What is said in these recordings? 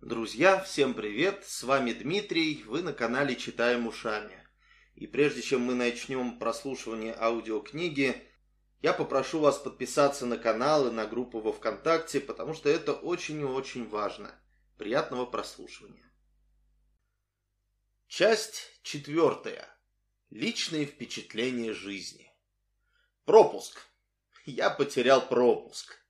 Друзья, всем привет! С вами Дмитрий, вы на канале Читаем ушами. И прежде чем мы начнем прослушивание аудиокниги, я попрошу вас подписаться на канал и на группу во Вконтакте, потому что это очень и очень важно. Приятного прослушивания. Часть четвертая. Личные впечатления жизни. Пропуск. Я потерял пропуск.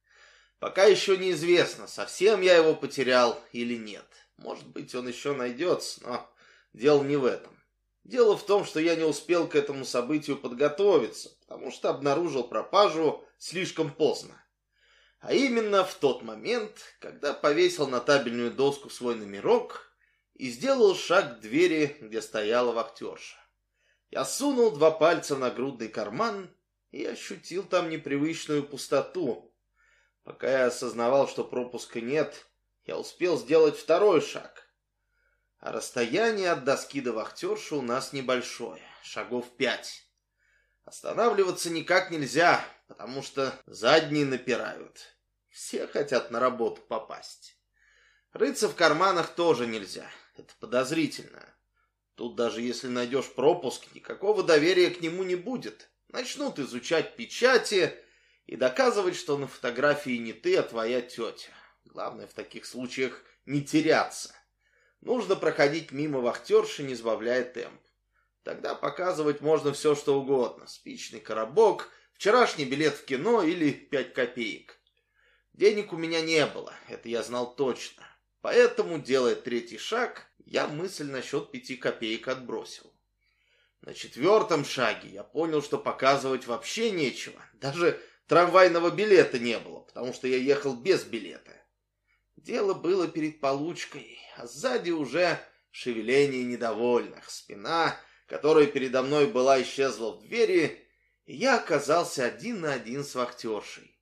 Пока еще неизвестно, совсем я его потерял или нет. Может быть, он еще найдется, но дело не в этом. Дело в том, что я не успел к этому событию подготовиться, потому что обнаружил пропажу слишком поздно. А именно в тот момент, когда повесил на табельную доску свой номерок и сделал шаг к двери, где стояла вахтерша. Я сунул два пальца на грудный карман и ощутил там непривычную пустоту, Пока я осознавал, что пропуска нет, я успел сделать второй шаг. А расстояние от доски до вахтерши у нас небольшое, шагов пять. Останавливаться никак нельзя, потому что задние напирают. Все хотят на работу попасть. Рыться в карманах тоже нельзя, это подозрительно. Тут даже если найдешь пропуск, никакого доверия к нему не будет. Начнут изучать печати и доказывать, что на фотографии не ты, а твоя тетя. Главное в таких случаях не теряться. Нужно проходить мимо вахтерши, не сбавляя темп. Тогда показывать можно все, что угодно. Спичный коробок, вчерашний билет в кино или пять копеек. Денег у меня не было, это я знал точно. Поэтому, делая третий шаг, я мысль насчет пяти копеек отбросил. На четвертом шаге я понял, что показывать вообще нечего. Даже Трамвайного билета не было, потому что я ехал без билета. Дело было перед получкой, а сзади уже шевеление недовольных. Спина, которая передо мной была, исчезла в двери, и я оказался один на один с вахтершей.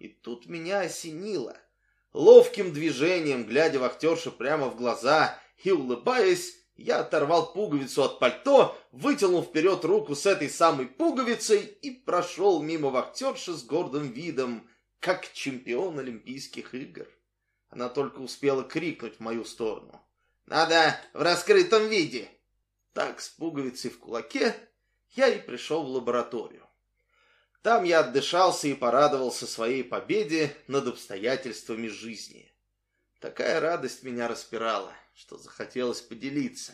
И тут меня осенило. Ловким движением, глядя вахтерше прямо в глаза и улыбаясь, я оторвал пуговицу от пальто, вытянул вперед руку с этой самой пуговицей и прошел мимо вахтерши с гордым видом, как чемпион Олимпийских игр. Она только успела крикнуть в мою сторону. «Надо в раскрытом виде!» Так, с пуговицей в кулаке, я и пришел в лабораторию. Там я отдышался и порадовался своей победе над обстоятельствами жизни. Такая радость меня распирала что захотелось поделиться.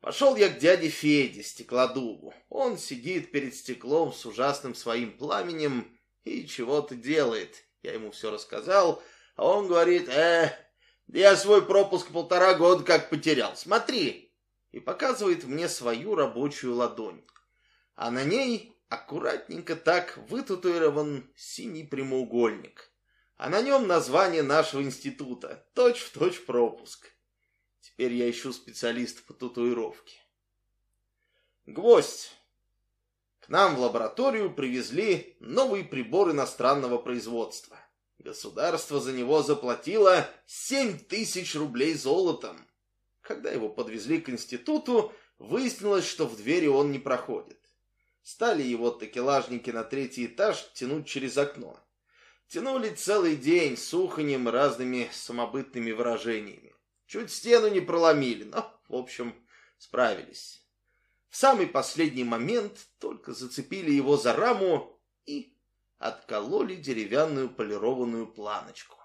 Пошел я к дяде Феде, стеклодубу. Он сидит перед стеклом с ужасным своим пламенем и чего-то делает. Я ему все рассказал, а он говорит, э, я свой пропуск полтора года как потерял, смотри. И показывает мне свою рабочую ладонь. А на ней аккуратненько так вытатуирован синий прямоугольник. А на нем название нашего института, точь-в-точь точь пропуск. Теперь я ищу специалиста по татуировке. Гвоздь. К нам в лабораторию привезли новый прибор иностранного производства. Государство за него заплатило 7 тысяч рублей золотом. Когда его подвезли к институту, выяснилось, что в двери он не проходит. Стали его такелажники на третий этаж тянуть через окно. Тянули целый день с уханьем разными самобытными выражениями. Чуть стену не проломили, но, в общем, справились. В самый последний момент только зацепили его за раму и откололи деревянную полированную планочку.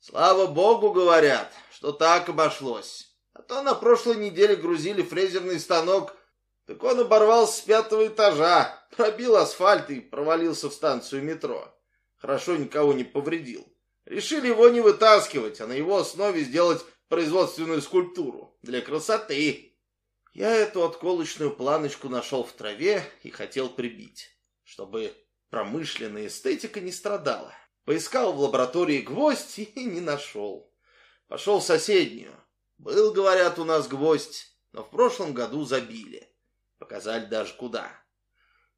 Слава богу, говорят, что так обошлось. А то на прошлой неделе грузили фрезерный станок, так он оборвался с пятого этажа, пробил асфальт и провалился в станцию метро. Хорошо никого не повредил. Решили его не вытаскивать, а на его основе сделать производственную скульптуру для красоты. Я эту отколочную планочку нашел в траве и хотел прибить, чтобы промышленная эстетика не страдала. Поискал в лаборатории гвоздь и не нашел. Пошел в соседнюю. Был, говорят, у нас гвоздь, но в прошлом году забили. Показали даже куда.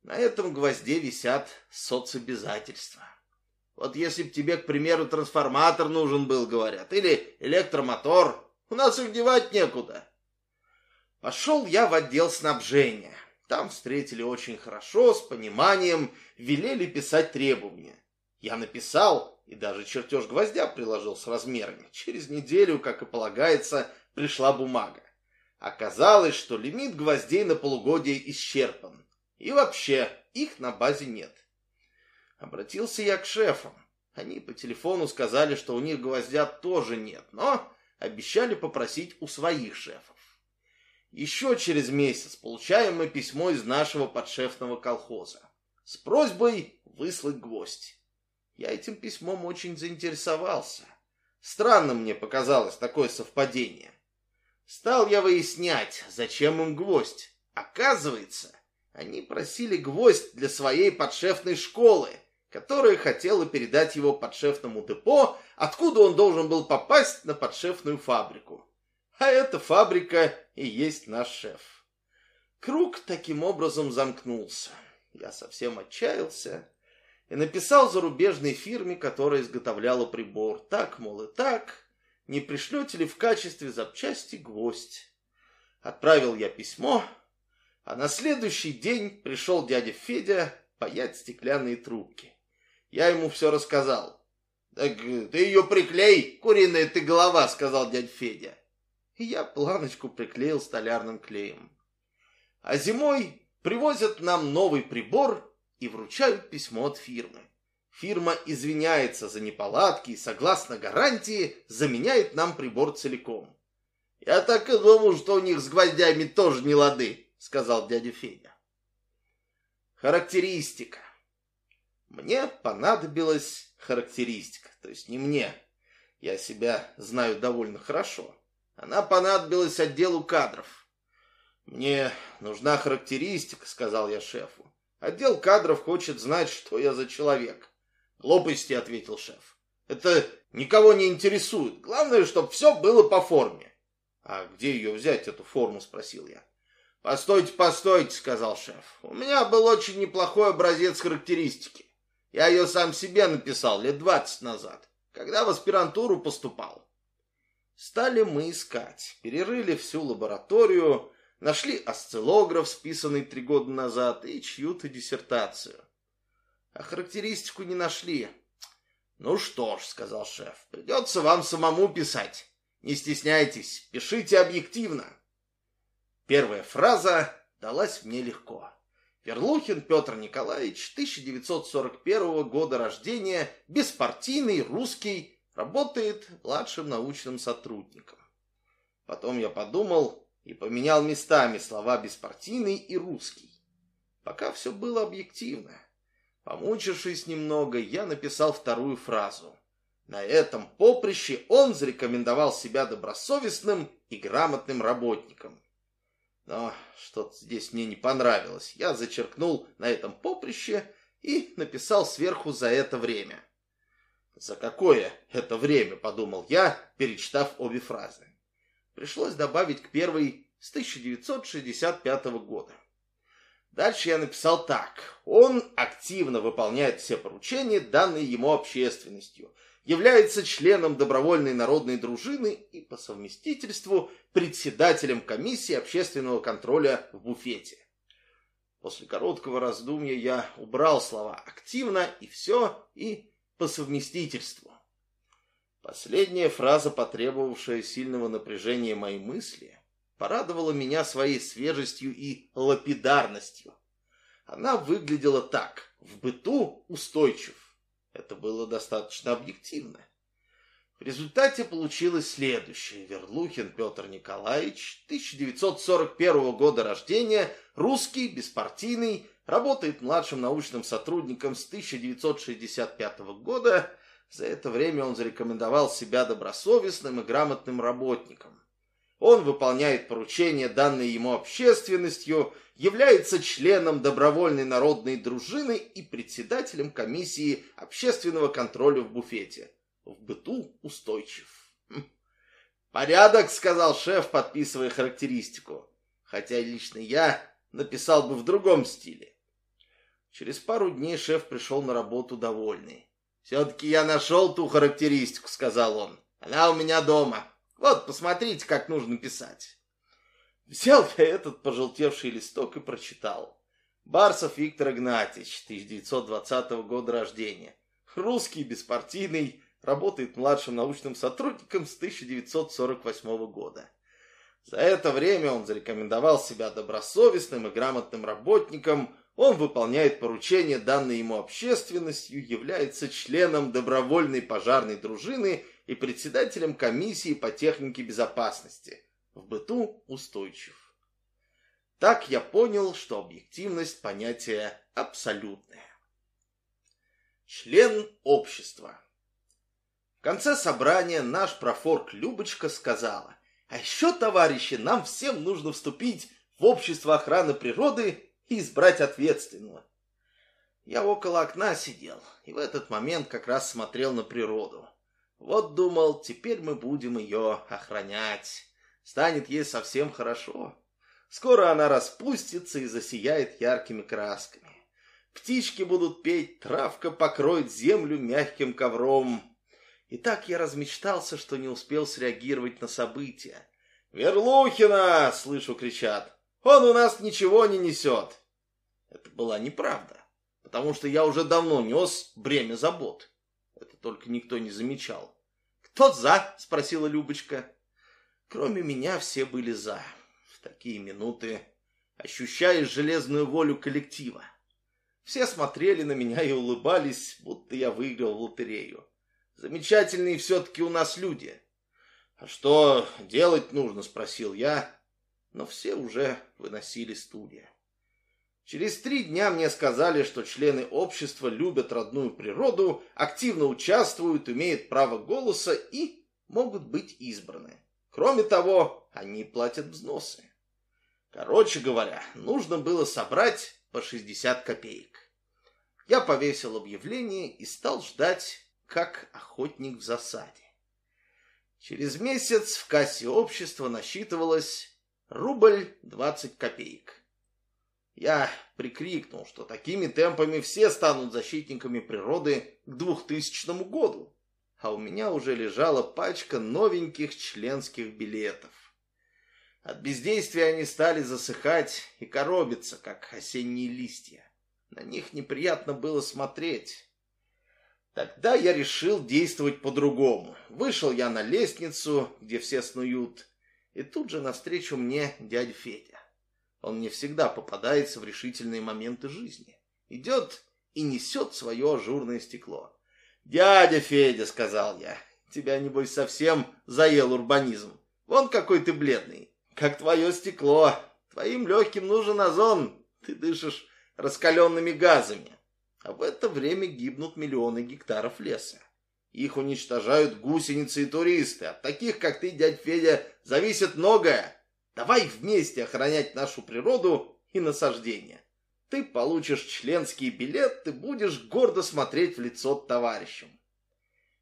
На этом гвозде висят соцобязательства. Вот если б тебе, к примеру, трансформатор нужен был, говорят, или электромотор, у нас их девать некуда. Пошел я в отдел снабжения. Там встретили очень хорошо, с пониманием, велели писать требования. Я написал, и даже чертеж гвоздя приложил с размерами. Через неделю, как и полагается, пришла бумага. Оказалось, что лимит гвоздей на полугодие исчерпан. И вообще, их на базе нет. Обратился я к шефам. Они по телефону сказали, что у них гвоздя тоже нет, но обещали попросить у своих шефов. Еще через месяц получаем мы письмо из нашего подшефного колхоза с просьбой выслать гвоздь. Я этим письмом очень заинтересовался. Странно мне показалось такое совпадение. Стал я выяснять, зачем им гвоздь. Оказывается, они просили гвоздь для своей подшефной школы, которая хотела передать его подшефному депо, откуда он должен был попасть на подшефную фабрику. А эта фабрика и есть наш шеф. Круг таким образом замкнулся. Я совсем отчаялся и написал зарубежной фирме, которая изготовляла прибор. Так, мол, и так, не пришлете ли в качестве запчасти гвоздь? Отправил я письмо, а на следующий день пришел дядя Федя паять стеклянные трубки. Я ему все рассказал. «Так ты ее приклей, куриная ты голова», — сказал дядя Федя. И я планочку приклеил столярным клеем. А зимой привозят нам новый прибор и вручают письмо от фирмы. Фирма извиняется за неполадки и, согласно гарантии, заменяет нам прибор целиком. «Я так и думал, что у них с гвоздями тоже не лады», — сказал дядя Федя. Характеристика. Мне понадобилась характеристика, то есть не мне. Я себя знаю довольно хорошо. Она понадобилась отделу кадров. «Мне нужна характеристика», — сказал я шефу. «Отдел кадров хочет знать, что я за человек». «Глупости», — ответил шеф. «Это никого не интересует. Главное, чтобы все было по форме». «А где ее взять, эту форму?» — спросил я. «Постойте, постойте», — сказал шеф. «У меня был очень неплохой образец характеристики. Я ее сам себе написал лет двадцать назад, когда в аспирантуру поступал». Стали мы искать, перерыли всю лабораторию, Нашли осциллограф, списанный три года назад, и чью-то диссертацию. А характеристику не нашли. «Ну что ж», — сказал шеф, — «придется вам самому писать. Не стесняйтесь, пишите объективно». Первая фраза далась мне легко. Верлухин Петр Николаевич, 1941 года рождения, беспартийный, русский, работает младшим научным сотрудником. Потом я подумал, и поменял местами слова «беспартийный» и «русский». Пока все было объективно. Помучившись немного, я написал вторую фразу. На этом поприще он зарекомендовал себя добросовестным и грамотным работником. Но что-то здесь мне не понравилось. Я зачеркнул на этом поприще и написал сверху за это время. За какое это время, подумал я, перечитав обе фразы пришлось добавить к первой с 1965 года. Дальше я написал так. Он активно выполняет все поручения, данные ему общественностью, является членом добровольной народной дружины и по совместительству председателем комиссии общественного контроля в буфете. После короткого раздумья я убрал слова «активно» и «все» и «по совместительству». Последняя фраза, потребовавшая сильного напряжения моей мысли, порадовала меня своей свежестью и лапидарностью. Она выглядела так, в быту устойчив. Это было достаточно объективно. В результате получилось следующее. Верлухин Петр Николаевич, 1941 года рождения, русский, беспартийный, работает младшим научным сотрудником с 1965 года, за это время он зарекомендовал себя добросовестным и грамотным работником. Он выполняет поручения, данные ему общественностью, является членом добровольной народной дружины и председателем комиссии общественного контроля в буфете. В быту устойчив. Хм. «Порядок», — сказал шеф, подписывая характеристику. Хотя лично я написал бы в другом стиле. Через пару дней шеф пришел на работу довольный. «Все-таки я нашел ту характеристику», — сказал он. «Она у меня дома. Вот, посмотрите, как нужно писать». Взял я этот пожелтевший листок и прочитал. Барсов Виктор Игнатьевич, 1920 года рождения. Русский, беспартийный, работает младшим научным сотрудником с 1948 года. За это время он зарекомендовал себя добросовестным и грамотным работником, он выполняет поручения, данные ему общественностью, является членом добровольной пожарной дружины и председателем комиссии по технике безопасности. В быту устойчив. Так я понял, что объективность понятие абсолютное. Член общества. В конце собрания наш профорк Любочка сказала, а еще, товарищи, нам всем нужно вступить в общество охраны природы и избрать ответственного. Я около окна сидел и в этот момент как раз смотрел на природу. Вот думал, теперь мы будем ее охранять. Станет ей совсем хорошо. Скоро она распустится и засияет яркими красками. Птички будут петь, травка покроет землю мягким ковром. И так я размечтался, что не успел среагировать на события. «Верлухина!» — слышу, кричат. «Он у нас ничего не несет!» Это была неправда, потому что я уже давно нес бремя забот. Это только никто не замечал. «Кто за?» — спросила Любочка. Кроме меня все были за. В такие минуты ощущаешь железную волю коллектива. Все смотрели на меня и улыбались, будто я выиграл лотерею. Замечательные все-таки у нас люди. А что делать нужно, спросил я, но все уже выносили стулья. Через три дня мне сказали, что члены общества любят родную природу, активно участвуют, имеют право голоса и могут быть избраны. Кроме того, они платят взносы. Короче говоря, нужно было собрать по 60 копеек. Я повесил объявление и стал ждать, как охотник в засаде. Через месяц в кассе общества насчитывалось рубль 20 копеек. Я прикрикнул, что такими темпами все станут защитниками природы к 2000 году, а у меня уже лежала пачка новеньких членских билетов. От бездействия они стали засыхать и коробиться, как осенние листья. На них неприятно было смотреть. Тогда я решил действовать по-другому. Вышел я на лестницу, где все снуют, и тут же навстречу мне дядя Федя. Он не всегда попадается в решительные моменты жизни. Идет и несет свое ажурное стекло. «Дядя Федя», — сказал я, — «тебя, небось, совсем заел урбанизм. Вон какой ты бледный, как твое стекло. Твоим легким нужен озон. Ты дышишь раскаленными газами. А в это время гибнут миллионы гектаров леса. Их уничтожают гусеницы и туристы. От таких, как ты, дядь Федя, зависит многое. Давай вместе охранять нашу природу и насаждения. Ты получишь членский билет, ты будешь гордо смотреть в лицо товарищам.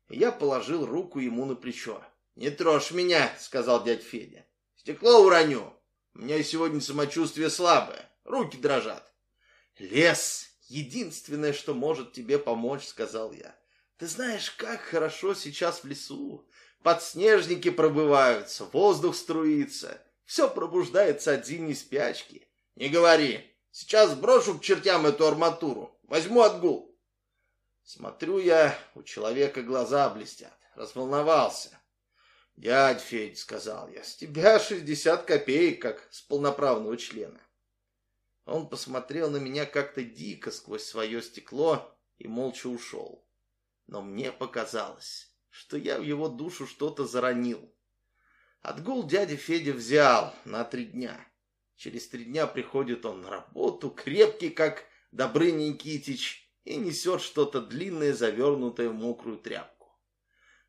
Я положил руку ему на плечо. «Не трожь меня», — сказал дядь Федя. «Стекло уроню. У меня сегодня самочувствие слабое, руки дрожат». «Лес — единственное, что может тебе помочь», — сказал я. «Ты знаешь, как хорошо сейчас в лесу. Подснежники пробываются, воздух струится. Все пробуждается от зимней спячки. Не говори. Сейчас брошу к чертям эту арматуру. Возьму отгул. Смотрю я, у человека глаза блестят. Разволновался. «Дядь Федь», — сказал я, — «с тебя шестьдесят копеек, как с полноправного члена». Он посмотрел на меня как-то дико сквозь свое стекло и молча ушел. Но мне показалось, что я в его душу что-то заронил. Отгул дядя Федя взял на три дня. Через три дня приходит он на работу, крепкий, как Добрыня Никитич, и несет что-то длинное, завернутое в мокрую тряпку.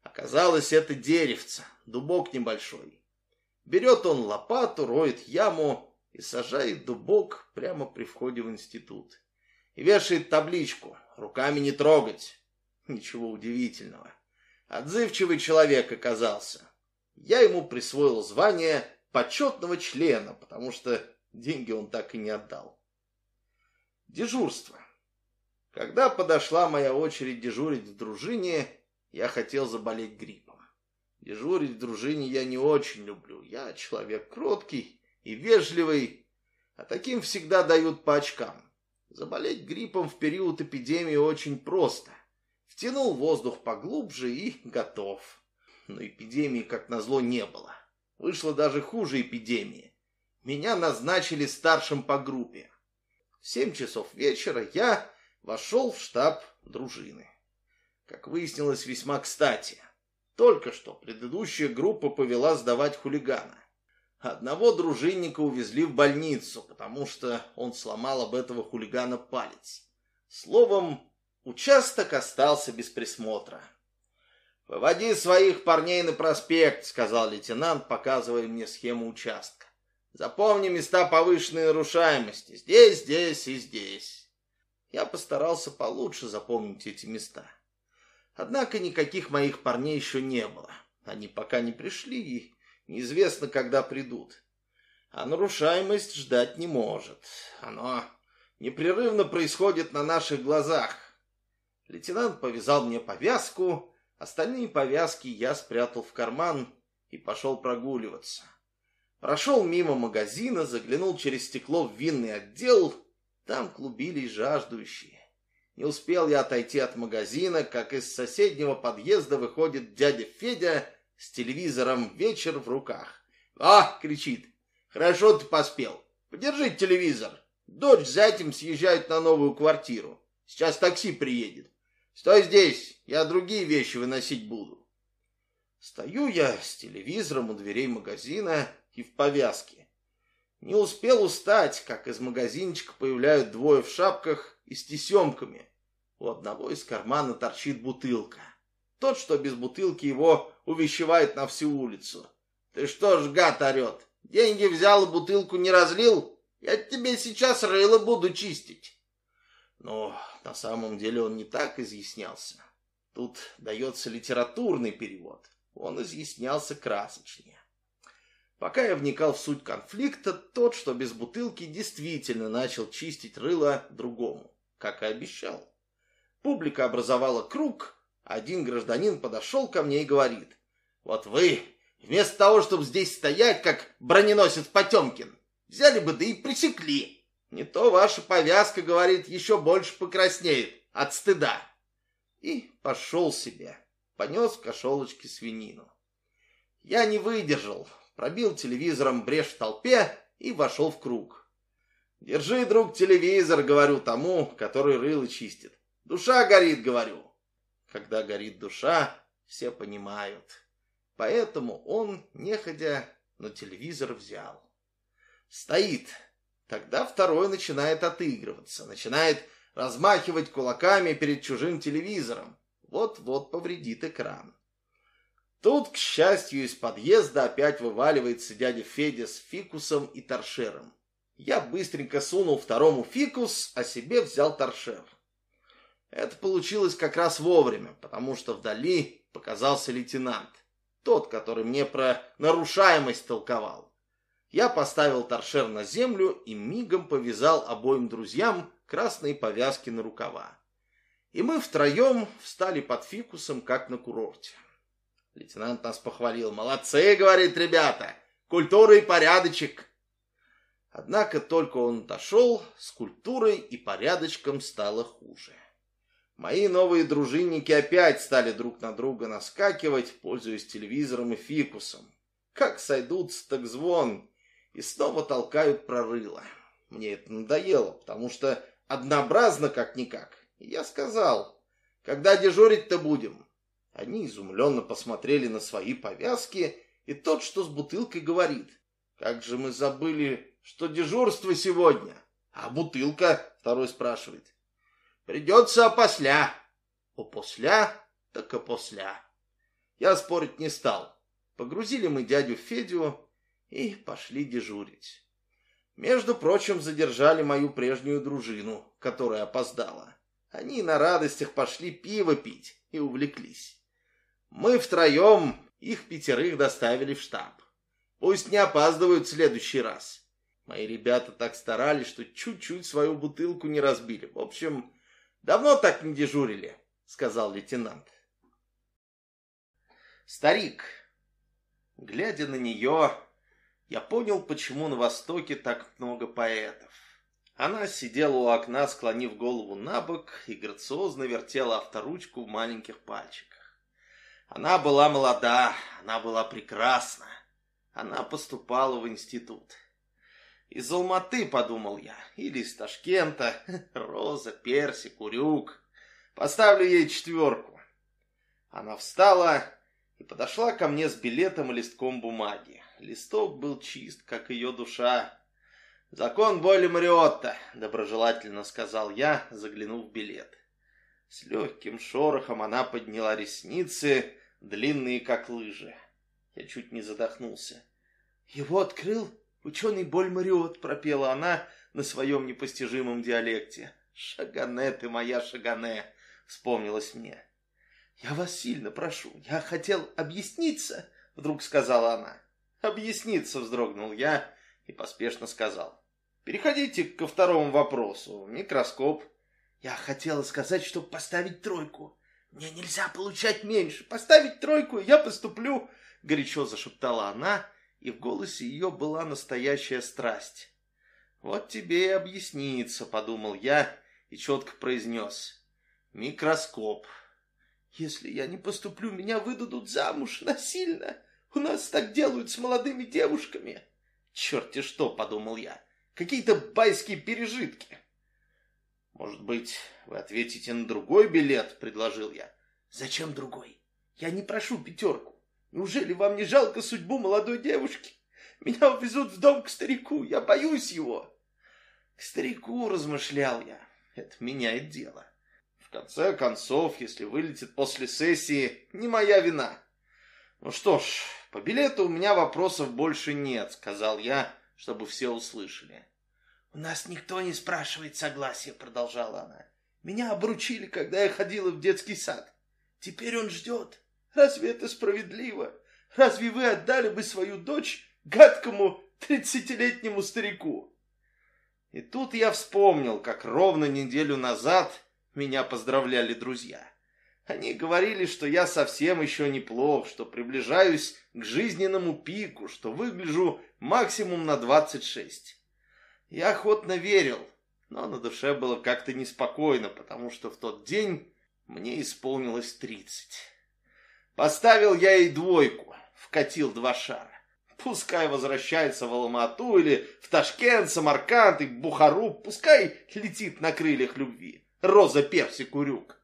Оказалось, это деревце, дубок небольшой. Берет он лопату, роет яму и сажает дубок прямо при входе в институт. И вешает табличку «Руками не трогать». Ничего удивительного. Отзывчивый человек оказался я ему присвоил звание почетного члена, потому что деньги он так и не отдал. Дежурство. Когда подошла моя очередь дежурить в дружине, я хотел заболеть гриппом. Дежурить в дружине я не очень люблю. Я человек кроткий и вежливый, а таким всегда дают по очкам. Заболеть гриппом в период эпидемии очень просто. Втянул воздух поглубже и готов. Но эпидемии, как назло, не было. Вышло даже хуже эпидемии. Меня назначили старшим по группе. В семь часов вечера я вошел в штаб дружины. Как выяснилось, весьма кстати. Только что предыдущая группа повела сдавать хулигана. Одного дружинника увезли в больницу, потому что он сломал об этого хулигана палец. Словом, участок остался без присмотра. «Выводи своих парней на проспект», — сказал лейтенант, показывая мне схему участка. «Запомни места повышенной нарушаемости. Здесь, здесь и здесь». Я постарался получше запомнить эти места. Однако никаких моих парней еще не было. Они пока не пришли и неизвестно, когда придут. А нарушаемость ждать не может. Оно непрерывно происходит на наших глазах. Лейтенант повязал мне повязку, остальные повязки я спрятал в карман и пошел прогуливаться. Прошел мимо магазина, заглянул через стекло в винный отдел. Там клубились жаждущие. Не успел я отойти от магазина, как из соседнего подъезда выходит дядя Федя с телевизором «Вечер» в руках. «А!» — кричит. «Хорошо ты поспел. Подержи телевизор. Дочь за этим съезжает на новую квартиру. Сейчас такси приедет. Стой здесь, я другие вещи выносить буду». Стою я с телевизором у дверей магазина и в повязке. Не успел устать, как из магазинчика появляют двое в шапках и с тесемками. У одного из кармана торчит бутылка. Тот, что без бутылки, его увещевает на всю улицу. «Ты что ж, гад, орет, деньги взял и бутылку не разлил? Я тебе сейчас рыло буду чистить». Но на самом деле он не так изъяснялся. Тут дается литературный перевод. Он изъяснялся красочнее. Пока я вникал в суть конфликта, тот, что без бутылки, действительно начал чистить рыло другому, как и обещал. Публика образовала круг, один гражданин подошел ко мне и говорит, «Вот вы, вместо того, чтобы здесь стоять, как броненосец Потемкин, взяли бы да и пресекли. Не то ваша повязка, говорит, еще больше покраснеет от стыда». И пошел себе, понес в кошелочке свинину. Я не выдержал, пробил телевизором брешь в толпе и вошел в круг. «Держи, друг, телевизор», — говорю тому, который рыло чистит. Душа горит, говорю. Когда горит душа, все понимают. Поэтому он, неходя, на телевизор взял. Стоит. Тогда второй начинает отыгрываться, начинает размахивать кулаками перед чужим телевизором. Вот-вот повредит экран. Тут, к счастью, из подъезда опять вываливается дядя Федя с фикусом и торшером. Я быстренько сунул второму фикус, а себе взял торшер. Это получилось как раз вовремя, потому что вдали показался лейтенант. Тот, который мне про нарушаемость толковал. Я поставил торшер на землю и мигом повязал обоим друзьям красные повязки на рукава. И мы втроем встали под фикусом, как на курорте. Лейтенант нас похвалил. «Молодцы, — говорит, — ребята! Культура и порядочек!» Однако только он отошел, с культурой и порядочком стало хуже. Мои новые дружинники опять стали друг на друга наскакивать, пользуясь телевизором и фикусом. Как сойдутся, так звон. И снова толкают прорыло. Мне это надоело, потому что однообразно как-никак. Я сказал, когда дежурить-то будем? Они изумленно посмотрели на свои повязки, и тот, что с бутылкой, говорит, как же мы забыли, что дежурство сегодня. А бутылка, второй спрашивает, Придется опосля. Опосля, так опосля. Я спорить не стал. Погрузили мы дядю Федю и пошли дежурить. Между прочим, задержали мою прежнюю дружину, которая опоздала. Они на радостях пошли пиво пить и увлеклись. Мы втроем их пятерых доставили в штаб. Пусть не опаздывают в следующий раз. Мои ребята так старались, что чуть-чуть свою бутылку не разбили. В общем, Давно так не дежурили, сказал лейтенант. Старик. Глядя на нее, я понял, почему на Востоке так много поэтов. Она сидела у окна, склонив голову на бок и грациозно вертела авторучку в маленьких пальчиках. Она была молода, она была прекрасна. Она поступала в институт. Из Алматы, подумал я, или из Ташкента. Роза, персик, урюк. Поставлю ей четверку. Она встала и подошла ко мне с билетом и листком бумаги. Листок был чист, как ее душа. «Закон Боли Мариотта», — доброжелательно сказал я, заглянув в билет. С легким шорохом она подняла ресницы, длинные как лыжи. Я чуть не задохнулся. «Его открыл ученый Боль Мариот», — пропела она на своем непостижимом диалекте. «Шагане ты моя Шагане», — вспомнилось мне. «Я вас сильно прошу, я хотел объясниться», — вдруг сказала она. «Объясниться», — вздрогнул я и поспешно сказал. Переходите ко второму вопросу. Микроскоп. Я хотела сказать, чтобы поставить тройку. Мне нельзя получать меньше. Поставить тройку, я поступлю. Горячо зашептала она, и в голосе ее была настоящая страсть. Вот тебе и объяснится, подумал я и четко произнес. Микроскоп. Если я не поступлю, меня выдадут замуж насильно. У нас так делают с молодыми девушками. Черт-те что, подумал я. Какие-то байские пережитки. Может быть, вы ответите на другой билет, предложил я. Зачем другой? Я не прошу пятерку. Неужели вам не жалко судьбу молодой девушки? Меня увезут в дом к старику, я боюсь его. К старику, размышлял я, это меняет дело. В конце концов, если вылетит после сессии, не моя вина. Ну что ж, по билету у меня вопросов больше нет, сказал я, чтобы все услышали. «У нас никто не спрашивает согласия», — продолжала она. «Меня обручили, когда я ходила в детский сад. Теперь он ждет. Разве это справедливо? Разве вы отдали бы свою дочь гадкому тридцатилетнему старику?» И тут я вспомнил, как ровно неделю назад меня поздравляли друзья. Они говорили, что я совсем еще неплох, что приближаюсь к жизненному пику, что выгляжу максимум на 26. Я охотно верил, но на душе было как-то неспокойно, потому что в тот день мне исполнилось 30. Поставил я ей двойку, вкатил два шара. Пускай возвращается в Алмату или в Ташкент, Самарканд и Бухару, пускай летит на крыльях любви. Роза Персик Урюк.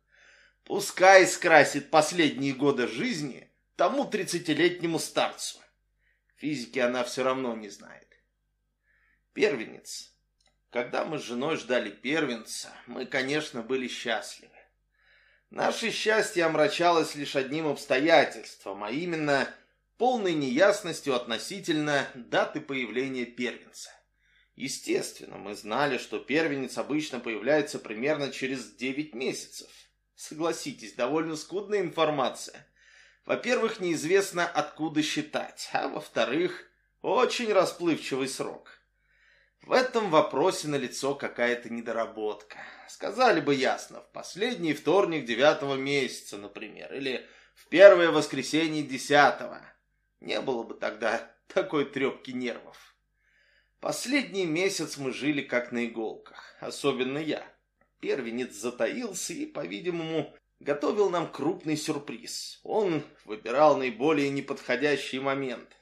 Пускай скрасит последние годы жизни тому тридцатилетнему старцу. Физики она все равно не знает. Первенец. Когда мы с женой ждали первенца, мы, конечно, были счастливы. Наше счастье омрачалось лишь одним обстоятельством, а именно полной неясностью относительно даты появления первенца. Естественно, мы знали, что первенец обычно появляется примерно через 9 месяцев. Согласитесь, довольно скудная информация. Во-первых, неизвестно, откуда считать, а во-вторых, очень расплывчивый срок. В этом вопросе налицо какая-то недоработка. Сказали бы ясно, в последний вторник девятого месяца, например, или в первое воскресенье десятого. Не было бы тогда такой трепки нервов. Последний месяц мы жили как на иголках, особенно я. Первенец затаился и, по-видимому, готовил нам крупный сюрприз. Он выбирал наиболее неподходящий момент.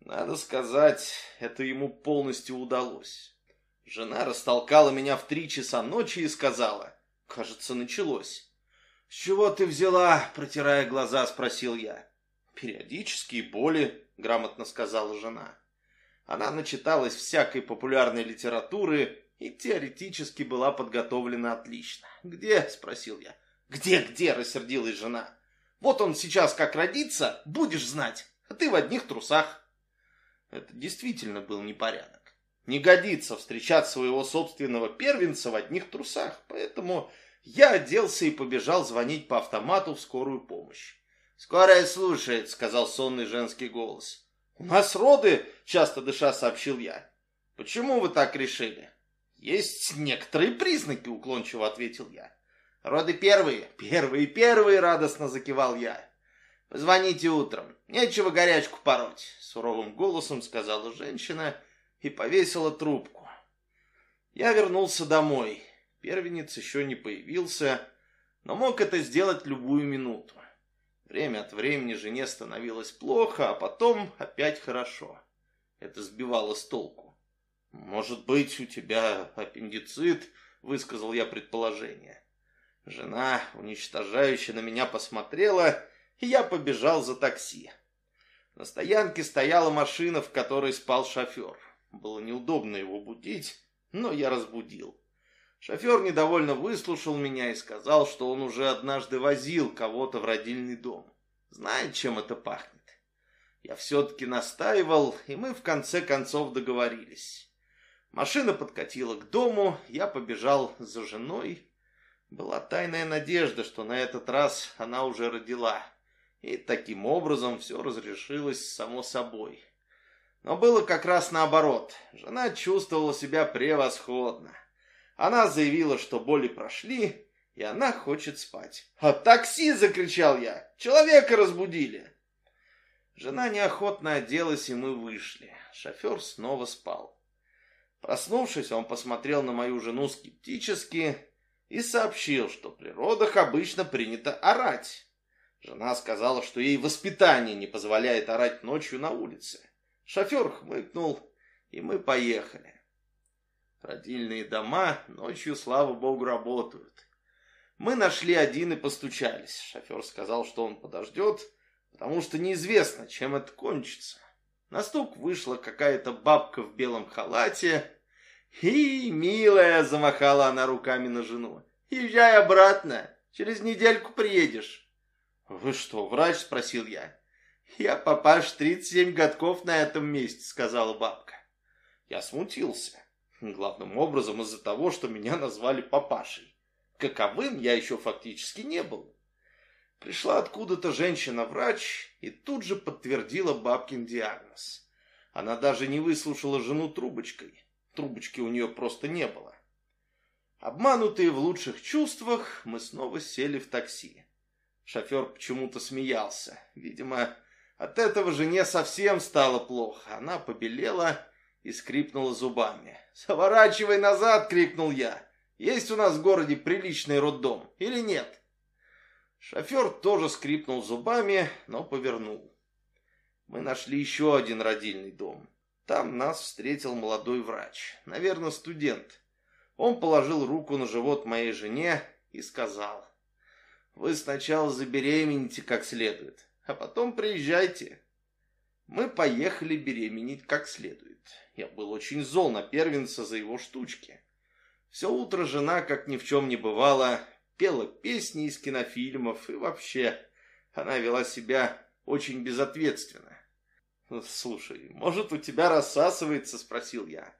Надо сказать, это ему полностью удалось. Жена растолкала меня в три часа ночи и сказала, кажется, началось. «С чего ты взяла?» – протирая глаза, спросил я. «Периодические боли», – грамотно сказала жена. Она начиталась всякой популярной литературы и теоретически была подготовлена отлично. «Где?» – спросил я. «Где-где?» – рассердилась жена. «Вот он сейчас как родится, будешь знать, а ты в одних трусах». Это действительно был непорядок. Не годится встречать своего собственного первенца в одних трусах, поэтому я оделся и побежал звонить по автомату в скорую помощь. «Скорая слушает», — сказал сонный женский голос. «У нас роды», — часто дыша сообщил я. «Почему вы так решили?» «Есть некоторые признаки», — уклончиво ответил я. «Роды первые, первые, первые», — радостно закивал я. «Позвоните утром, нечего горячку пороть», — суровым голосом сказала женщина и повесила трубку. Я вернулся домой. Первенец еще не появился, но мог это сделать любую минуту. Время от времени жене становилось плохо, а потом опять хорошо. Это сбивало с толку. «Может быть, у тебя аппендицит?» — высказал я предположение. Жена уничтожающе на меня посмотрела, и я побежал за такси. На стоянке стояла машина, в которой спал шофер. Было неудобно его будить, но я разбудил. Шофер недовольно выслушал меня и сказал, что он уже однажды возил кого-то в родильный дом. Знает, чем это пахнет. Я все-таки настаивал, и мы в конце концов договорились. Машина подкатила к дому, я побежал за женой. Была тайная надежда, что на этот раз она уже родила. И таким образом все разрешилось само собой. Но было как раз наоборот. Жена чувствовала себя превосходно. Она заявила, что боли прошли, и она хочет спать. «А такси!» — закричал я. «Человека разбудили!» Жена неохотно оделась, и мы вышли. Шофер снова спал. Проснувшись, он посмотрел на мою жену скептически и сообщил, что при родах обычно принято орать. Жена сказала, что ей воспитание не позволяет орать ночью на улице. Шофер хмыкнул, и мы поехали. Родильные дома ночью, слава богу, работают. Мы нашли один и постучались. Шофер сказал, что он подождет, потому что неизвестно, чем это кончится. На стук вышла какая-то бабка в белом халате. И, милая, замахала она руками на жену. Езжай обратно, через недельку приедешь. Вы что, врач? Спросил я. Я папаш 37 годков на этом месте, сказала бабка. Я смутился. Главным образом из-за того, что меня назвали папашей. Каковым я еще фактически не был. Пришла откуда-то женщина-врач и тут же подтвердила бабкин диагноз. Она даже не выслушала жену трубочкой. Трубочки у нее просто не было. Обманутые в лучших чувствах, мы снова сели в такси. Шофер почему-то смеялся. Видимо, от этого жене совсем стало плохо. Она побелела и скрипнула зубами. «Соворачивай назад!» — крикнул я. «Есть у нас в городе приличный роддом или нет?» Шофер тоже скрипнул зубами, но повернул. Мы нашли еще один родильный дом. Там нас встретил молодой врач, наверное, студент. Он положил руку на живот моей жене и сказал, «Вы сначала забеременеете как следует, а потом приезжайте». Мы поехали беременеть как следует. Я был очень зол на первенца за его штучки. Все утро жена, как ни в чем не бывало, пела песни из кинофильмов и вообще она вела себя очень безответственно. «Слушай, может, у тебя рассасывается?» – спросил я.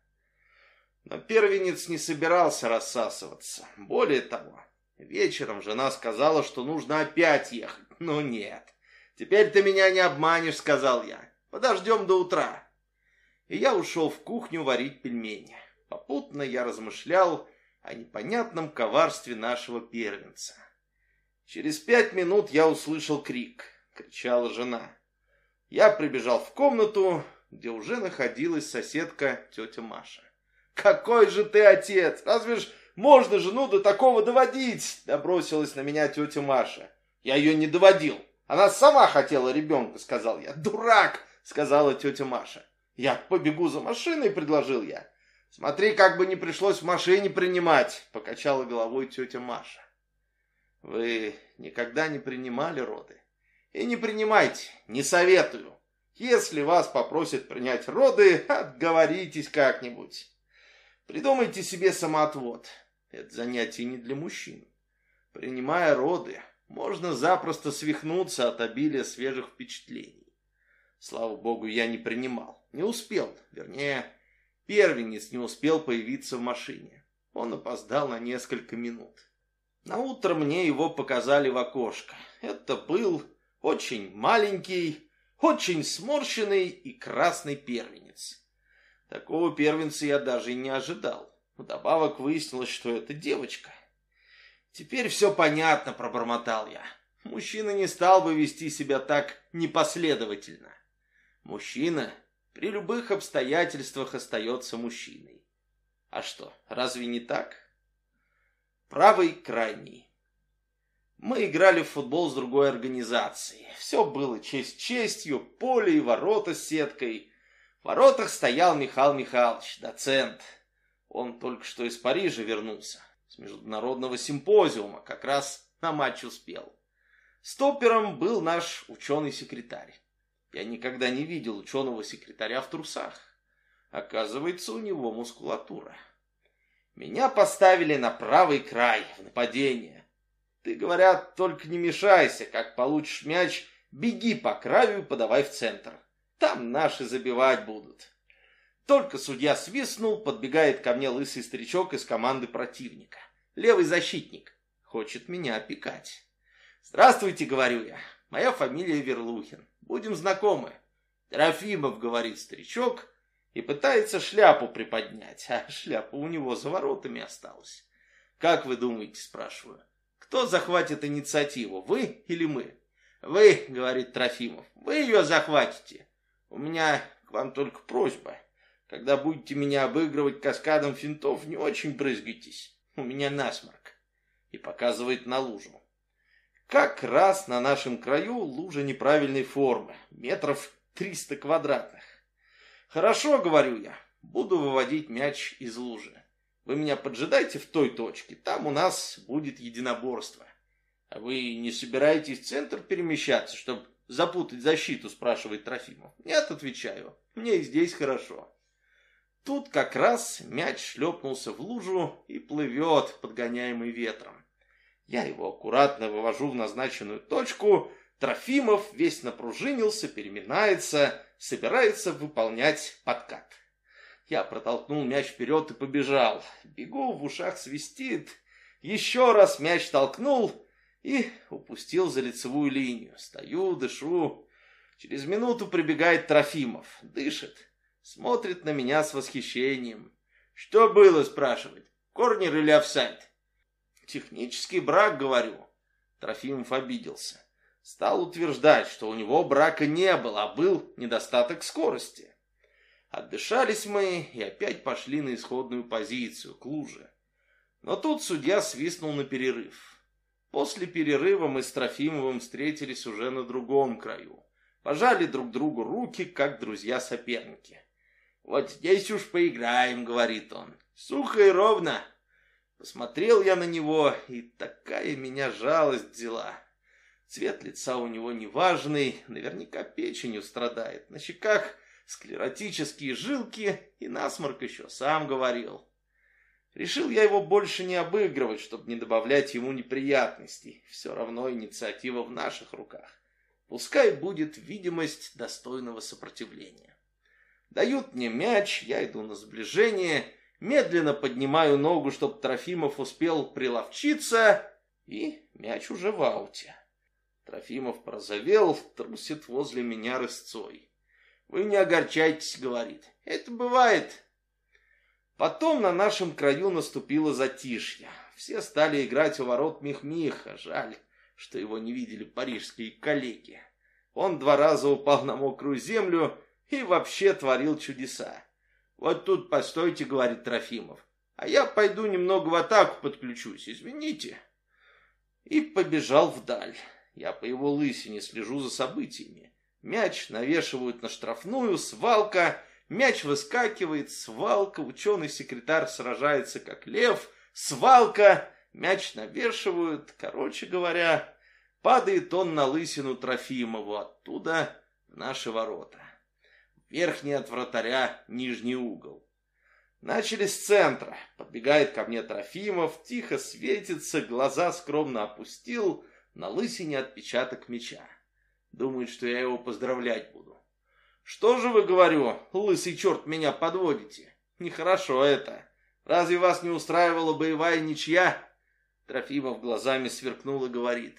Но первенец не собирался рассасываться. Более того, вечером жена сказала, что нужно опять ехать. Но нет. «Теперь ты меня не обманешь», — сказал я. «Подождем до утра». И я ушел в кухню варить пельмени. Попутно я размышлял о непонятном коварстве нашего первенца. Через пять минут я услышал крик. Кричала жена. Я прибежал в комнату, где уже находилась соседка тетя Маша. «Какой же ты отец! Разве ж можно жену до такого доводить?» Добросилась на меня тетя Маша. «Я ее не доводил. Она сама хотела ребенка», — сказал я. «Дурак!» — сказала тетя Маша. «Я побегу за машиной», — предложил я. Смотри, как бы не пришлось в машине принимать, покачала головой тетя Маша. Вы никогда не принимали роды? И не принимайте, не советую. Если вас попросят принять роды, отговоритесь как-нибудь. Придумайте себе самоотвод. Это занятие не для мужчин. Принимая роды, можно запросто свихнуться от обилия свежих впечатлений. Слава богу, я не принимал. Не успел. Вернее, Первенец не успел появиться в машине. Он опоздал на несколько минут. На утро мне его показали в окошко. Это был очень маленький, очень сморщенный и красный первенец. Такого первенца я даже и не ожидал. Вдобавок выяснилось, что это девочка. Теперь все понятно, пробормотал я. Мужчина не стал бы вести себя так непоследовательно. Мужчина при любых обстоятельствах остается мужчиной. А что, разве не так? Правый крайний. Мы играли в футбол с другой организацией. Все было честь честью, поле и ворота с сеткой. В воротах стоял Михаил Михайлович, доцент. Он только что из Парижа вернулся, с международного симпозиума, как раз на матч успел. Стопером был наш ученый-секретарь. Я никогда не видел ученого-секретаря в трусах. Оказывается, у него мускулатура. Меня поставили на правый край в нападение. Ты, говорят, только не мешайся, как получишь мяч, беги по краю и подавай в центр. Там наши забивать будут. Только судья свистнул, подбегает ко мне лысый старичок из команды противника. Левый защитник. Хочет меня опекать. «Здравствуйте», — говорю я. «Моя фамилия Верлухин. Будем знакомы». «Трофимов», — говорит старичок, и пытается шляпу приподнять, а шляпа у него за воротами осталась. «Как вы думаете?» — спрашиваю. «Кто захватит инициативу, вы или мы?» «Вы», — говорит Трофимов, — «вы ее захватите. У меня к вам только просьба. Когда будете меня обыгрывать каскадом финтов, не очень брызгайтесь. У меня насморк». И показывает на лужу. Как раз на нашем краю лужа неправильной формы, метров триста квадратных. Хорошо, говорю я, буду выводить мяч из лужи. Вы меня поджидайте в той точке, там у нас будет единоборство. А вы не собираетесь в центр перемещаться, чтобы запутать защиту, спрашивает Трофимов. Нет, отвечаю, мне и здесь хорошо. Тут как раз мяч шлепнулся в лужу и плывет, подгоняемый ветром. Я его аккуратно вывожу в назначенную точку. Трофимов весь напружинился, переминается, собирается выполнять подкат. Я протолкнул мяч вперед и побежал. Бегу, в ушах свистит. Еще раз мяч толкнул и упустил за лицевую линию. Стою, дышу. Через минуту прибегает Трофимов. Дышит. Смотрит на меня с восхищением. «Что было?» – спрашивает. «Корнер или офсайд?» Технический брак, говорю. Трофимов обиделся. Стал утверждать, что у него брака не было, а был недостаток скорости. Отдышались мы и опять пошли на исходную позицию, к луже. Но тут судья свистнул на перерыв. После перерыва мы с Трофимовым встретились уже на другом краю. Пожали друг другу руки, как друзья-соперники. «Вот здесь уж поиграем», — говорит он. «Сухо и ровно, Посмотрел я на него, и такая меня жалость взяла. Цвет лица у него неважный, наверняка печенью страдает. На щеках склеротические жилки и насморк еще, сам говорил. Решил я его больше не обыгрывать, чтобы не добавлять ему неприятностей. Все равно инициатива в наших руках. Пускай будет видимость достойного сопротивления. Дают мне мяч, я иду на сближение — Медленно поднимаю ногу, чтобы Трофимов успел приловчиться, и мяч уже в ауте. Трофимов прозовел, трусит возле меня рысцой. «Вы не огорчайтесь», — говорит. «Это бывает». Потом на нашем краю наступило затишье. Все стали играть у ворот Мих-Миха. Жаль, что его не видели парижские коллеги. Он два раза упал на мокрую землю и вообще творил чудеса. «Вот тут постойте», — говорит Трофимов. «А я пойду немного в атаку подключусь, извините». И побежал вдаль. Я по его лысине слежу за событиями. Мяч навешивают на штрафную, свалка, мяч выскакивает, свалка, ученый-секретарь сражается как лев, свалка, мяч навешивают, короче говоря, падает он на лысину Трофимову, оттуда наши ворота верхний от вратаря, нижний угол. Начали с центра. Подбегает ко мне Трофимов, тихо светится, глаза скромно опустил, на лысине отпечаток меча. Думает, что я его поздравлять буду. Что же вы, говорю, лысый черт, меня подводите? Нехорошо это. Разве вас не устраивала боевая ничья? Трофимов глазами сверкнул и говорит.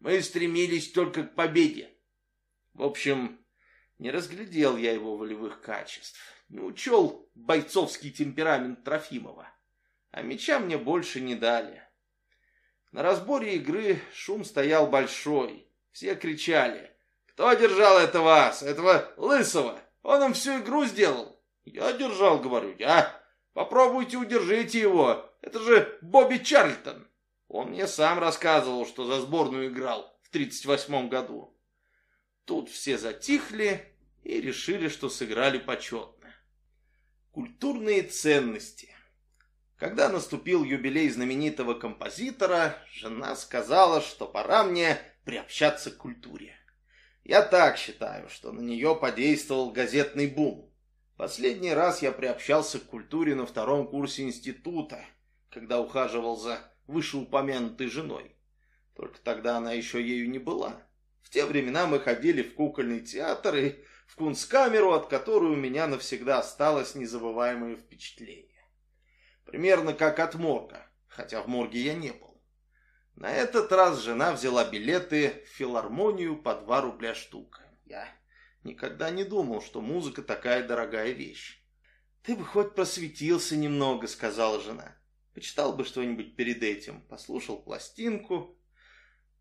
Мы стремились только к победе. В общем, не разглядел я его волевых качеств, не учел бойцовский темперамент Трофимова, а меча мне больше не дали. На разборе игры шум стоял большой, все кричали. «Кто держал этого аса, этого лысого? Он им всю игру сделал!» «Я держал, говорю, я!» Попробуйте удержите его. Это же Бобби Чарльтон. Он мне сам рассказывал, что за сборную играл в 38 году. Тут все затихли и решили, что сыграли почетно. Культурные ценности. Когда наступил юбилей знаменитого композитора, жена сказала, что пора мне приобщаться к культуре. Я так считаю, что на нее подействовал газетный бум. Последний раз я приобщался к культуре на втором курсе института, когда ухаживал за вышеупомянутой женой. Только тогда она еще ею не была. В те времена мы ходили в кукольный театр и в кунсткамеру, от которой у меня навсегда осталось незабываемое впечатление. Примерно как от морга, хотя в морге я не был. На этот раз жена взяла билеты в филармонию по 2 рубля штука. Я никогда не думал, что музыка такая дорогая вещь. «Ты бы хоть просветился немного», — сказала жена. «Почитал бы что-нибудь перед этим, послушал пластинку».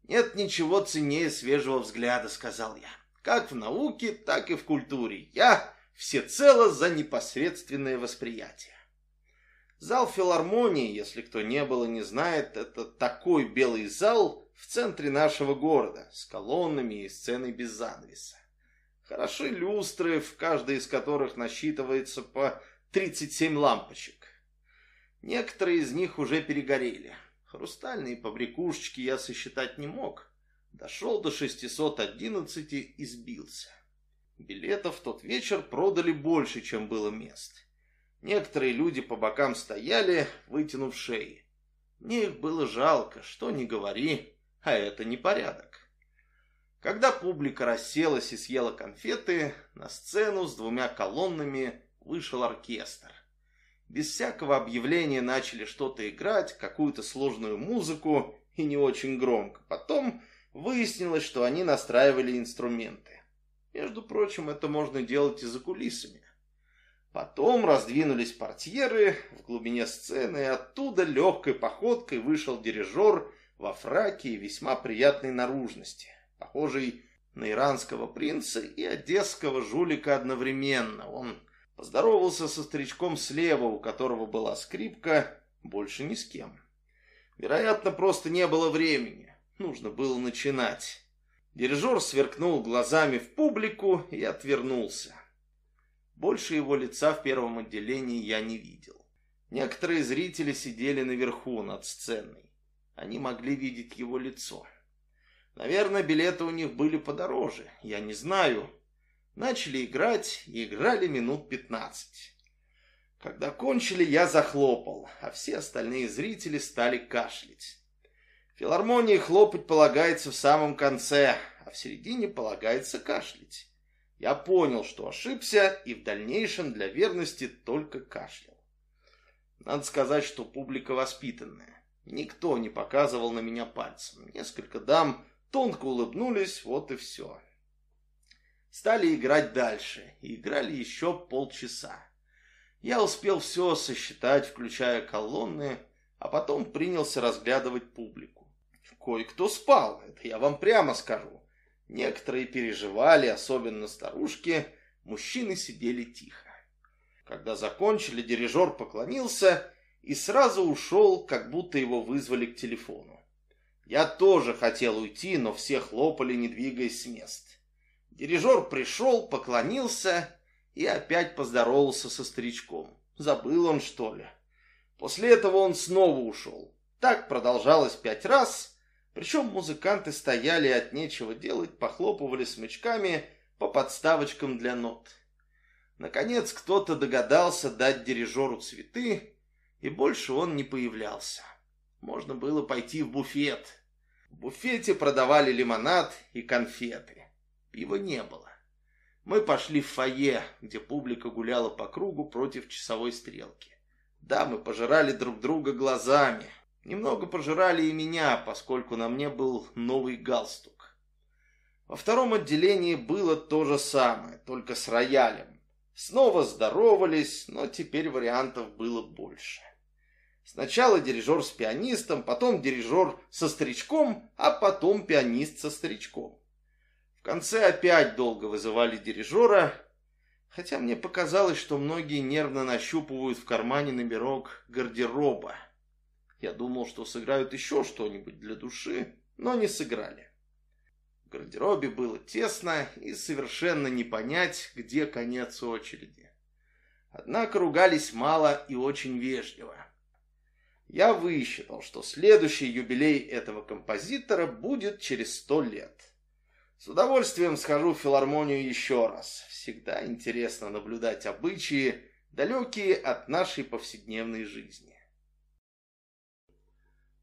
«Нет ничего ценнее свежего взгляда», — сказал я. «Как в науке, так и в культуре. Я всецело за непосредственное восприятие». Зал филармонии, если кто не был и не знает, это такой белый зал в центре нашего города, с колоннами и сценой без занавеса. Хороши люстры, в каждой из которых насчитывается по 37 лампочек. Некоторые из них уже перегорели. Хрустальные побрякушечки я сосчитать не мог. Дошел до 611 и сбился. Билетов тот вечер продали больше, чем было мест. Некоторые люди по бокам стояли, вытянув шеи. Мне их было жалко, что ни говори, а это не порядок. Когда публика расселась и съела конфеты, на сцену с двумя колоннами вышел оркестр. Без всякого объявления начали что-то играть, какую-то сложную музыку и не очень громко. Потом выяснилось, что они настраивали инструменты. Между прочим, это можно делать и за кулисами. Потом раздвинулись портьеры в глубине сцены, и оттуда легкой походкой вышел дирижер во фраке и весьма приятной наружности, похожий на иранского принца и одесского жулика одновременно. Он поздоровался со старичком слева, у которого была скрипка, больше ни с кем. Вероятно, просто не было времени. Нужно было начинать. Дирижер сверкнул глазами в публику и отвернулся. Больше его лица в первом отделении я не видел. Некоторые зрители сидели наверху, над сценой. Они могли видеть его лицо. Наверное, билеты у них были подороже, я не знаю. Начали играть и играли минут пятнадцать. Когда кончили, я захлопал, а все остальные зрители стали кашлять. Филармонии хлопать полагается в самом конце, а в середине полагается кашлять. Я понял, что ошибся, и в дальнейшем для верности только кашлял. Надо сказать, что публика воспитанная. Никто не показывал на меня пальцем. Несколько дам тонко улыбнулись, вот и все. Стали играть дальше, и играли еще полчаса. Я успел все сосчитать, включая колонны, а потом принялся разглядывать публику. Кое-кто спал, это я вам прямо скажу. Некоторые переживали, особенно старушки, мужчины сидели тихо. Когда закончили, дирижер поклонился и сразу ушел, как будто его вызвали к телефону. Я тоже хотел уйти, но все хлопали, не двигаясь с мест. Дирижер пришел, поклонился и опять поздоровался со старичком. Забыл он, что ли? После этого он снова ушел. Так продолжалось пять раз, причем музыканты стояли от нечего делать, похлопывали смычками по подставочкам для нот. Наконец кто-то догадался дать дирижеру цветы, и больше он не появлялся. Можно было пойти в буфет. В буфете продавали лимонад и конфеты. Пива не было. Мы пошли в фойе, где публика гуляла по кругу против часовой стрелки. Да, мы пожирали друг друга глазами, Немного пожирали и меня, поскольку на мне был новый галстук. Во втором отделении было то же самое, только с роялем. Снова здоровались, но теперь вариантов было больше. Сначала дирижер с пианистом, потом дирижер со старичком, а потом пианист со старичком. В конце опять долго вызывали дирижера, Хотя мне показалось, что многие нервно нащупывают в кармане номерок гардероба. Я думал, что сыграют еще что-нибудь для души, но не сыграли. В гардеробе было тесно и совершенно не понять, где конец очереди. Однако ругались мало и очень вежливо. Я высчитал, что следующий юбилей этого композитора будет через сто лет. С удовольствием схожу в филармонию еще раз. Всегда интересно наблюдать обычаи, далекие от нашей повседневной жизни.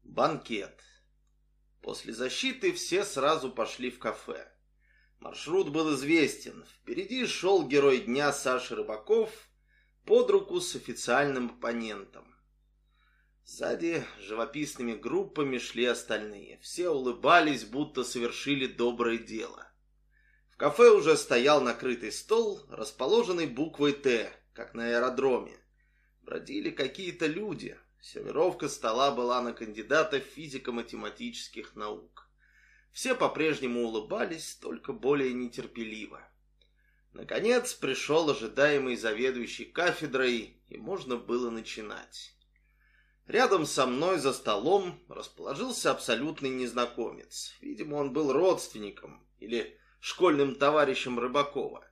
Банкет. После защиты все сразу пошли в кафе. Маршрут был известен. Впереди шел герой дня Саша Рыбаков под руку с официальным оппонентом. Сзади живописными группами шли остальные. Все улыбались, будто совершили доброе дело. В кафе уже стоял накрытый стол, расположенный буквой «Т», как на аэродроме. Бродили какие-то люди. Сервировка стола была на кандидата физико-математических наук. Все по-прежнему улыбались, только более нетерпеливо. Наконец пришел ожидаемый заведующий кафедрой, и можно было начинать. Рядом со мной за столом расположился абсолютный незнакомец. Видимо, он был родственником или школьным товарищем Рыбакова.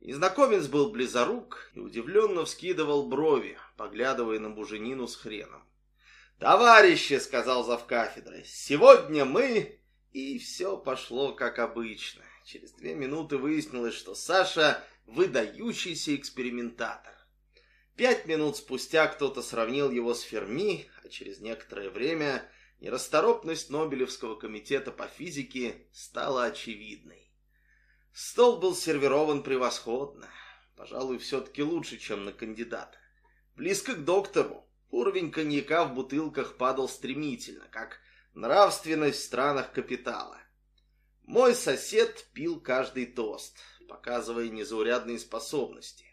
Незнакомец был близорук и удивленно вскидывал брови, поглядывая на буженину с хреном. «Товарищи!» — сказал завкафедрой. «Сегодня мы...» И все пошло как обычно. Через две минуты выяснилось, что Саша — выдающийся экспериментатор. Пять минут спустя кто-то сравнил его с Ферми, а через некоторое время нерасторопность Нобелевского комитета по физике стала очевидной. Стол был сервирован превосходно, пожалуй, все-таки лучше, чем на кандидата. Близко к доктору. Уровень коньяка в бутылках падал стремительно, как нравственность в странах капитала. Мой сосед пил каждый тост, показывая незаурядные способности.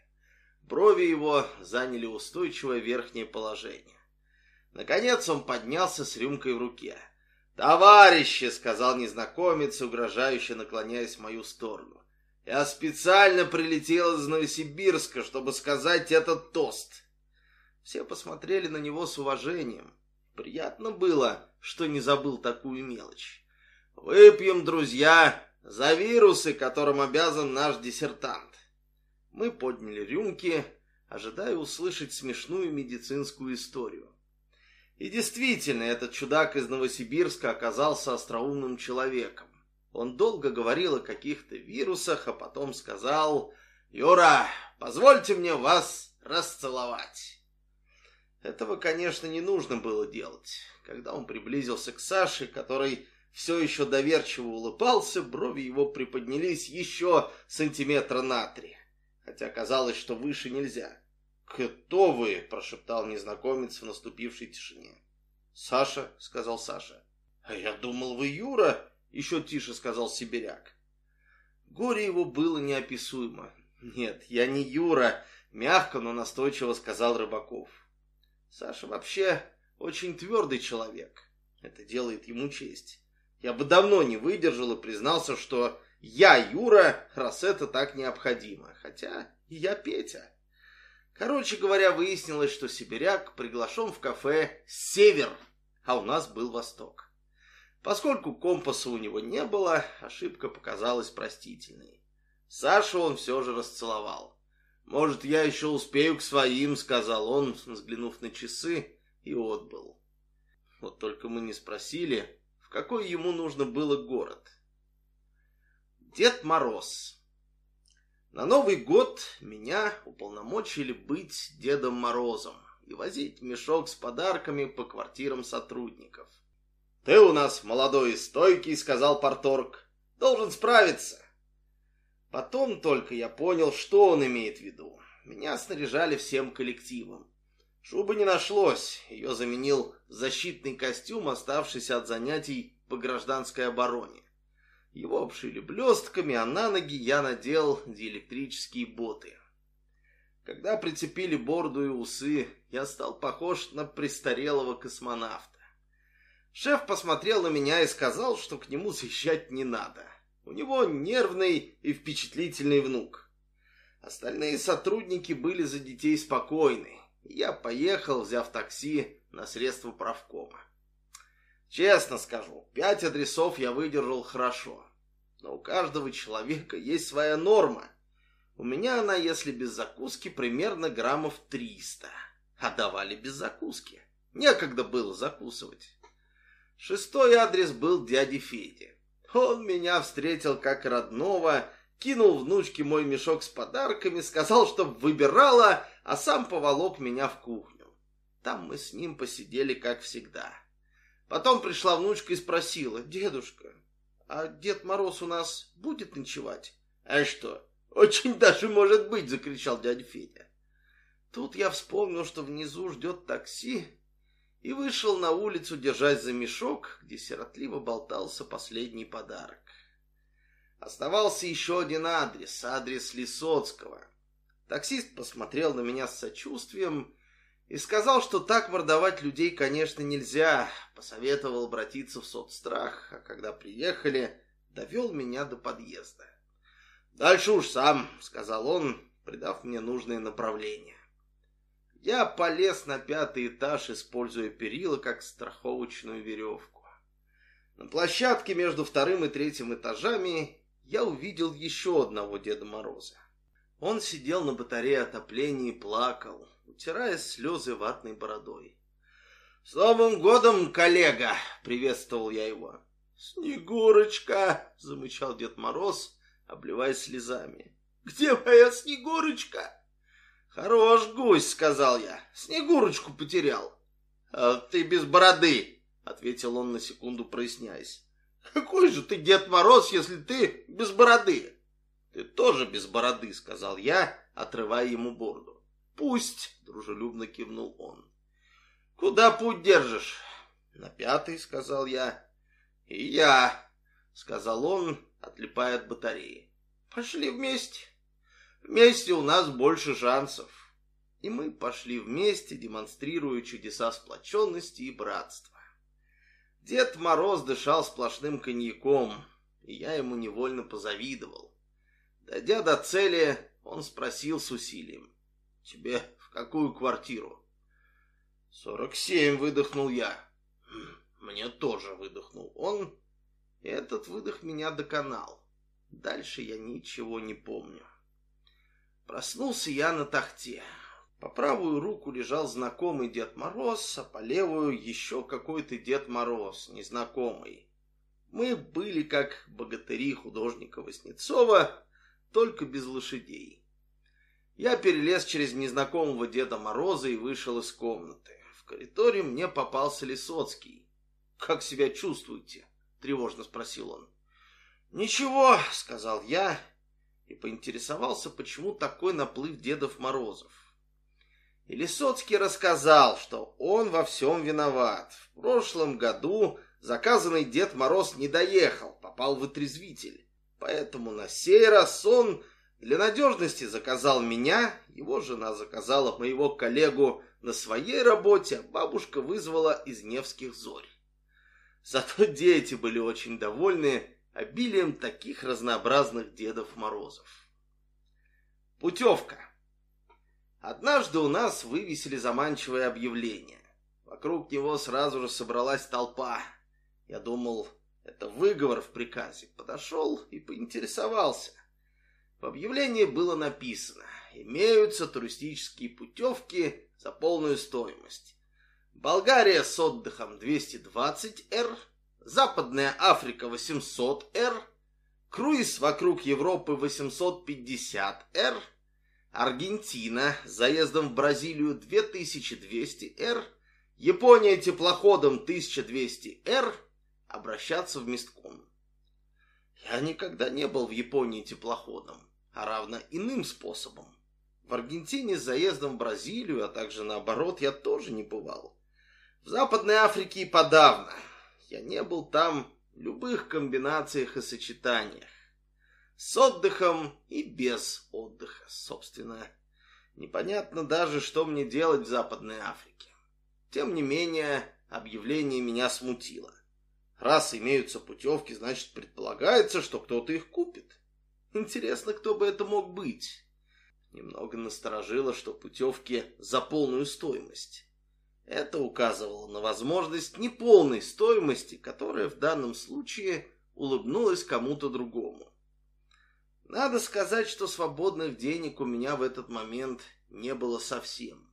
Брови его заняли устойчивое верхнее положение. Наконец он поднялся с рюмкой в руке. «Товарищи!» — сказал незнакомец, угрожающе наклоняясь в мою сторону. «Я специально прилетел из Новосибирска, чтобы сказать этот тост». Все посмотрели на него с уважением. Приятно было, что не забыл такую мелочь. «Выпьем, друзья, за вирусы, которым обязан наш диссертант». Мы подняли рюмки, ожидая услышать смешную медицинскую историю. И действительно, этот чудак из Новосибирска оказался остроумным человеком. Он долго говорил о каких-то вирусах, а потом сказал, «Юра, позвольте мне вас расцеловать». Этого, конечно, не нужно было делать. Когда он приблизился к Саше, который все еще доверчиво улыбался, брови его приподнялись еще сантиметра на три хотя казалось, что выше нельзя. «Кто вы?» – прошептал незнакомец в наступившей тишине. «Саша», – сказал Саша. «А я думал, вы Юра», – еще тише сказал сибиряк. Горе его было неописуемо. «Нет, я не Юра», – мягко, но настойчиво сказал Рыбаков. Саша вообще очень твердый человек. Это делает ему честь. Я бы давно не выдержал и признался, что я Юра, раз это так необходимо. Хотя я Петя. Короче говоря, выяснилось, что сибиряк приглашен в кафе «Север», а у нас был «Восток». Поскольку компаса у него не было, ошибка показалась простительной. Сашу он все же расцеловал. «Может, я еще успею к своим», — сказал он, взглянув на часы, и отбыл. Вот только мы не спросили, в какой ему нужно было город. Дед Мороз. На Новый год меня уполномочили быть Дедом Морозом и возить мешок с подарками по квартирам сотрудников. «Ты у нас молодой и стойкий», — сказал Порторг. «Должен справиться». Потом только я понял, что он имеет в виду. Меня снаряжали всем коллективом. Шубы не нашлось, ее заменил защитный костюм, оставшийся от занятий по гражданской обороне. Его обшили блестками, а на ноги я надел диэлектрические боты. Когда прицепили бороду и усы, я стал похож на престарелого космонавта. Шеф посмотрел на меня и сказал, что к нему съезжать не надо. У него нервный и впечатлительный внук. Остальные сотрудники были за детей спокойны. Я поехал, взяв такси на средства правкома. Честно скажу, пять адресов я выдержал хорошо. Но у каждого человека есть своя норма. У меня она, если без закуски, примерно граммов триста. А давали без закуски. Некогда было закусывать. Шестой адрес был дяди Феди. Он меня встретил как родного, кинул внучке мой мешок с подарками, сказал, чтоб выбирала, а сам поволок меня в кухню. Там мы с ним посидели, как всегда. Потом пришла внучка и спросила, «Дедушка, а Дед Мороз у нас будет ночевать?» «А что? Очень даже может быть!» — закричал дядя Федя. Тут я вспомнил, что внизу ждет такси, и вышел на улицу, держась за мешок, где сиротливо болтался последний подарок. Оставался еще один адрес, адрес Лисоцкого. Таксист посмотрел на меня с сочувствием и сказал, что так мордовать людей, конечно, нельзя. Посоветовал обратиться в соцстрах, а когда приехали, довел меня до подъезда. «Дальше уж сам», — сказал он, придав мне нужное направление. Я полез на пятый этаж, используя перила как страховочную веревку. На площадке между вторым и третьим этажами я увидел еще одного Деда Мороза. Он сидел на батарее отопления и плакал утирая слезы ватной бородой. «С Новым годом, коллега!» — приветствовал я его. «Снегурочка!» — замычал Дед Мороз, обливаясь слезами. «Где моя Снегурочка?» «Хорош гусь!» — сказал я. «Снегурочку потерял». «А ты без бороды!» — ответил он на секунду, проясняясь. «Какой же ты Дед Мороз, если ты без бороды?» «Ты тоже без бороды», — сказал я, отрывая ему бороду. «Пусть», — дружелюбно кивнул он. «Куда путь держишь?» «На пятый», — сказал я. «И я», — сказал он, отлипая от батареи. «Пошли вместе. Вместе у нас больше шансов». И мы пошли вместе, демонстрируя чудеса сплоченности и братства. Дед Мороз дышал сплошным коньяком, и я ему невольно позавидовал. Дойдя до цели, он спросил с усилием. Тебе в какую квартиру? Сорок семь, выдохнул я. «Хм, мне тоже выдохнул он. Этот выдох меня доконал. Дальше я ничего не помню. Проснулся я на тахте. По правую руку лежал знакомый Дед Мороз, а по левую еще какой-то Дед Мороз, незнакомый. Мы были как богатыри художника Васнецова, только без лошадей. Я перелез через незнакомого Деда Мороза и вышел из комнаты. В коридоре мне попался Лисоцкий. «Как себя чувствуете?» — тревожно спросил он. «Ничего», — сказал я и поинтересовался, почему такой наплыв Дедов Морозов. И Лисоцкий рассказал, что он во всем виноват. В прошлом году заказанный Дед Мороз не доехал, попал в отрезвитель. Поэтому на сей раз он для надежности заказал меня, его жена заказала моего коллегу на своей работе, а бабушка вызвала из Невских зорь. Зато дети были очень довольны обилием таких разнообразных Дедов Морозов. Путевка. Однажды у нас вывесили заманчивое объявление. Вокруг него сразу же собралась толпа. Я думал, это выговор в приказе. Подошел и поинтересовался. В объявлении было написано «Имеются туристические путевки за полную стоимость». Болгария с отдыхом 220 Р, Западная Африка 800 Р, круиз вокруг Европы 850 Р, Аргентина с заездом в Бразилию 2200 Р, Япония теплоходом 1200 Р, обращаться в местком. Я никогда не был в Японии теплоходом а равно иным способом. В Аргентине с заездом в Бразилию, а также наоборот, я тоже не бывал. В Западной Африке и подавно. Я не был там в любых комбинациях и сочетаниях. С отдыхом и без отдыха, собственно. Непонятно даже, что мне делать в Западной Африке. Тем не менее, объявление меня смутило. Раз имеются путевки, значит, предполагается, что кто-то их купит. Интересно, кто бы это мог быть? Немного насторожило, что путевки за полную стоимость. Это указывало на возможность неполной стоимости, которая в данном случае улыбнулась кому-то другому. Надо сказать, что свободных денег у меня в этот момент не было совсем,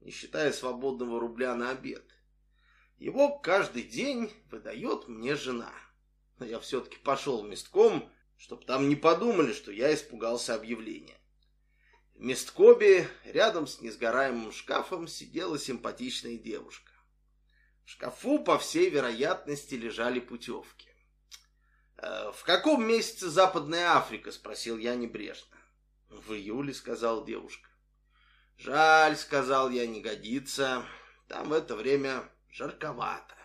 не считая свободного рубля на обед. Его каждый день выдает мне жена. Но я все-таки пошел в местком, чтобы там не подумали, что я испугался объявления. В месткобе рядом с несгораемым шкафом сидела симпатичная девушка. В шкафу, по всей вероятности, лежали путевки. «Э, «В каком месяце Западная Африка?» – спросил я небрежно. «В июле», – сказала девушка. «Жаль», – сказал я, – «не годится. Там в это время жарковато».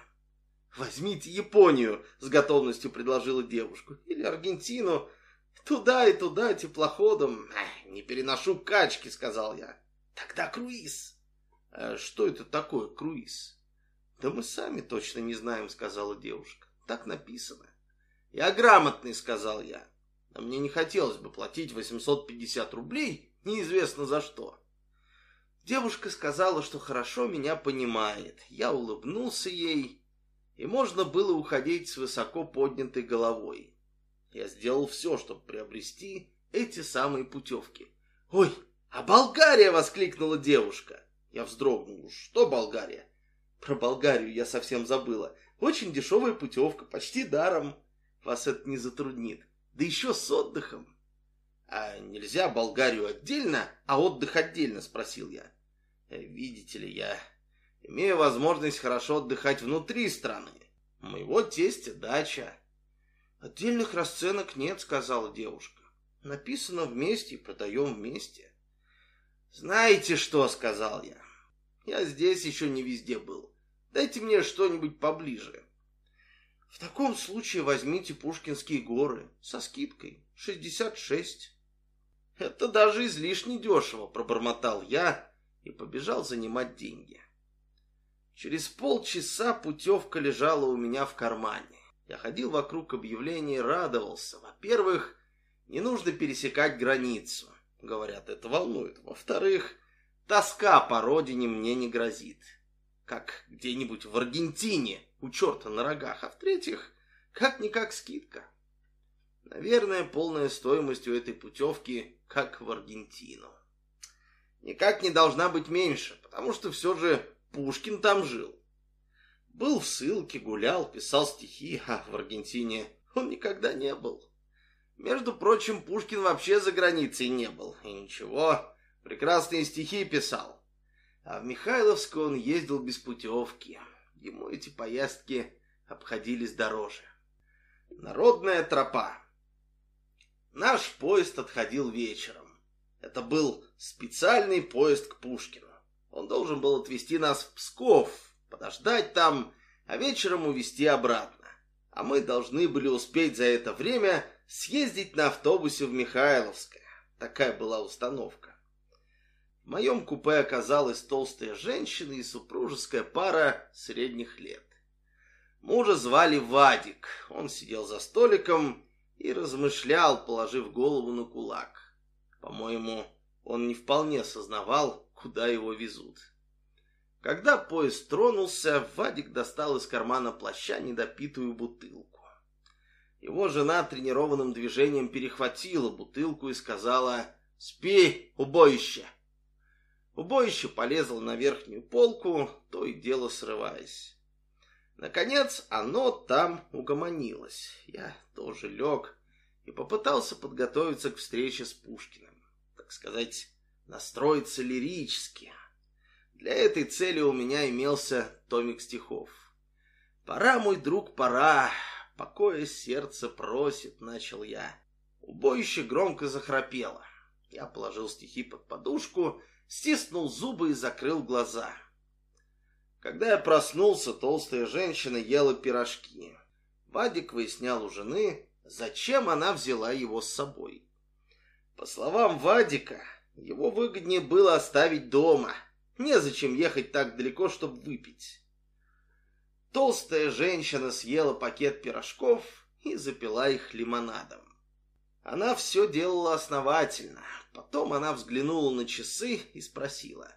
«Возьмите Японию», – с готовностью предложила девушка. «Или Аргентину. Туда и туда теплоходом. Не переношу качки, сказал я. Тогда круиз. А что это такое круиз? Да мы сами точно не знаем, сказала девушка. Так написано. Я грамотный, сказал я. А мне не хотелось бы платить 850 рублей, неизвестно за что. Девушка сказала, что хорошо меня понимает. Я улыбнулся ей, и можно было уходить с высоко поднятой головой. Я сделал все, чтобы приобрести эти самые путевки. «Ой, а Болгария!» — воскликнула девушка. Я вздрогнул. «Что Болгария?» «Про Болгарию я совсем забыла. Очень дешевая путевка, почти даром. Вас это не затруднит. Да еще с отдыхом». «А нельзя Болгарию отдельно, а отдых отдельно?» — спросил я. «Э, «Видите ли, я имею возможность хорошо отдыхать внутри страны. У моего тестя дача». «Отдельных расценок нет», — сказала девушка. «Написано вместе продаем вместе». «Знаете что?» — сказал я. «Я здесь еще не везде был. Дайте мне что-нибудь поближе». «В таком случае возьмите Пушкинские горы со скидкой. 66». «Это даже излишне дешево», — пробормотал я и побежал занимать деньги. Через полчаса путевка лежала у меня в кармане. Я ходил вокруг объявлений и радовался. Во-первых, не нужно пересекать границу. Говорят, это волнует. Во-вторых, тоска по родине мне не грозит. Как где-нибудь в Аргентине у черта на рогах. А в-третьих, как-никак скидка. Наверное, полная стоимость у этой путевки, как в Аргентину. Никак не должна быть меньше, потому что все же Пушкин там жил. Был в ссылке, гулял, писал стихи, а в Аргентине он никогда не был. Между прочим, Пушкин вообще за границей не был. И ничего, прекрасные стихи писал. А в Михайловскую он ездил без путевки. Ему эти поездки обходились дороже. Народная тропа. Наш поезд отходил вечером. Это был специальный поезд к Пушкину. Он должен был отвезти нас в Псков, подождать там, а вечером увезти обратно. А мы должны были успеть за это время съездить на автобусе в Михайловское. Такая была установка. В моем купе оказалась толстая женщина и супружеская пара средних лет. Мужа звали Вадик. Он сидел за столиком и размышлял, положив голову на кулак. По-моему, он не вполне сознавал, куда его везут. Когда поезд тронулся, Вадик достал из кармана плаща недопитую бутылку. Его жена тренированным движением перехватила бутылку и сказала «Спи, убоище!». Убоище полезло на верхнюю полку, то и дело срываясь. Наконец оно там угомонилось. Я тоже лег и попытался подготовиться к встрече с Пушкиным. Так сказать, настроиться лирически, для этой цели у меня имелся томик стихов. «Пора, мой друг, пора, покоя сердце просит», — начал я. Убоище громко захрапело. Я положил стихи под подушку, стиснул зубы и закрыл глаза. Когда я проснулся, толстая женщина ела пирожки. Вадик выяснял у жены, зачем она взяла его с собой. По словам Вадика, его выгоднее было оставить дома — Незачем ехать так далеко, чтобы выпить. Толстая женщина съела пакет пирожков и запила их лимонадом. Она все делала основательно. Потом она взглянула на часы и спросила.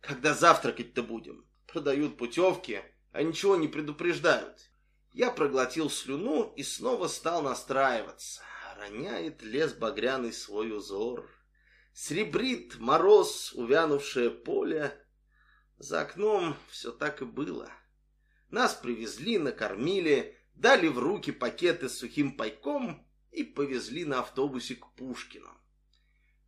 «Когда завтракать-то будем? Продают путевки, а ничего не предупреждают». Я проглотил слюну и снова стал настраиваться. Роняет лес багряный свой узор. Сребрит мороз, увянувшее поле. За окном все так и было. Нас привезли, накормили, дали в руки пакеты с сухим пайком и повезли на автобусе к Пушкину.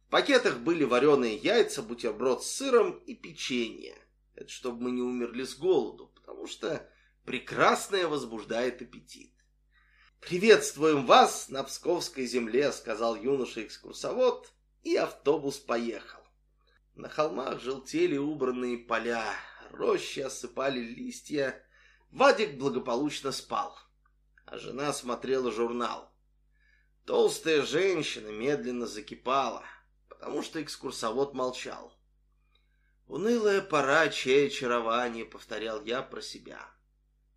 В пакетах были вареные яйца, бутерброд с сыром и печенье. Это чтобы мы не умерли с голоду, потому что прекрасное возбуждает аппетит. «Приветствуем вас на Псковской земле», — сказал юноша-экскурсовод, и автобус поехал. На холмах желтели убранные поля, рощи осыпали листья. Вадик благополучно спал, а жена смотрела журнал. Толстая женщина медленно закипала, потому что экскурсовод молчал. «Унылая пора, чей очарование», — повторял я про себя.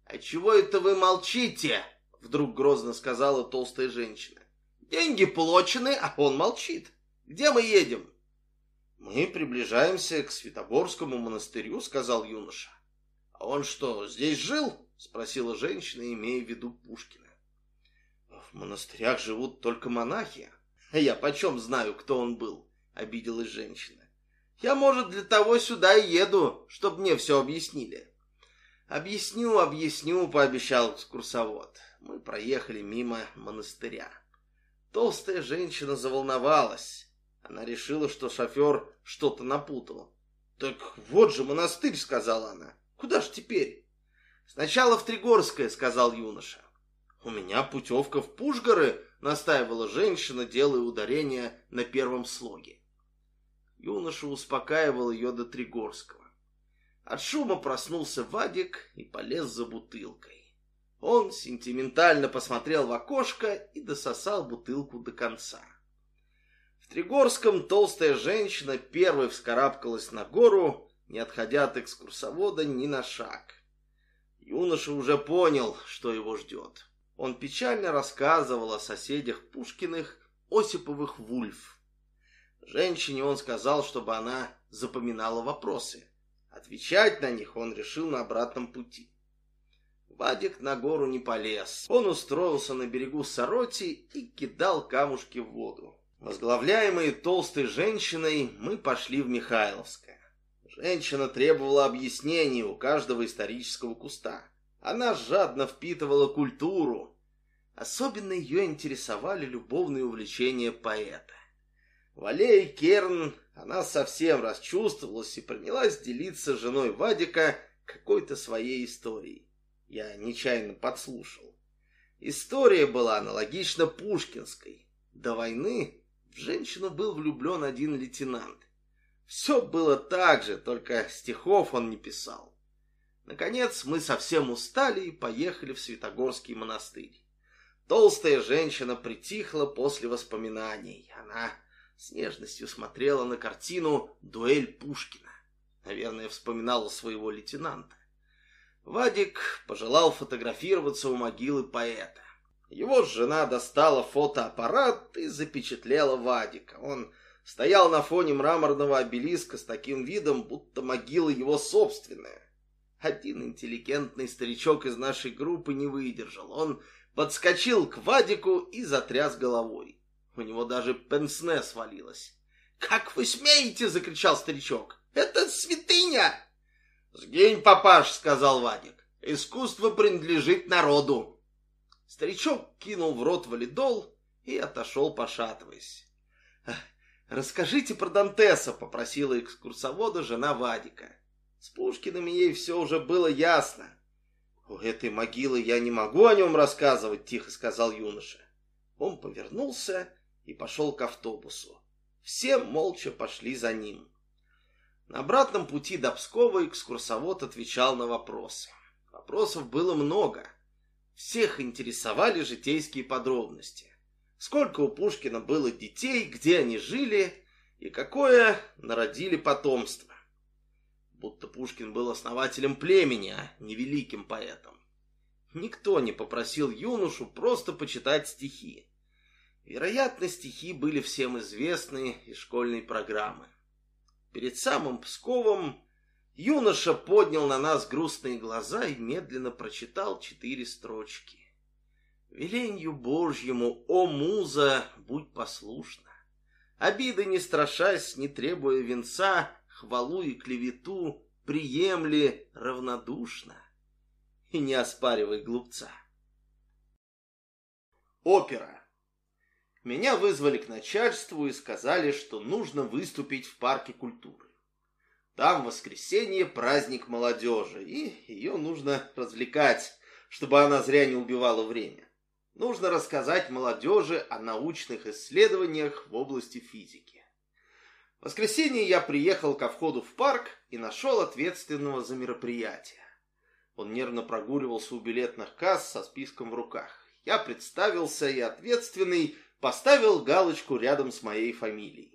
«А чего это вы молчите?» — вдруг грозно сказала толстая женщина. «Деньги получены, а он молчит. Где мы едем?» «Мы приближаемся к Святоборскому монастырю», — сказал юноша. «А он что, здесь жил?» — спросила женщина, имея в виду Пушкина. «В монастырях живут только монахи. Я почем знаю, кто он был?» — обиделась женщина. «Я, может, для того сюда и еду, чтобы мне все объяснили». «Объясню, объясню», — пообещал экскурсовод. Мы проехали мимо монастыря. Толстая женщина заволновалась. Она решила, что шофер что-то напутал. «Так вот же монастырь», — сказала она. «Куда ж теперь?» «Сначала в Тригорское», — сказал юноша. «У меня путевка в Пушгоры», — настаивала женщина, делая ударение на первом слоге. Юноша успокаивал ее до Тригорского. От шума проснулся Вадик и полез за бутылкой. Он сентиментально посмотрел в окошко и дососал бутылку до конца. Тригорском толстая женщина первой вскарабкалась на гору, не отходя от экскурсовода ни на шаг. Юноша уже понял, что его ждет. Он печально рассказывал о соседях Пушкиных, Осиповых Вульф. Женщине он сказал, чтобы она запоминала вопросы. Отвечать на них он решил на обратном пути. Вадик на гору не полез. Он устроился на берегу Сороти и кидал камушки в воду. Возглавляемые толстой женщиной, мы пошли в Михайловское. Женщина требовала объяснений у каждого исторического куста. Она жадно впитывала культуру. Особенно ее интересовали любовные увлечения поэта. Валей Керн она совсем расчувствовалась и принялась делиться с женой Вадика какой-то своей историей. Я нечаянно подслушал. История была аналогична пушкинской. До войны в женщину был влюблен один лейтенант. Все было так же, только стихов он не писал. Наконец мы совсем устали и поехали в Святогорский монастырь. Толстая женщина притихла после воспоминаний. Она с нежностью смотрела на картину «Дуэль Пушкина». Наверное, вспоминала своего лейтенанта. Вадик пожелал фотографироваться у могилы поэта. Его жена достала фотоаппарат и запечатлела Вадика. Он стоял на фоне мраморного обелиска с таким видом, будто могила его собственная. Один интеллигентный старичок из нашей группы не выдержал. Он подскочил к Вадику и затряс головой. У него даже пенсне свалилось. «Как вы смеете!» — закричал старичок. «Это святыня!» «Сгинь, папаш!» — сказал Вадик. «Искусство принадлежит народу!» Старичок кинул в рот валидол и отошел, пошатываясь. «Расскажите про Дантеса», — попросила экскурсовода жена Вадика. С Пушкиным ей все уже было ясно. «У этой могилы я не могу о нем рассказывать», — тихо сказал юноша. Он повернулся и пошел к автобусу. Все молча пошли за ним. На обратном пути до Пскова экскурсовод отвечал на вопросы. Вопросов было много. Всех интересовали житейские подробности. Сколько у Пушкина было детей, где они жили и какое народили потомство. Будто Пушкин был основателем племени, а не великим поэтом. Никто не попросил юношу просто почитать стихи. Вероятно, стихи были всем известны из школьной программы. Перед самым Псковом юноша поднял на нас грустные глаза и медленно прочитал четыре строчки. «Веленью Божьему, о муза, будь послушна! Обиды не страшась, не требуя венца, хвалу и клевету, приемли равнодушно и не оспаривай глупца». Опера меня вызвали к начальству и сказали, что нужно выступить в парке культуры. Там в воскресенье праздник молодежи, и ее нужно развлекать, чтобы она зря не убивала время. Нужно рассказать молодежи о научных исследованиях в области физики. В воскресенье я приехал ко входу в парк и нашел ответственного за мероприятие. Он нервно прогуливался у билетных касс со списком в руках. Я представился, и ответственный поставил галочку рядом с моей фамилией.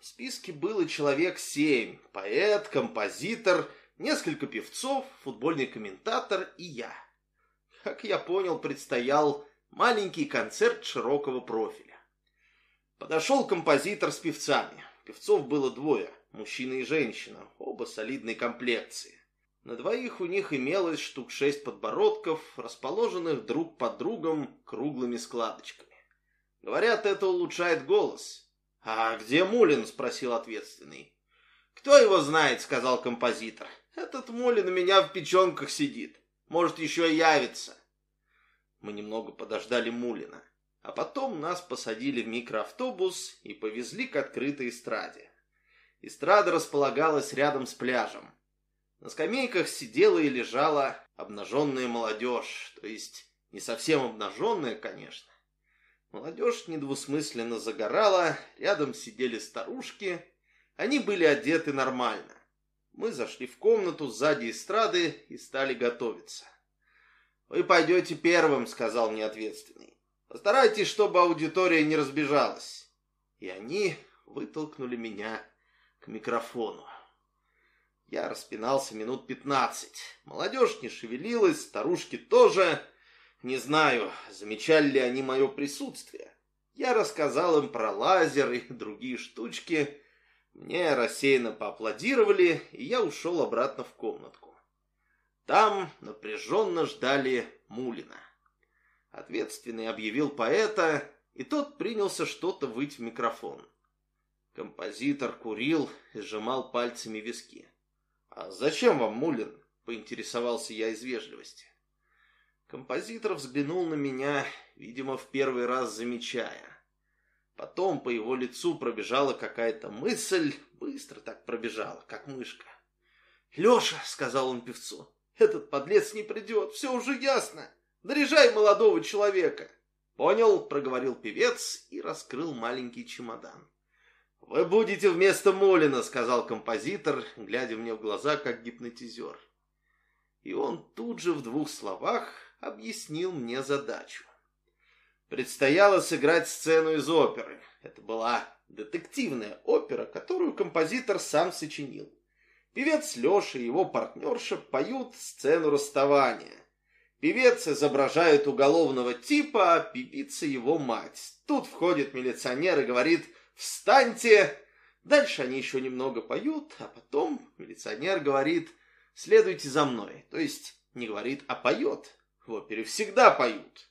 В списке было человек семь. Поэт, композитор, несколько певцов, футбольный комментатор и я. Как я понял, предстоял маленький концерт широкого профиля. Подошел композитор с певцами. Певцов было двое, мужчина и женщина, оба солидной комплекции. На двоих у них имелось штук шесть подбородков, расположенных друг под другом круглыми складочками. Говорят, это улучшает голос. «А где Мулин?» — спросил ответственный. «Кто его знает?» — сказал композитор. «Этот Мулин у меня в печенках сидит. Может, еще явится». Мы немного подождали Мулина, а потом нас посадили в микроавтобус и повезли к открытой эстраде. Эстрада располагалась рядом с пляжем. На скамейках сидела и лежала обнаженная молодежь, то есть не совсем обнаженная, конечно, Молодежь недвусмысленно загорала, рядом сидели старушки. Они были одеты нормально. Мы зашли в комнату сзади эстрады и стали готовиться. «Вы пойдете первым», — сказал мне ответственный. «Постарайтесь, чтобы аудитория не разбежалась». И они вытолкнули меня к микрофону. Я распинался минут пятнадцать. Молодежь не шевелилась, старушки тоже. Не знаю, замечали ли они мое присутствие. Я рассказал им про лазер и другие штучки. Мне рассеянно поаплодировали, и я ушел обратно в комнатку. Там напряженно ждали Мулина. Ответственный объявил поэта, и тот принялся что-то выть в микрофон. Композитор курил и сжимал пальцами виски. «А зачем вам Мулин?» — поинтересовался я из вежливости. Композитор взглянул на меня, видимо, в первый раз замечая. Потом по его лицу пробежала какая-то мысль, быстро так пробежала, как мышка. «Леша», — сказал он певцу, — «этот подлец не придет, все уже ясно. Наряжай молодого человека». «Понял», — проговорил певец и раскрыл маленький чемодан. «Вы будете вместо Молина», — сказал композитор, глядя мне в глаза, как гипнотизер. И он тут же в двух словах объяснил мне задачу. Предстояло сыграть сцену из оперы. Это была детективная опера, которую композитор сам сочинил. Певец Леша и его партнерша поют сцену расставания. Певец изображает уголовного типа, а певица его мать. Тут входит милиционер и говорит «Встаньте!». Дальше они еще немного поют, а потом милиционер говорит «Следуйте за мной». То есть не говорит, а поет. В опере всегда поют.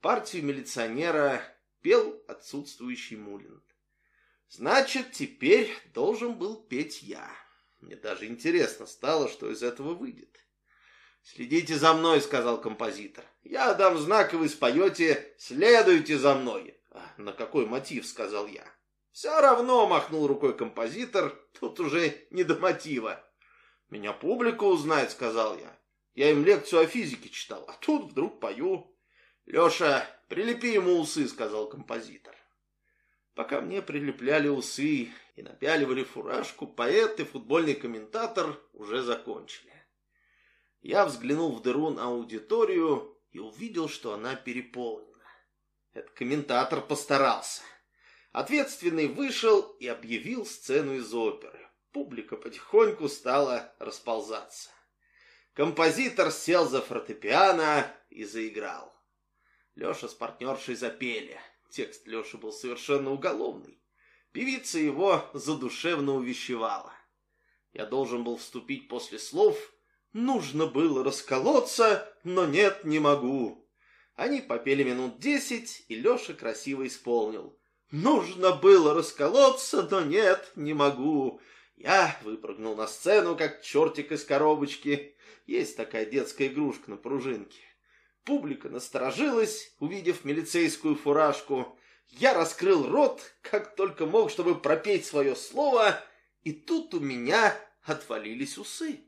Партию милиционера пел отсутствующий Мулин. Значит, теперь должен был петь я. Мне даже интересно стало, что из этого выйдет. «Следите за мной», — сказал композитор. «Я дам знак, и вы споете «Следуйте за мной». А, «На какой мотив?» — сказал я. «Все равно», — махнул рукой композитор, — «тут уже не до мотива». «Меня публика узнает», — сказал я. Я им лекцию о физике читал, а тут вдруг пою. Леша, прилепи ему усы, сказал композитор. Пока мне прилепляли усы и напяливали фуражку, поэт и футбольный комментатор уже закончили. Я взглянул в дыру на аудиторию и увидел, что она переполнена. Этот комментатор постарался. Ответственный вышел и объявил сцену из оперы. Публика потихоньку стала расползаться. Композитор сел за фортепиано и заиграл. Леша с партнершей запели. Текст Леши был совершенно уголовный. Певица его задушевно увещевала. Я должен был вступить после слов «Нужно было расколоться, но нет, не могу». Они попели минут десять, и Леша красиво исполнил. «Нужно было расколоться, но нет, не могу». Я выпрыгнул на сцену, как чертик из коробочки. Есть такая детская игрушка на пружинке. Публика насторожилась, увидев милицейскую фуражку. Я раскрыл рот, как только мог, чтобы пропеть свое слово, и тут у меня отвалились усы.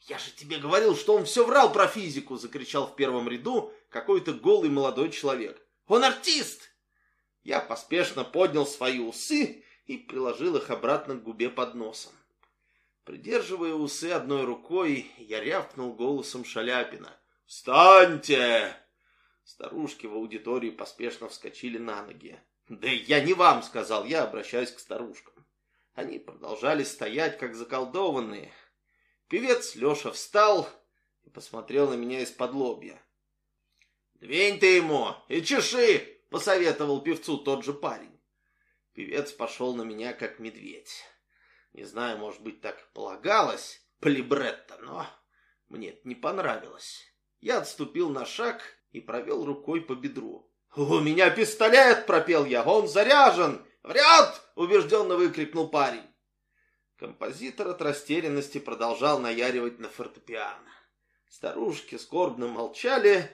«Я же тебе говорил, что он все врал про физику!» — закричал в первом ряду какой-то голый молодой человек. «Он артист!» Я поспешно поднял свои усы и приложил их обратно к губе под носом. Придерживая усы одной рукой, я рявкнул голосом Шаляпина. «Встаньте!» Старушки в аудитории поспешно вскочили на ноги. «Да я не вам!» — сказал я, обращаясь к старушкам. Они продолжали стоять, как заколдованные. Певец Леша встал и посмотрел на меня из-под лобья. «Двинь ты ему и чеши!» — посоветовал певцу тот же парень. Певец пошел на меня, как медведь. Не знаю, может быть, так полагалось, полибретто, но мне это не понравилось. Я отступил на шаг и провел рукой по бедру. «У меня пистолет!» — пропел я. «Он заряжен!» «Врет!» — убежденно выкрикнул парень. Композитор от растерянности продолжал наяривать на фортепиано. Старушки скорбно молчали.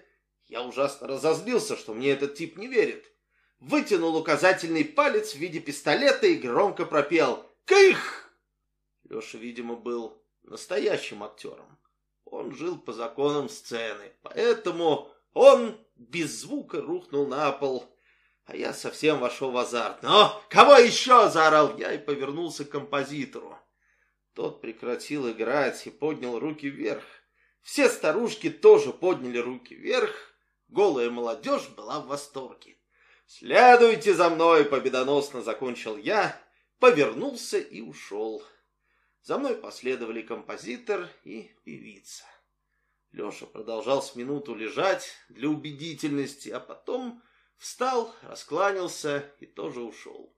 Я ужасно разозлился, что мне этот тип не верит. Вытянул указательный палец в виде пистолета и громко пропел «Кых!». Леша, видимо, был настоящим актером. Он жил по законам сцены, поэтому он без звука рухнул на пол, а я совсем вошел в азарт. «Но кого еще?» – заорал я и повернулся к композитору. Тот прекратил играть и поднял руки вверх. Все старушки тоже подняли руки вверх. Голая молодежь была в восторге. «Следуйте за мной!» – победоносно закончил я, повернулся и ушел. За мной последовали композитор и певица. Леша продолжал с минуту лежать для убедительности, а потом встал, раскланялся и тоже ушел.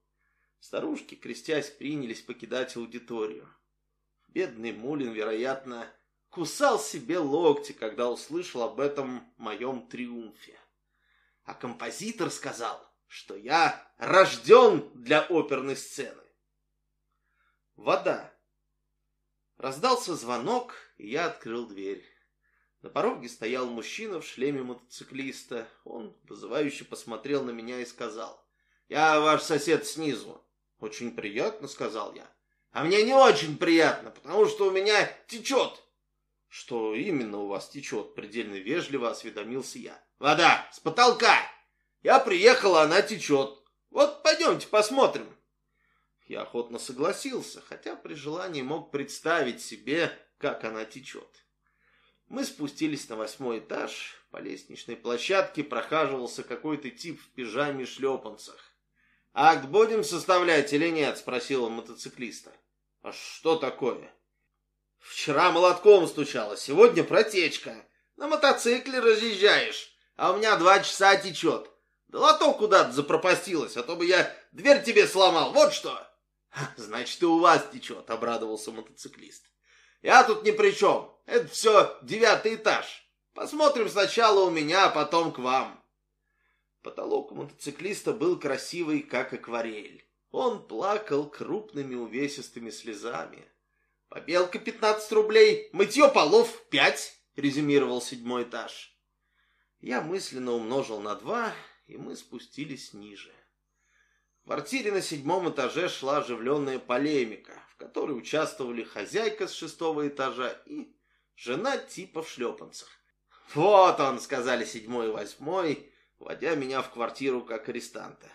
Старушки, крестясь, принялись покидать аудиторию. Бедный Мулин, вероятно, кусал себе локти, когда услышал об этом моем триумфе. А композитор сказал, что я рожден для оперной сцены. Вода. Раздался звонок, и я открыл дверь. На пороге стоял мужчина в шлеме мотоциклиста. Он вызывающе посмотрел на меня и сказал. «Я ваш сосед снизу». «Очень приятно», — сказал я. «А мне не очень приятно, потому что у меня течет». «Что именно у вас течет?» — предельно вежливо осведомился я. «Вода с потолка. Я приехал, она течет. Вот пойдемте посмотрим». Я охотно согласился, хотя при желании мог представить себе, как она течет. Мы спустились на восьмой этаж. По лестничной площадке прохаживался какой-то тип в пижаме и шлепанцах. «Акт будем составлять или нет?» – спросил он мотоциклиста. «А что такое?» «Вчера молотком стучало, сегодня протечка. На мотоцикле разъезжаешь, а у меня два часа течет. Да лоток куда-то запропастилось, а то бы я дверь тебе сломал, вот что!» «Значит, и у вас течет», — обрадовался мотоциклист. «Я тут ни при чем. Это все девятый этаж. Посмотрим сначала у меня, а потом к вам». Потолок у мотоциклиста был красивый, как акварель. Он плакал крупными увесистыми слезами. «Побелка пятнадцать рублей, мытье полов пять», — резюмировал седьмой этаж. Я мысленно умножил на два, и мы спустились ниже. Квартире на седьмом этаже шла оживленная полемика, в которой участвовали хозяйка с шестого этажа и жена типа в шлепанцах. «Вот он», — сказали седьмой и восьмой, вводя меня в квартиру как арестанта.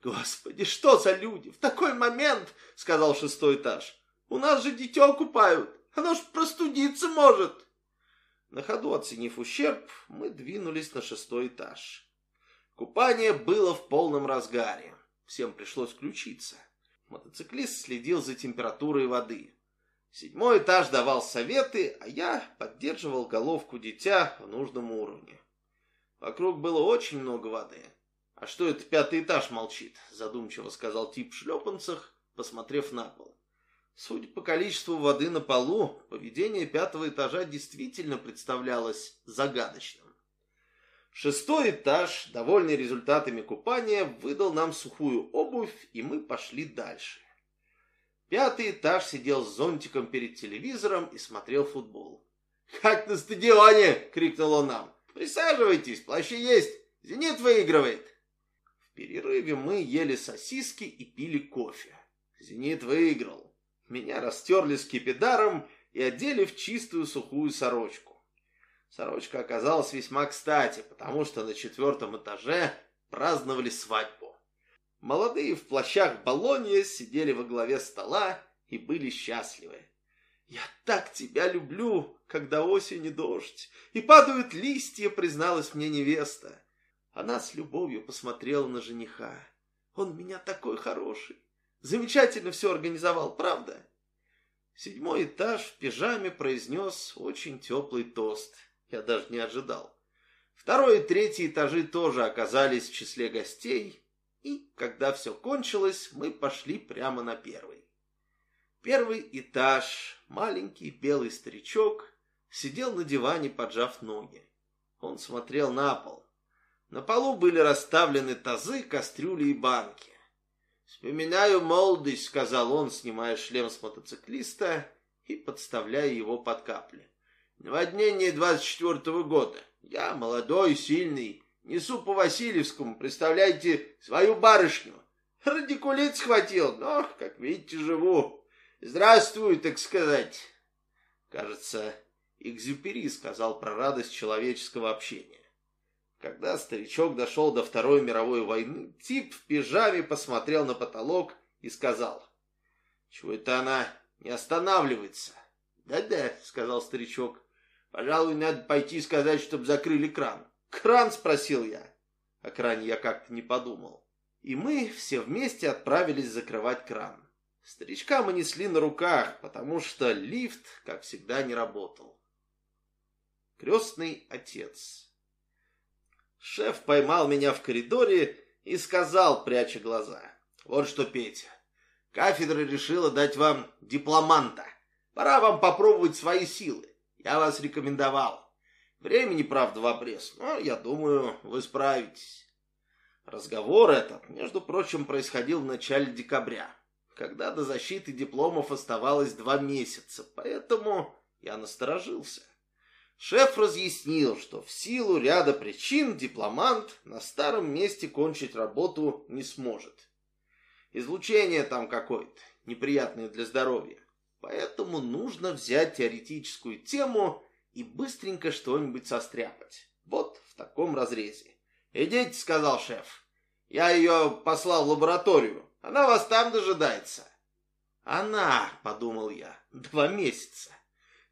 «Господи, что за люди! В такой момент!» — сказал шестой этаж. «У нас же дитё купают! Оно ж простудиться может!» На ходу оценив ущерб, мы двинулись на шестой этаж. Купание было в полном разгаре. Всем пришлось включиться. Мотоциклист следил за температурой воды. Седьмой этаж давал советы, а я поддерживал головку дитя в нужном уровне. Вокруг было очень много воды. «А что это пятый этаж молчит?» — задумчиво сказал тип в шлепанцах, посмотрев на пол. Судя по количеству воды на полу, поведение пятого этажа действительно представлялось загадочным. Шестой этаж, довольный результатами купания, выдал нам сухую обувь, и мы пошли дальше. Пятый этаж сидел с зонтиком перед телевизором и смотрел футбол. «Как на стадионе!» — крикнул он нам. «Присаживайтесь, плащи есть! Зенит выигрывает!» В перерыве мы ели сосиски и пили кофе. Зенит выиграл. Меня растерли скипидаром и одели в чистую сухую сорочку. Сорочка оказалась весьма кстати, потому что на четвертом этаже праздновали свадьбу. Молодые в плащах Болонья сидели во главе стола и были счастливы. «Я так тебя люблю, когда осень и дождь, и падают листья», — призналась мне невеста. Она с любовью посмотрела на жениха. «Он меня такой хороший. Замечательно все организовал, правда?» Седьмой этаж в пижаме произнес очень теплый тост. Я даже не ожидал. Второй и третий этажи тоже оказались в числе гостей, и, когда все кончилось, мы пошли прямо на первый. Первый этаж, маленький белый старичок, сидел на диване, поджав ноги. Он смотрел на пол. На полу были расставлены тазы, кастрюли и банки. «Вспоминаю молодость», — сказал он, снимая шлем с мотоциклиста и подставляя его под капли. «Наводнение двадцать четвертого года. Я молодой, сильный, несу по Васильевскому, представляете, свою барышню. Радикулит схватил, но, как видите, живу. Здравствуй, так сказать». Кажется, Экзюпери сказал про радость человеческого общения. Когда старичок дошел до Второй мировой войны, тип в пижаме посмотрел на потолок и сказал, «Чего это она не останавливается?» «Да-да», — сказал старичок, «пожалуй, надо пойти сказать, чтобы закрыли кран». «Кран?» — спросил я. О кране я как-то не подумал. И мы все вместе отправились закрывать кран. Старичка мы несли на руках, потому что лифт, как всегда, не работал. Крестный отец. Шеф поймал меня в коридоре и сказал, пряча глаза. Вот что, Петя, кафедра решила дать вам дипломанта. Пора вам попробовать свои силы. Я вас рекомендовал. Времени, правда, в обрез, но, я думаю, вы справитесь. Разговор этот, между прочим, происходил в начале декабря, когда до защиты дипломов оставалось два месяца, поэтому я насторожился. Шеф разъяснил, что в силу ряда причин дипломант на старом месте кончить работу не сможет. Излучение там какое-то, неприятное для здоровья. Поэтому нужно взять теоретическую тему и быстренько что-нибудь состряпать. Вот в таком разрезе. «Идите», — сказал шеф. «Я ее послал в лабораторию. Она вас там дожидается». «Она», — подумал я, — «два месяца.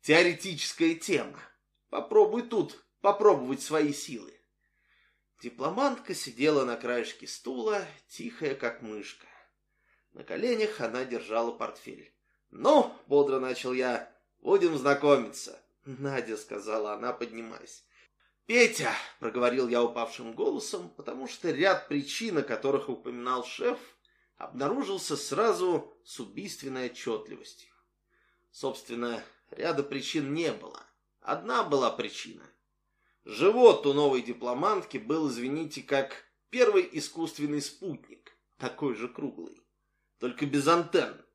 Теоретическая тема. Попробуй тут попробовать свои силы. Дипломантка сидела на краешке стула, тихая, как мышка. На коленях она держала портфель. «Ну, — бодро начал я, — будем знакомиться». «Надя», — сказала она, поднимаясь. «Петя!» — проговорил я упавшим голосом, потому что ряд причин, о которых упоминал шеф, обнаружился сразу с убийственной отчетливостью. Собственно, ряда причин не было. Одна была причина. Живот у новой дипломантки был, извините, как первый искусственный спутник, такой же круглый, только без антенн.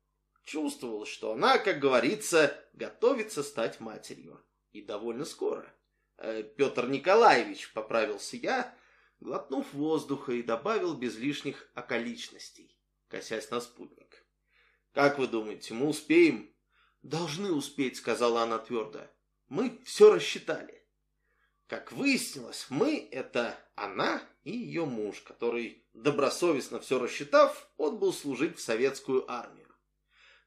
Чувствовалось, что она, как говорится, готовится стать матерью. И довольно скоро. Э, Петр Николаевич, поправился я, глотнув воздуха и добавил без лишних околичностей, косясь на спутник. «Как вы думаете, мы успеем?» «Должны успеть», — сказала она твердо. Мы все рассчитали. Как выяснилось, мы — это она и ее муж, который, добросовестно все рассчитав, отбыл служить в советскую армию.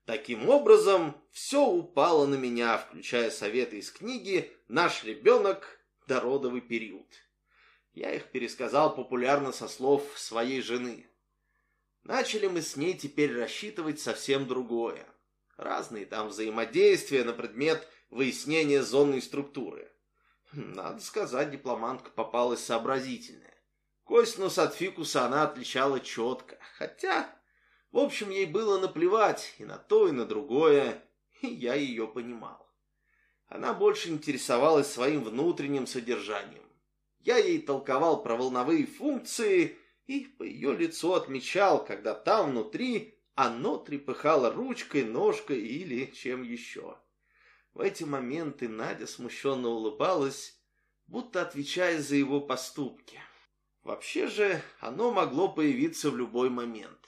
Таким образом, все упало на меня, включая советы из книги «Наш ребенок. Дородовый период». Я их пересказал популярно со слов своей жены. Начали мы с ней теперь рассчитывать совсем другое. Разные там взаимодействия на предмет выяснения зонной структуры. Надо сказать, дипломантка попалась сообразительная. Косинус от фикуса она отличала четко, хотя, в общем, ей было наплевать и на то, и на другое, и я ее понимал. Она больше интересовалась своим внутренним содержанием. Я ей толковал про волновые функции и по ее лицу отмечал, когда там внутри оно трепыхало ручкой, ножкой или чем еще. В эти моменты Надя смущенно улыбалась, будто отвечая за его поступки. Вообще же оно могло появиться в любой момент.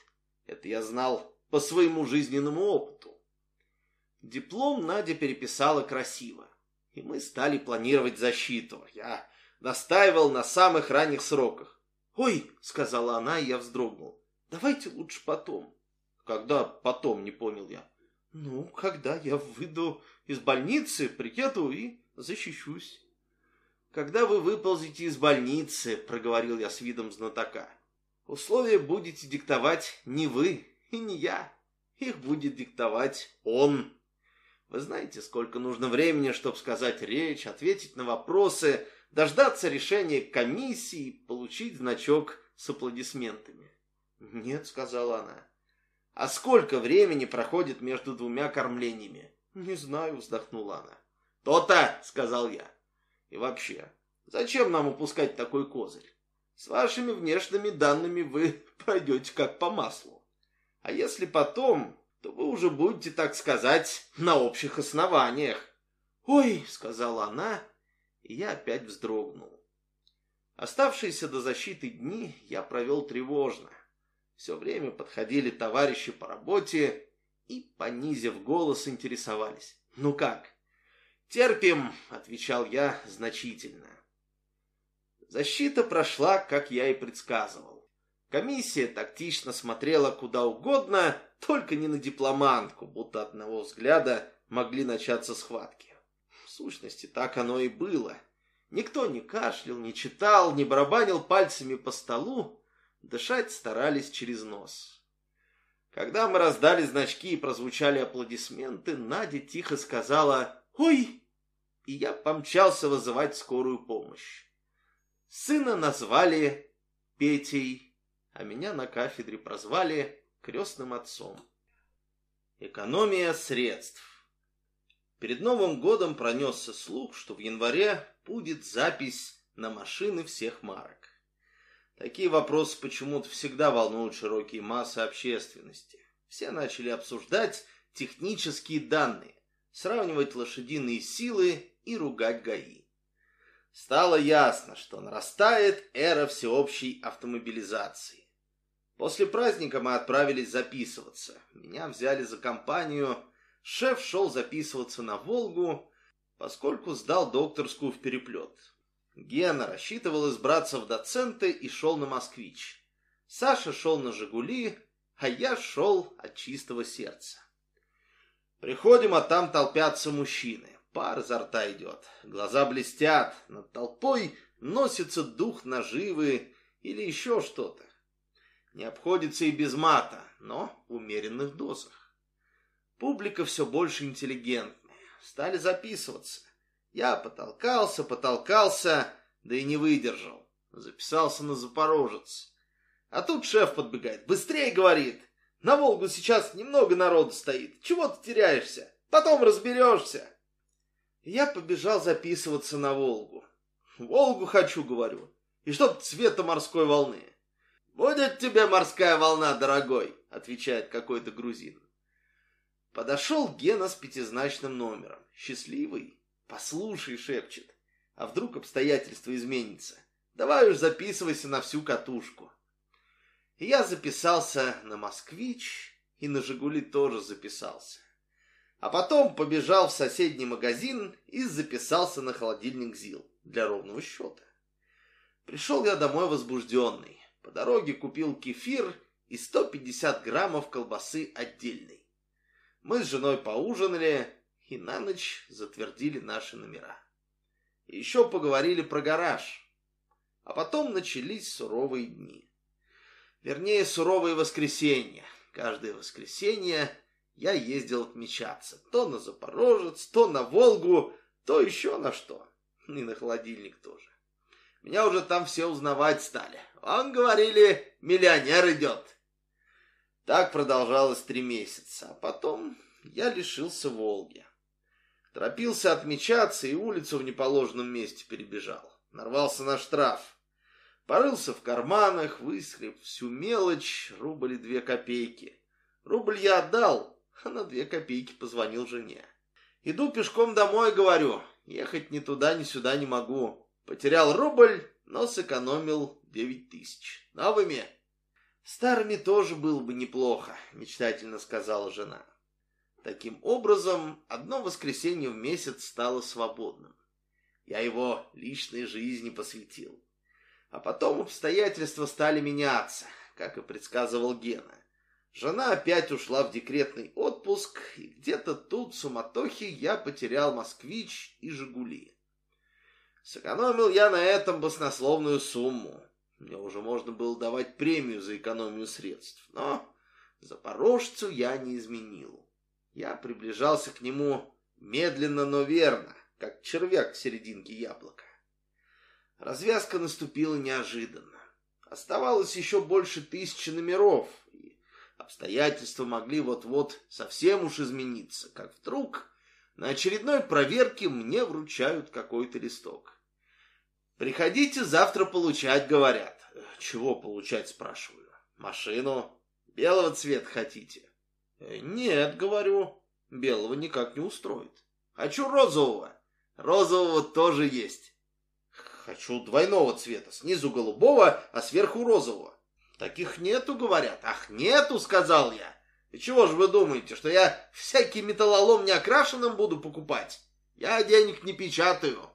Это я знал по своему жизненному опыту. Диплом Надя переписала красиво, и мы стали планировать защиту. Я настаивал на самых ранних сроках. «Ой!» — сказала она, и я вздрогнул. «Давайте лучше потом». «Когда потом?» — не понял я. «Ну, когда я выйду из больницы, приеду и защищусь». «Когда вы выползете из больницы», — проговорил я с видом знатока, «условия будете диктовать не вы и не я. Их будет диктовать он». Вы знаете, сколько нужно времени, чтобы сказать речь, ответить на вопросы, дождаться решения комиссии, получить значок с аплодисментами? Нет, сказала она. А сколько времени проходит между двумя кормлениями? Не знаю, вздохнула она. То-то, сказал я. И вообще, зачем нам упускать такой козырь? С вашими внешними данными вы пройдете как по маслу. А если потом, то вы уже будете, так сказать, на общих основаниях. «Ой!» — сказала она, и я опять вздрогнул. Оставшиеся до защиты дни я провел тревожно. Все время подходили товарищи по работе и, понизив голос, интересовались. «Ну как?» «Терпим», — отвечал я значительно. Защита прошла, как я и предсказывал. Комиссия тактично смотрела куда угодно, только не на дипломантку, будто одного взгляда могли начаться схватки. В сущности, так оно и было. Никто не кашлял, не читал, не барабанил пальцами по столу, дышать старались через нос. Когда мы раздали значки и прозвучали аплодисменты, Надя тихо сказала «Ой!» и я помчался вызывать скорую помощь. Сына назвали Петей, а меня на кафедре прозвали крестным отцом. Экономия средств. Перед Новым годом пронесся слух, что в январе будет запись на машины всех марок. Такие вопросы почему-то всегда волнуют широкие массы общественности. Все начали обсуждать технические данные, сравнивать лошадиные силы и ругать ГАИ. Стало ясно, что нарастает эра всеобщей автомобилизации. После праздника мы отправились записываться. Меня взяли за компанию. Шеф шел записываться на «Волгу», поскольку сдал докторскую в переплет. Гена рассчитывал избраться в доценты и шел на «Москвич». Саша шел на «Жигули», а я шел от чистого сердца. Приходим, а там толпятся мужчины. Пар изо рта идет, глаза блестят, над толпой носится дух наживы или еще что-то. Не обходится и без мата, но в умеренных дозах. Публика все больше интеллигентная. Стали записываться. Я потолкался, потолкался, да и не выдержал. Записался на Запорожец. А тут шеф подбегает. Быстрее, говорит. На Волгу сейчас немного народу стоит. Чего ты теряешься? Потом разберешься. Я побежал записываться на Волгу. Волгу хочу, говорю. И чтоб цвета морской волны. «Будет тебе морская волна, дорогой», — отвечает какой-то грузин. Подошел Гена с пятизначным номером. Счастливый. «Послушай», — шепчет. «А вдруг обстоятельства изменятся? Давай уж записывайся на всю катушку». И я записался на «Москвич» и на «Жигули» тоже записался. А потом побежал в соседний магазин и записался на холодильник ЗИЛ для ровного счета. Пришел я домой возбужденный. По дороге купил кефир и 150 граммов колбасы отдельной. Мы с женой поужинали и на ночь затвердили наши номера. И еще поговорили про гараж. А потом начались суровые дни. Вернее, суровые воскресенья. Каждое воскресенье я ездил отмечаться. То на Запорожец, то на Волгу, то еще на что. И на холодильник тоже. Меня уже там все узнавать стали. Он, говорили, миллионер идет. Так продолжалось три месяца, а потом я лишился Волги. Торопился отмечаться и улицу в неположенном месте перебежал. Нарвался на штраф. Порылся в карманах, выскреб всю мелочь, рубль и две копейки. Рубль я отдал, а на две копейки позвонил жене. Иду пешком домой, говорю, ехать ни туда, ни сюда не могу. Потерял рубль, но сэкономил девять тысяч. Новыми. Старыми тоже было бы неплохо, мечтательно сказала жена. Таким образом, одно воскресенье в месяц стало свободным. Я его личной жизни посвятил. А потом обстоятельства стали меняться, как и предсказывал Гена. Жена опять ушла в декретный отпуск, и где-то тут в суматохе я потерял «Москвич» и «Жигули». Сэкономил я на этом баснословную сумму. Мне уже можно было давать премию за экономию средств, но запорожцу я не изменил. Я приближался к нему медленно, но верно, как червяк к серединке яблока. Развязка наступила неожиданно. Оставалось еще больше тысячи номеров, обстоятельства могли вот-вот совсем уж измениться, как вдруг на очередной проверке мне вручают какой-то листок. «Приходите завтра получать», — говорят. «Чего получать?» — спрашиваю. «Машину. Белого цвета хотите?» «Нет», — говорю, — «белого никак не устроит. Хочу розового. Розового тоже есть. Хочу двойного цвета, снизу голубого, а сверху розового. Таких нету, говорят. Ах, нету, сказал я. И чего же вы думаете, что я всякий металлолом неокрашенным буду покупать? Я денег не печатаю.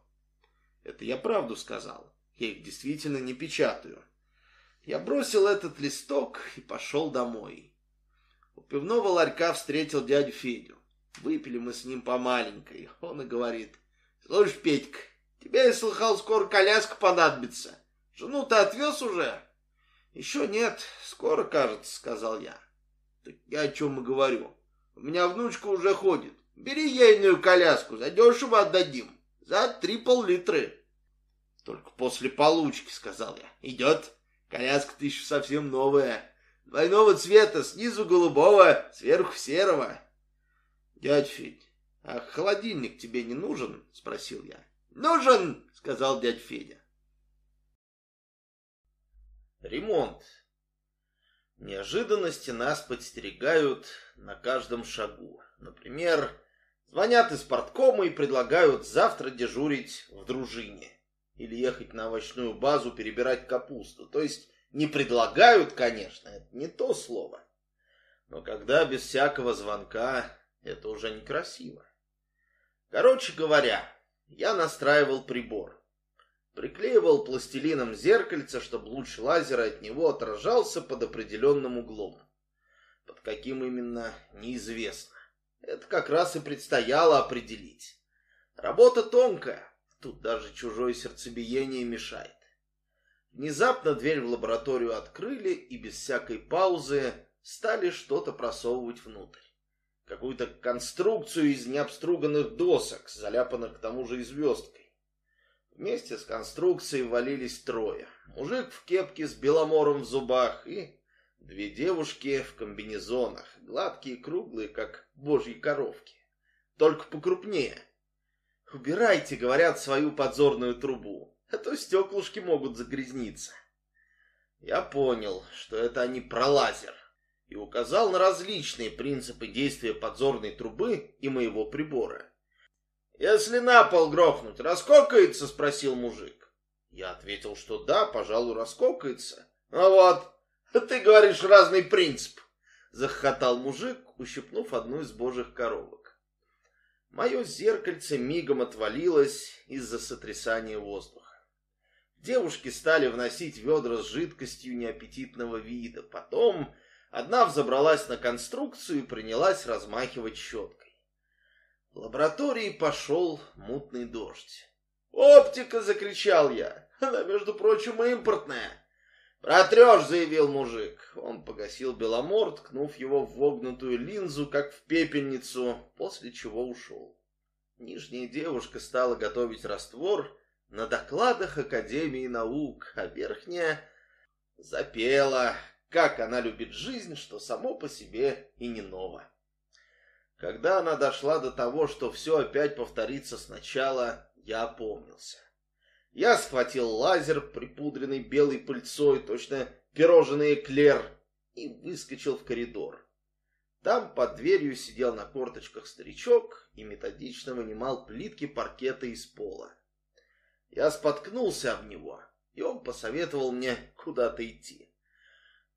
Это я правду сказал. Я их действительно не печатаю. Я бросил этот листок и пошел домой. У пивного ларька встретил дядю Федю. Выпили мы с ним по маленькой. Он и говорит, слушай, Петька, тебе, я слыхал, скоро коляска понадобится. Жену ты отвез уже? Еще нет, скоро, кажется, сказал я. Так я о чем и говорю. У меня внучка уже ходит. Бери ейную коляску, задешево отдадим. За три пол-литры. Только после получки, сказал я. Идет. Коляска-то еще совсем новая. Двойного цвета, снизу голубого, сверху серого. Дядь Федь, а холодильник тебе не нужен? Спросил я. Нужен, сказал дядь Федя. Ремонт. Неожиданности нас подстерегают на каждом шагу. Например, Звонят из порткома и предлагают завтра дежурить в дружине. Или ехать на овощную базу перебирать капусту. То есть не предлагают, конечно, это не то слово. Но когда без всякого звонка, это уже некрасиво. Короче говоря, я настраивал прибор. Приклеивал пластилином зеркальце, чтобы луч лазера от него отражался под определенным углом. Под каким именно, неизвестно. Это как раз и предстояло определить. Работа тонкая, тут даже чужое сердцебиение мешает. Внезапно дверь в лабораторию открыли и без всякой паузы стали что-то просовывать внутрь. Какую-то конструкцию из необструганных досок, заляпанных к тому же и звездкой. Вместе с конструкцией валились трое. Мужик в кепке с беломором в зубах и Две девушки в комбинезонах, гладкие и круглые, как божьи коровки. Только покрупнее. Убирайте, говорят, свою подзорную трубу, а то стеклышки могут загрязниться. Я понял, что это они про лазер, и указал на различные принципы действия подзорной трубы и моего прибора. «Если на пол грохнуть, раскокается?» — спросил мужик. Я ответил, что да, пожалуй, раскокается. Ну вот, ты говоришь разный принцип, захохотал мужик, ущипнув одну из божьих коровок. Мое зеркальце мигом отвалилось из-за сотрясания воздуха. Девушки стали вносить ведра с жидкостью неаппетитного вида. Потом одна взобралась на конструкцию и принялась размахивать щеткой. В лаборатории пошел мутный дождь. «Оптика!» — закричал я. «Она, между прочим, импортная!» «Протрешь», — заявил мужик. Он погасил беломор, ткнув его в вогнутую линзу, как в пепельницу, после чего ушел. Нижняя девушка стала готовить раствор, на докладах Академии наук, а верхняя запела, как она любит жизнь, что само по себе и не ново. Когда она дошла до того, что все опять повторится сначала, я опомнился. Я схватил лазер, припудренный белой пыльцой, точно пирожный эклер, и выскочил в коридор. Там под дверью сидел на корточках старичок и методично вынимал плитки паркета из пола. Я споткнулся об него, и он посоветовал мне куда-то идти.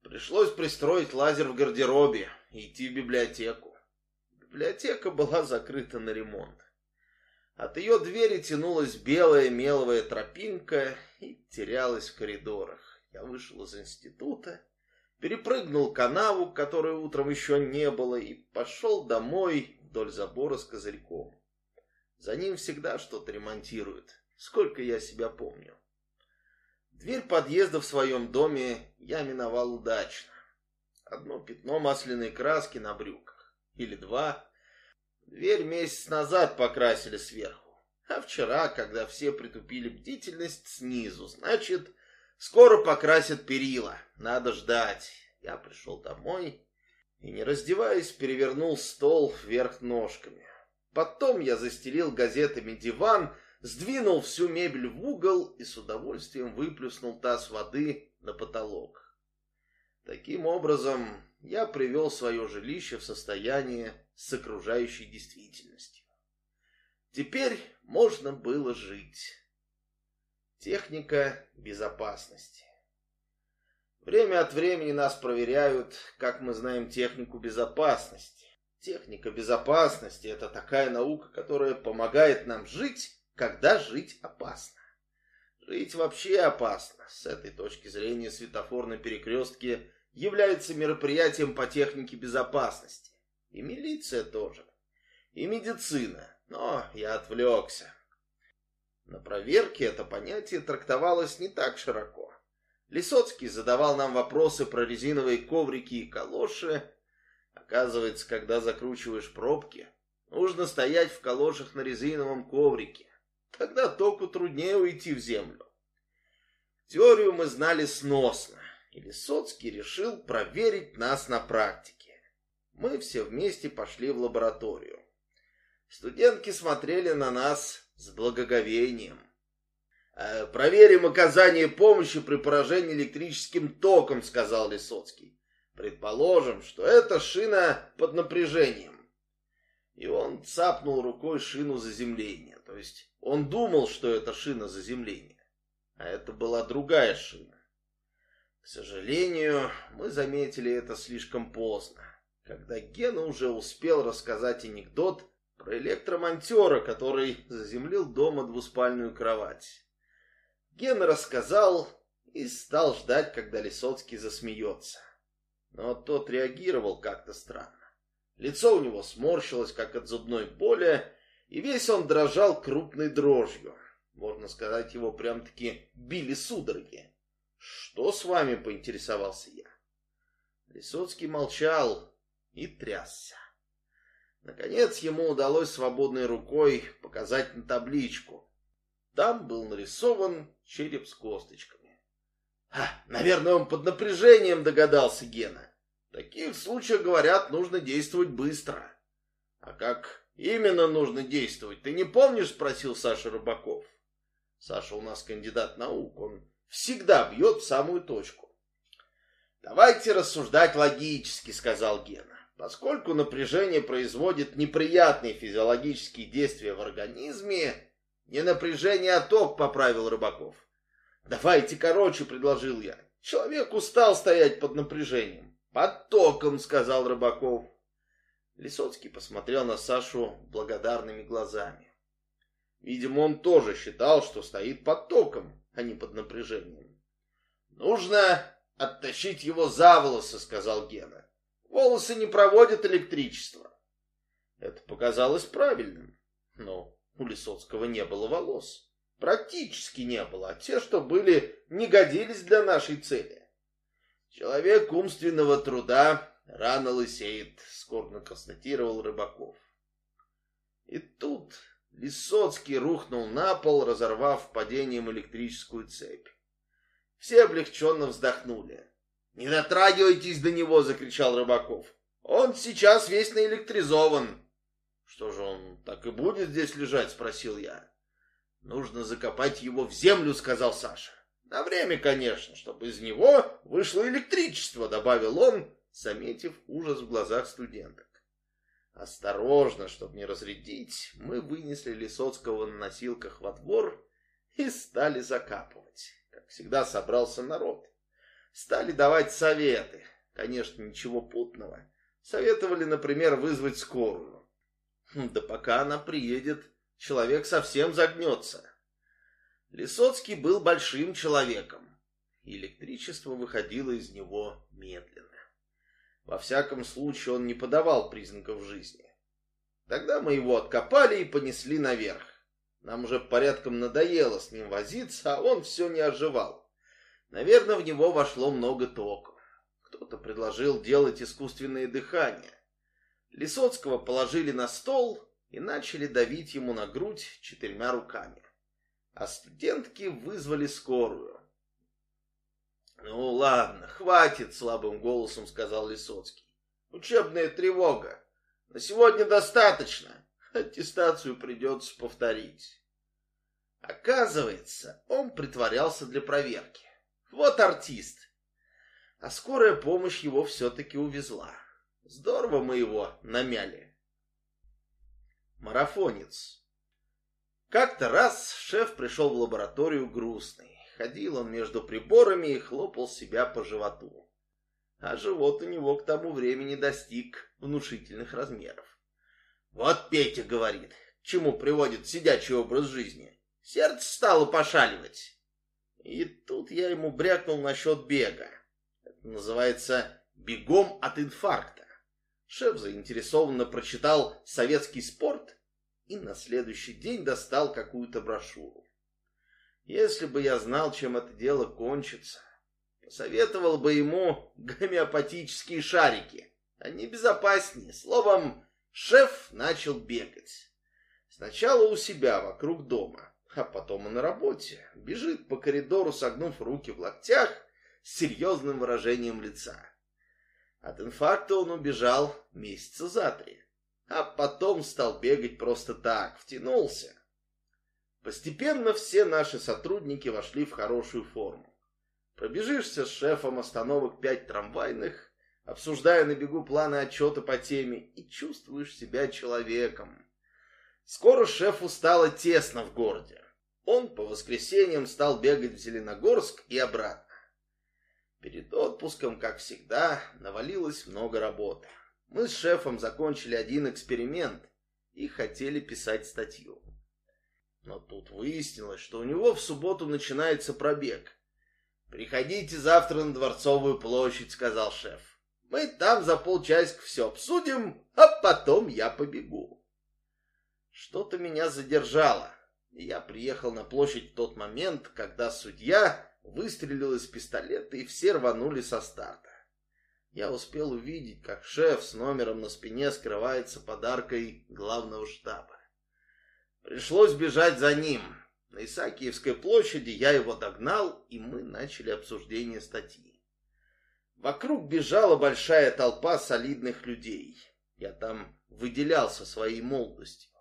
Пришлось пристроить лазер в гардеробе и идти в библиотеку. Библиотека была закрыта на ремонт. От ее двери тянулась белая меловая тропинка и терялась в коридорах. Я вышел из института, перепрыгнул канаву, которой утром еще не было, и пошел домой вдоль забора с козырьком. За ним всегда что-то ремонтируют сколько я себя помню. Дверь подъезда в своем доме я миновал удачно. Одно пятно масляной краски на брюках. Или два. Дверь месяц назад покрасили сверху. А вчера, когда все притупили бдительность снизу, значит, скоро покрасят перила. Надо ждать. Я пришел домой и, не раздеваясь, перевернул стол вверх ножками. Потом я застелил газетами диван сдвинул всю мебель в угол и с удовольствием выплюснул таз воды на потолок. Таким образом, я привел свое жилище в состояние с окружающей действительностью. Теперь можно было жить. Техника безопасности. Время от времени нас проверяют, как мы знаем технику безопасности. Техника безопасности – это такая наука, которая помогает нам жить когда жить опасно. Жить вообще опасно. С этой точки зрения светофор на перекрестке является мероприятием по технике безопасности. И милиция тоже. И медицина. Но я отвлекся. На проверке это понятие трактовалось не так широко. Лисоцкий задавал нам вопросы про резиновые коврики и калоши. Оказывается, когда закручиваешь пробки, нужно стоять в калошах на резиновом коврике. Тогда току труднее уйти в землю. Теорию мы знали сносно, и Лисоцкий решил проверить нас на практике. Мы все вместе пошли в лабораторию. Студентки смотрели на нас с благоговением. «Э, «Проверим оказание помощи при поражении электрическим током», — сказал Лисоцкий. «Предположим, что это шина под напряжением». И он цапнул рукой шину заземления, то есть он думал, что это шина заземления, а это была другая шина. К сожалению, мы заметили это слишком поздно, когда Гена уже успел рассказать анекдот про электромонтера, который заземлил дома двуспальную кровать. Гена рассказал и стал ждать, когда Лисоцкий засмеется. Но тот реагировал как-то странно. Лицо у него сморщилось, как от зубной боли, и весь он дрожал крупной дрожью. Можно сказать, его прям-таки били судороги. «Что с вами?» — поинтересовался я. Лисоцкий молчал и трясся. Наконец ему удалось свободной рукой показать на табличку. Там был нарисован череп с косточками. «А, наверное, он под напряжением», — догадался Гена. «В таких случаях, говорят, нужно действовать быстро. А как Именно нужно действовать. Ты не помнишь, спросил Саша Рыбаков. Саша у нас кандидат наук, он всегда бьет в самую точку. Давайте рассуждать логически, сказал Гена. Поскольку напряжение производит неприятные физиологические действия в организме, не напряжение, а ток, поправил Рыбаков. Давайте короче, предложил я. Человек устал стоять под напряжением. Под током, сказал Рыбаков. Лисоцкий посмотрел на Сашу благодарными глазами. Видимо, он тоже считал, что стоит под током, а не под напряжением. «Нужно оттащить его за волосы», — сказал Гена. «Волосы не проводят электричество». Это показалось правильным, но у Лисоцкого не было волос. Практически не было, а те, что были, не годились для нашей цели. Человек умственного труда Рано лысеет, скорбно констатировал Рыбаков. И тут Лисоцкий рухнул на пол, разорвав падением электрическую цепь. Все облегченно вздохнули. «Не дотрагивайтесь до него!» — закричал Рыбаков. «Он сейчас весь наэлектризован!» «Что же он так и будет здесь лежать?» — спросил я. «Нужно закопать его в землю», — сказал Саша. «На время, конечно, чтобы из него вышло электричество», — добавил он, заметив ужас в глазах студенток. Осторожно, чтобы не разрядить, мы вынесли Лисоцкого на носилках во двор и стали закапывать. Как всегда собрался народ. Стали давать советы. Конечно, ничего путного. Советовали, например, вызвать скорую. Хм, да пока она приедет, человек совсем загнется. Лисоцкий был большим человеком. Электричество выходило из него медленно. Во всяком случае, он не подавал признаков жизни. Тогда мы его откопали и понесли наверх. Нам уже порядком надоело с ним возиться, а он все не оживал. Наверное, в него вошло много тока. Кто-то предложил делать искусственное дыхание. Лисоцкого положили на стол и начали давить ему на грудь четырьмя руками. А студентки вызвали скорую. «Ну ладно, хватит», — слабым голосом сказал Лисоцкий. «Учебная тревога. На сегодня достаточно. Аттестацию придется повторить». Оказывается, он притворялся для проверки. Вот артист. А скорая помощь его все-таки увезла. Здорово мы его намяли. Марафонец. Как-то раз шеф пришел в лабораторию грустный. Ходил он между приборами и хлопал себя по животу. А живот у него к тому времени достиг внушительных размеров. Вот Петя говорит, к чему приводит сидячий образ жизни. Сердце стало пошаливать. И тут я ему брякнул насчет бега. Это называется «бегом от инфаркта». Шеф заинтересованно прочитал «Советский спорт» и на следующий день достал какую-то брошюру. Если бы я знал, чем это дело кончится, посоветовал бы ему гомеопатические шарики. Они безопаснее. Словом, шеф начал бегать. Сначала у себя, вокруг дома, а потом и на работе. Бежит по коридору, согнув руки в локтях, с серьезным выражением лица. От инфаркта он убежал месяца за три, а потом стал бегать просто так, втянулся. Постепенно все наши сотрудники вошли в хорошую форму. Пробежишься с шефом остановок пять трамвайных, обсуждая на бегу планы отчета по теме, и чувствуешь себя человеком. Скоро шефу стало тесно в городе. Он по воскресеньям стал бегать в Зеленогорск и обратно. Перед отпуском, как всегда, навалилось много работы. Мы с шефом закончили один эксперимент и хотели писать статью. Но тут выяснилось, что у него в субботу начинается пробег. «Приходите завтра на Дворцовую площадь», — сказал шеф. «Мы там за полчасика все обсудим, а потом я побегу». Что-то меня задержало, и я приехал на площадь в тот момент, когда судья выстрелил из пистолета, и все рванули со старта. Я успел увидеть, как шеф с номером на спине скрывается подаркой главного штаба. Пришлось бежать за ним. На Исаакиевской площади я его догнал, и мы начали обсуждение статьи. Вокруг бежала большая толпа солидных людей. Я там выделялся своей молодостью.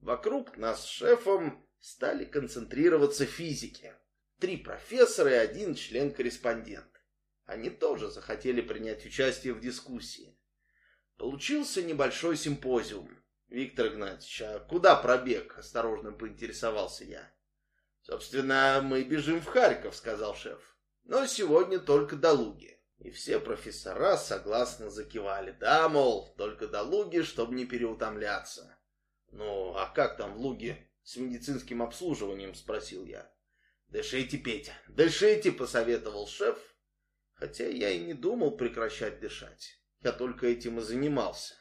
Вокруг нас с шефом стали концентрироваться физики. Три профессора и один член-корреспондент. Они тоже захотели принять участие в дискуссии. Получился небольшой симпозиум. Виктор Игнатьевич, а куда пробег? Осторожно поинтересовался я. Собственно, мы бежим в Харьков, сказал шеф. Но сегодня только до Луги. И все профессора согласно закивали. Да, мол, только до Луги, чтобы не переутомляться. Ну, а как там в Луге с медицинским обслуживанием, спросил я. Дышите, Петя, дышите, посоветовал шеф. Хотя я и не думал прекращать дышать. Я только этим и занимался.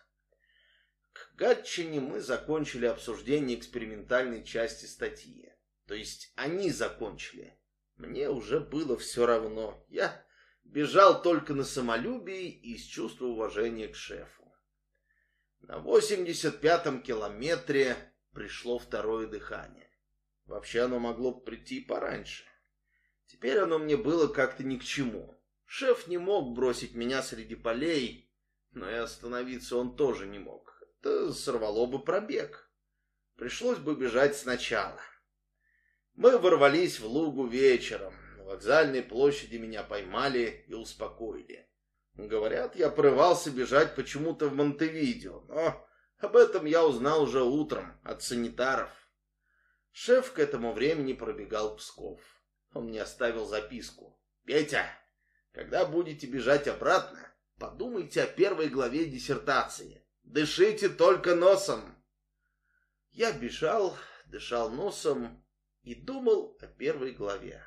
Гатчине мы закончили обсуждение экспериментальной части статьи. То есть они закончили. Мне уже было все равно. Я бежал только на самолюбии и с чувства уважения к шефу. На 85-м километре пришло второе дыхание. Вообще оно могло прийти пораньше. Теперь оно мне было как-то ни к чему. Шеф не мог бросить меня среди полей, но и остановиться он тоже не мог. Это сорвало бы пробег. Пришлось бы бежать сначала. Мы ворвались в лугу вечером. На вокзальной площади меня поймали и успокоили. Говорят, я порывался бежать почему-то в Монтевидео, но об этом я узнал уже утром от санитаров. Шеф к этому времени пробегал Псков. Он мне оставил записку. «Петя, когда будете бежать обратно, подумайте о первой главе диссертации. Дышите только носом». Я бежал, дышал носом и думал о первой главе.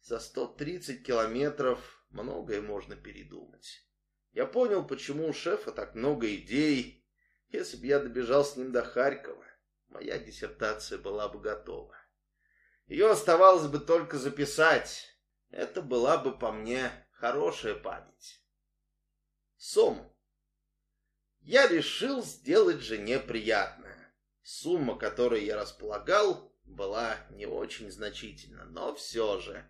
За 130 километров многое можно передумать. Я понял, почему у шефа так много идей. Если бы я добежал с ним до Харькова, моя диссертация была бы готова. Ее оставалось бы только записать. Это была бы по мне хорошая память. Сом. Я решил сделать жене приятное. Сумма, которой я располагал, была не очень значительна, но все же.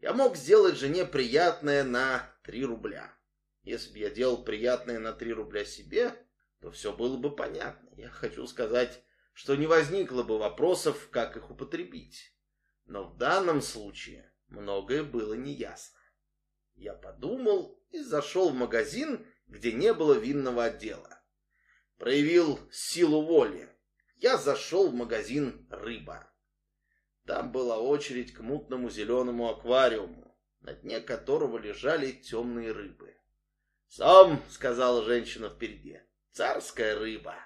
Я мог сделать жене приятное на 3 рубля. Если бы я делал приятное на 3 рубля себе, то все было бы понятно. Я хочу сказать, что не возникло бы вопросов, как их употребить. Но в данном случае многое было неясно. Я подумал и зашел в магазин, где не было винного отдела. Проявил силу воли. Я зашел в магазин «Рыба». Там была очередь к мутному зеленому аквариуму, на дне которого лежали темные рыбы. «Сам», — сказала женщина впереди, — «царская рыба».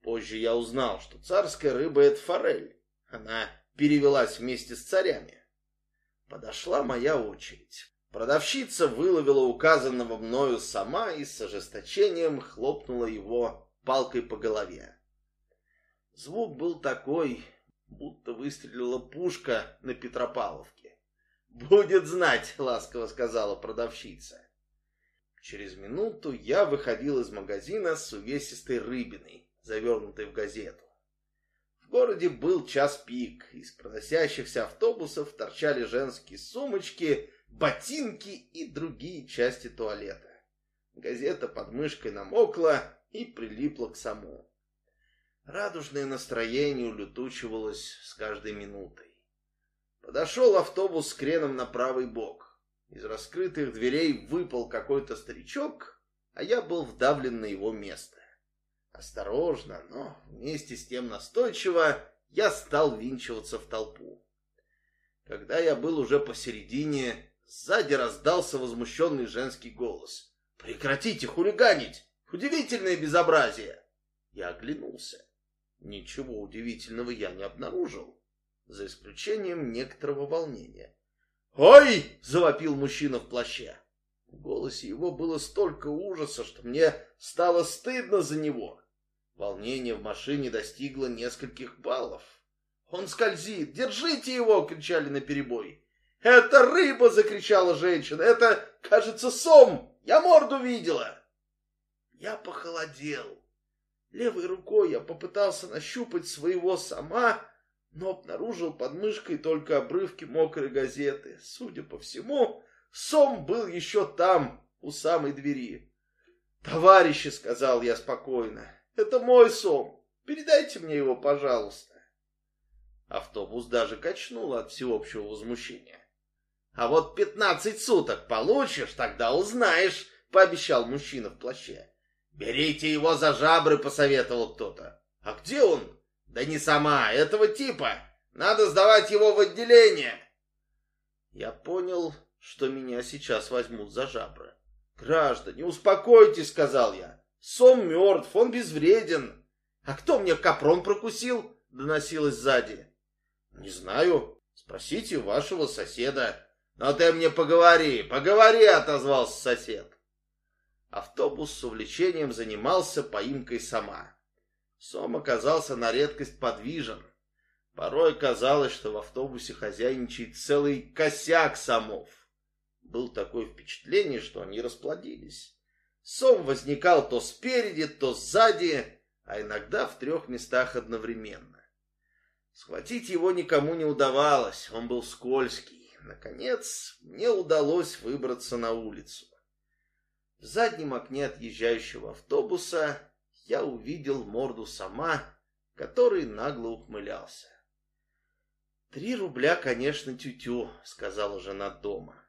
Позже я узнал, что царская рыба — это форель. Она перевелась вместе с царями. Подошла моя очередь. Продавщица выловила указанного мною сама и с ожесточением хлопнула его палкой по голове. Звук был такой, будто выстрелила пушка на Петропавловке. «Будет знать», — ласково сказала продавщица. Через минуту я выходил из магазина с увесистой рыбиной, завернутой в газету городе был час пик. Из проносящихся автобусов торчали женские сумочки, ботинки и другие части туалета. Газета под мышкой намокла и прилипла к саму. Радужное настроение улетучивалось с каждой минутой. Подошел автобус с креном на правый бок. Из раскрытых дверей выпал какой-то старичок, а я был вдавлен на его место. Осторожно, но вместе с тем настойчиво я стал винчиваться в толпу. Когда я был уже посередине, сзади раздался возмущенный женский голос. «Прекратите хулиганить! Удивительное безобразие!» Я оглянулся. Ничего удивительного я не обнаружил, за исключением некоторого волнения. «Ой!» — завопил мужчина в плаще. В голосе его было столько ужаса, что мне стало стыдно за него. Волнение в машине достигло нескольких баллов. «Он скользит! Держите его!» — кричали наперебой. «Это рыба!» — закричала женщина. «Это, кажется, сом! Я морду видела!» Я похолодел. Левой рукой я попытался нащупать своего сама, но обнаружил под мышкой только обрывки мокрой газеты. Судя по всему, сом был еще там, у самой двери. «Товарищи!» — сказал я спокойно. Это мой сом. Передайте мне его, пожалуйста. Автобус даже качнул от всеобщего возмущения. А вот пятнадцать суток получишь, тогда узнаешь, пообещал мужчина в плаще. Берите его за жабры, посоветовал кто-то. А где он? Да не сама, этого типа. Надо сдавать его в отделение. Я понял, что меня сейчас возьмут за жабры. Граждане, успокойтесь, сказал я. Сом мертв, он безвреден. А кто мне капрон прокусил? Доносилось сзади. Не знаю. Спросите вашего соседа. Но ты мне поговори, поговори, отозвался сосед. Автобус с увлечением занимался поимкой сама. Сом оказался на редкость подвижен. Порой казалось, что в автобусе хозяйничает целый косяк самов. Было такое впечатление, что они расплодились. Сом возникал то спереди, то сзади, а иногда в трех местах одновременно. Схватить его никому не удавалось, он был скользкий. Наконец, мне удалось выбраться на улицу. В заднем окне отъезжающего автобуса я увидел морду сама, который нагло ухмылялся. «Три рубля, конечно, тютю», — сказала жена дома.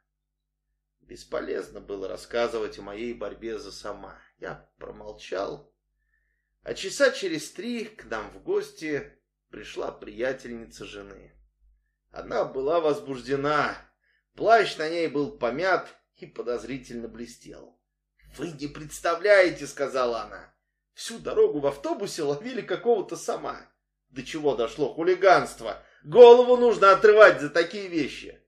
Бесполезно было рассказывать о моей борьбе за сама. Я промолчал. А часа через три к нам в гости пришла приятельница жены. Она была возбуждена. Плащ на ней был помят и подозрительно блестел. «Вы не представляете», — сказала она. «Всю дорогу в автобусе ловили какого-то сама. До чего дошло хулиганство? Голову нужно отрывать за такие вещи».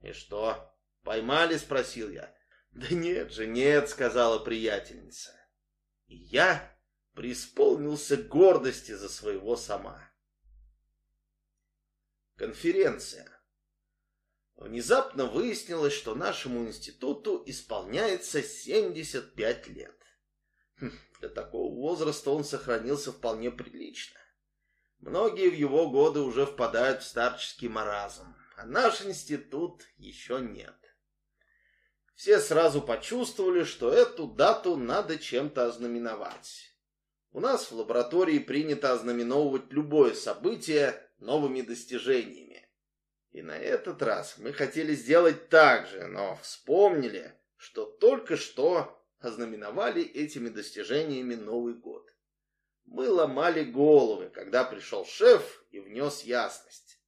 «И что, поймали?» — спросил я. «Да нет же, нет», — сказала приятельница. И я преисполнился гордости за своего сама. Конференция. Внезапно выяснилось, что нашему институту исполняется 75 лет. Хм, для такого возраста он сохранился вполне прилично. Многие в его годы уже впадают в старческий маразм, а наш институт еще нет. Все сразу почувствовали, что эту дату надо чем-то ознаменовать. У нас в лаборатории принято ознаменовывать любое событие новыми достижениями. И на этот раз мы хотели сделать так же, но вспомнили, что только что ознаменовали этими достижениями Новый год. Мы ломали головы, когда пришел шеф и внес ясность.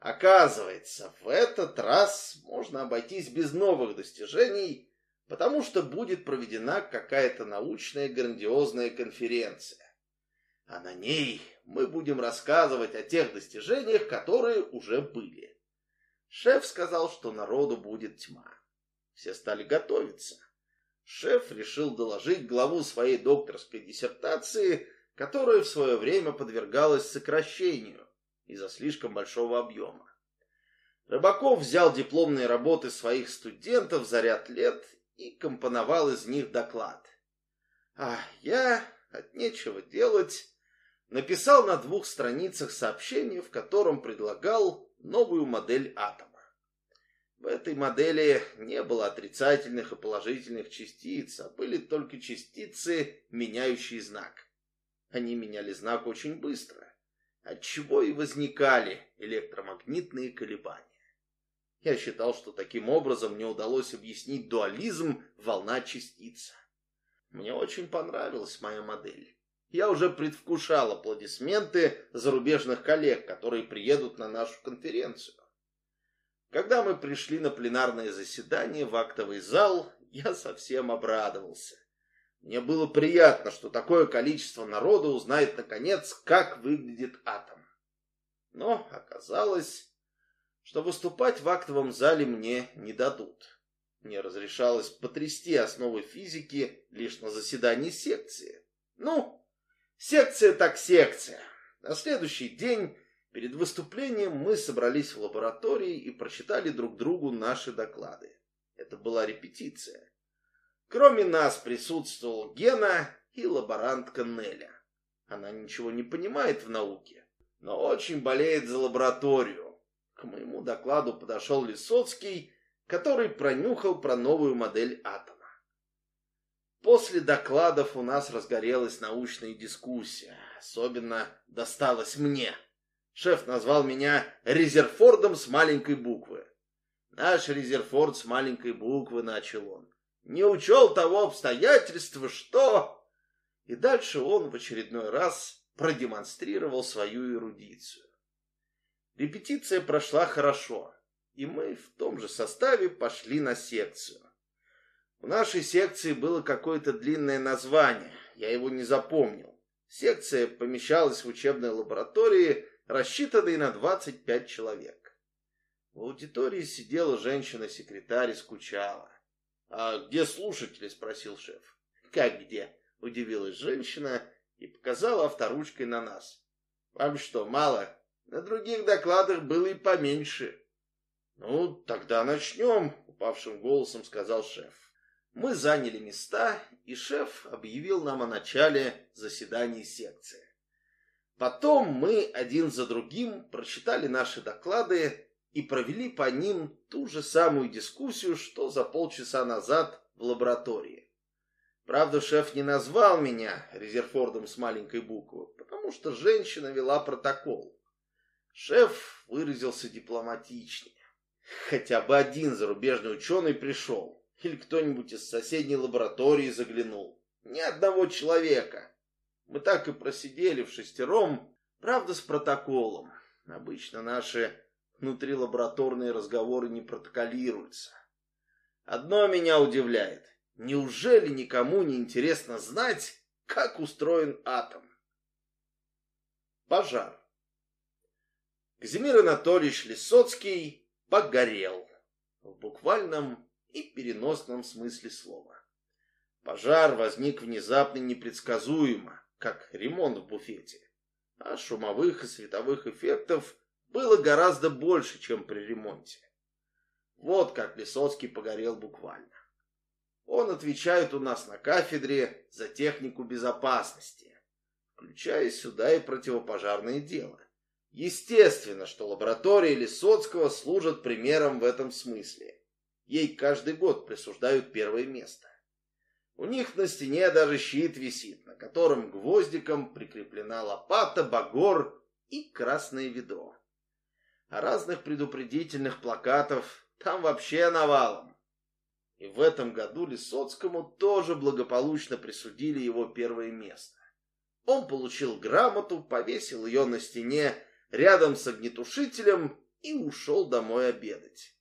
Оказывается, в этот раз можно обойтись без новых достижений, потому что будет проведена какая-то научная грандиозная конференция. А на ней мы будем рассказывать о тех достижениях, которые уже были. Шеф сказал, что народу будет тьма. Все стали готовиться. Шеф решил доложить главу своей докторской диссертации, которая в свое время подвергалась сокращению из-за слишком большого объема. Рыбаков взял дипломные работы своих студентов за ряд лет и компоновал из них доклад. А я от нечего делать написал на двух страницах сообщение, в котором предлагал новую модель атома. В этой модели не было отрицательных и положительных частиц, а были только частицы, меняющие знак. Они меняли знак очень быстро, отчего и возникали электромагнитные колебания. Я считал, что таким образом мне удалось объяснить дуализм волна-частица. Мне очень понравилась моя модель я уже предвкушал аплодисменты зарубежных коллег, которые приедут на нашу конференцию. Когда мы пришли на пленарное заседание в актовый зал, я совсем обрадовался. Мне было приятно, что такое количество народа узнает, наконец, как выглядит атом. Но оказалось, что выступать в актовом зале мне не дадут. Мне разрешалось потрясти основы физики лишь на заседании секции. Ну, Секция так секция. На следующий день перед выступлением мы собрались в лаборатории и прочитали друг другу наши доклады. Это была репетиция. Кроме нас присутствовал Гена и лаборантка Неля. Она ничего не понимает в науке, но очень болеет за лабораторию. К моему докладу подошел Лисоцкий, который пронюхал про новую модель атома. После докладов у нас разгорелась научная дискуссия. Особенно досталось мне. Шеф назвал меня Резерфордом с маленькой буквы. Наш Резерфорд с маленькой буквы, начал он. Не учел того обстоятельства, что... И дальше он в очередной раз продемонстрировал свою эрудицию. Репетиция прошла хорошо, и мы в том же составе пошли на секцию. В нашей секции было какое-то длинное название, я его не запомнил. Секция помещалась в учебной лаборатории, рассчитанной на 25 человек. В аудитории сидела женщина-секретарь и скучала. «А где слушатели?» — спросил шеф. «Как где?» — удивилась женщина и показала авторучкой на нас. «Вам что, мало? На других докладах было и поменьше». «Ну, тогда начнем», — упавшим голосом сказал шеф. Мы заняли места, и шеф объявил нам о начале заседания секции. Потом мы один за другим прочитали наши доклады и провели по ним ту же самую дискуссию, что за полчаса назад в лаборатории. Правда, шеф не назвал меня Резерфордом с маленькой буквы, потому что женщина вела протокол. Шеф выразился дипломатичнее. Хотя бы один зарубежный ученый пришел, или кто-нибудь из соседней лаборатории заглянул. Ни одного человека. Мы так и просидели в шестером, правда, с протоколом. Обычно наши внутрилабораторные разговоры не протоколируются. Одно меня удивляет. Неужели никому не интересно знать, как устроен атом? Пожар. Казимир Анатольевич Лисоцкий погорел. В буквальном и переносном смысле слова. Пожар возник внезапно и непредсказуемо, как ремонт в буфете. А шумовых и световых эффектов было гораздо больше, чем при ремонте. Вот как Лисоцкий погорел буквально. Он отвечает у нас на кафедре за технику безопасности, включая сюда и противопожарное дело. Естественно, что лаборатория Лисоцкого служит примером в этом смысле. Ей каждый год присуждают первое место. У них на стене даже щит висит, на котором гвоздиком прикреплена лопата, багор и красное ведро. А разных предупредительных плакатов там вообще навалом. И в этом году Лисоцкому тоже благополучно присудили его первое место. Он получил грамоту, повесил ее на стене рядом с огнетушителем и ушел домой обедать.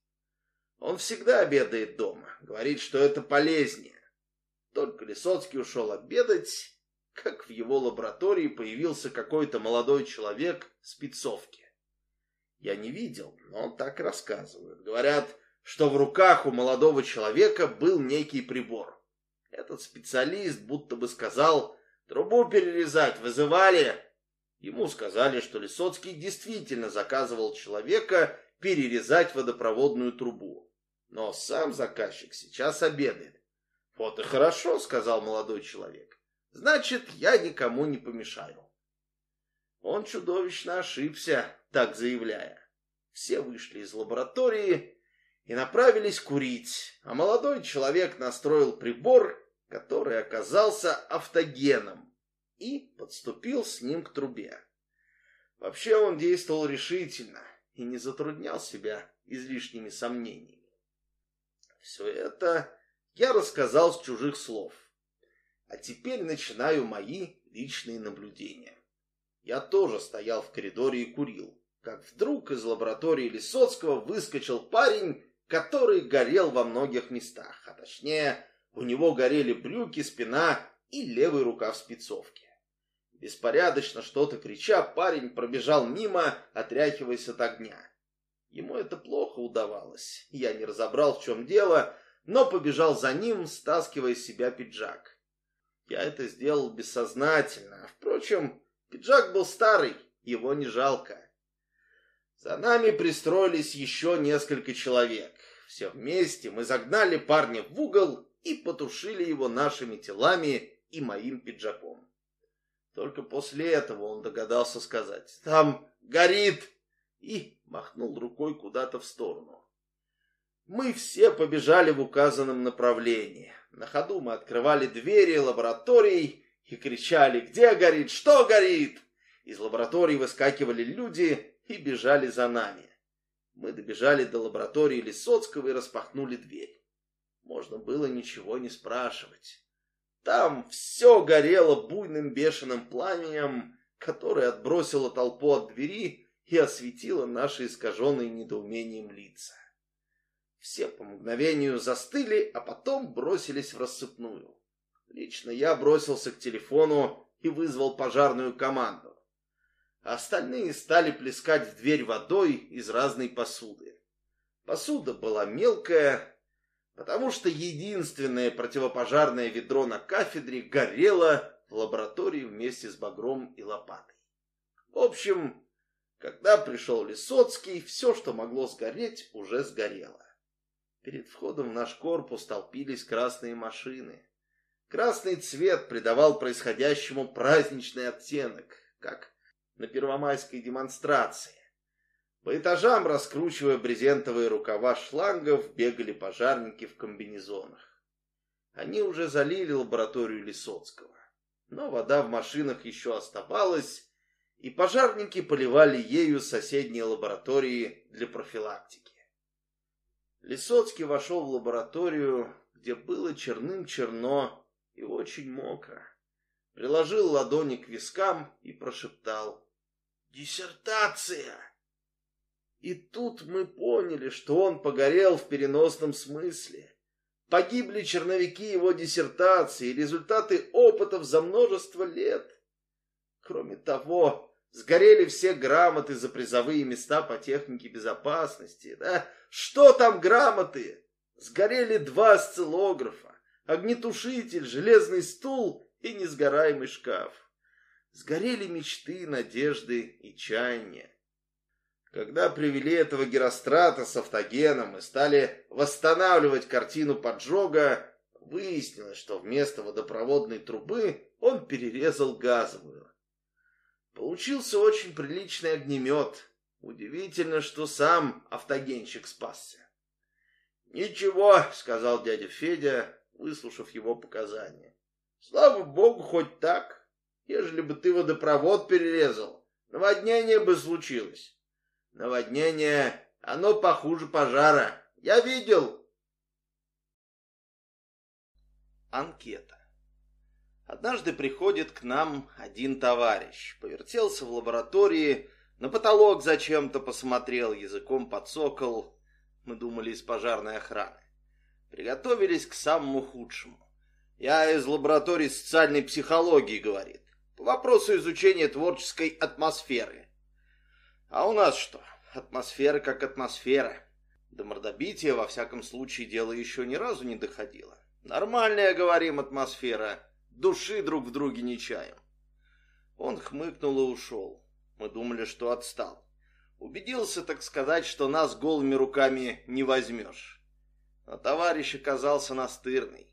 Он всегда обедает дома, говорит, что это полезнее. Только Лисоцкий ушел обедать, как в его лаборатории появился какой-то молодой человек в спецовке. Я не видел, но так рассказывают. Говорят, что в руках у молодого человека был некий прибор. Этот специалист будто бы сказал «Трубу перерезать вызывали?» Ему сказали, что Лисоцкий действительно заказывал человека перерезать водопроводную трубу. Но сам заказчик сейчас обедает. «Вот и хорошо», — сказал молодой человек. «Значит, я никому не помешаю». Он чудовищно ошибся, так заявляя. Все вышли из лаборатории и направились курить, а молодой человек настроил прибор, который оказался автогеном, и подступил с ним к трубе. Вообще он действовал решительно и не затруднял себя излишними сомнениями. Все это я рассказал с чужих слов. А теперь начинаю мои личные наблюдения. Я тоже стоял в коридоре и курил, как вдруг из лаборатории Лисоцкого выскочил парень который горел во многих местах, а точнее, у него горели брюки, спина и левый рукав спецовки. Беспорядочно что-то крича, парень пробежал мимо, отряхиваясь от огня. Ему это плохо удавалось. Я не разобрал, в чем дело, но побежал за ним, стаскивая с себя пиджак. Я это сделал бессознательно. Впрочем, пиджак был старый, его не жалко. За нами пристроились еще несколько человек. Все вместе мы загнали парня в угол и потушили его нашими телами и моим пиджаком. Только после этого он догадался сказать «Там горит!» И махнул рукой куда-то в сторону. Мы все побежали в указанном направлении. На ходу мы открывали двери лабораторий и кричали «Где горит? Что горит?» Из лаборатории выскакивали люди и бежали за нами. Мы добежали до лаборатории Лисоцкого и распахнули дверь. Можно было ничего не спрашивать. Там все горело буйным бешеным пламенем, которое отбросило толпу от двери и осветило наши искаженные недоумением лица. Все по мгновению застыли, а потом бросились в рассыпную. Лично я бросился к телефону и вызвал пожарную команду остальные стали плескать в дверь водой из разной посуды. Посуда была мелкая, потому что единственное противопожарное ведро на кафедре горело в лаборатории вместе с багром и лопатой. В общем, когда пришел Лисоцкий, все, что могло сгореть, уже сгорело. Перед входом в наш корпус толпились красные машины. Красный цвет придавал происходящему праздничный оттенок, как на первомайской демонстрации. По этажам, раскручивая брезентовые рукава шлангов, бегали пожарники в комбинезонах. Они уже залили лабораторию Лисоцкого. Но вода в машинах еще оставалась, и пожарники поливали ею соседние лаборатории для профилактики. Лисоцкий вошел в лабораторию, где было черным-черно и очень мокро. Приложил ладони к вискам и прошептал «Диссертация!» И тут мы поняли, что он погорел в переносном смысле. Погибли черновики его диссертации, результаты опытов за множество лет. Кроме того, сгорели все грамоты за призовые места по технике безопасности. Да? Что там грамоты? Сгорели два осциллографа, огнетушитель, железный стул и несгораемый шкаф. Сгорели мечты, надежды и чаяния. Когда привели этого Герострата с автогеном и стали восстанавливать картину поджога, выяснилось, что вместо водопроводной трубы он перерезал газовую. Получился очень приличный огнемет. Удивительно, что сам автогенщик спасся. «Ничего», — сказал дядя Федя, выслушав его показания. «Слава богу, хоть так. Ежели бы ты водопровод перерезал, наводнение бы случилось». Наводнение, оно похуже пожара. Я видел. Анкета. Однажды приходит к нам один товарищ, повертелся в лаборатории, на потолок зачем-то посмотрел, языком подсокол. Мы думали из пожарной охраны. Приготовились к самому худшему. Я из лаборатории социальной психологии, говорит, по вопросу изучения творческой атмосферы. А у нас что? Атмосфера как атмосфера. До мордобития, во всяком случае, дело еще ни разу не доходило. Нормальная, говорим, атмосфера. Души друг в друге не чаем. Он хмыкнул и ушел. Мы думали, что отстал. Убедился, так сказать, что нас голыми руками не возьмешь. Но товарищ оказался настырный.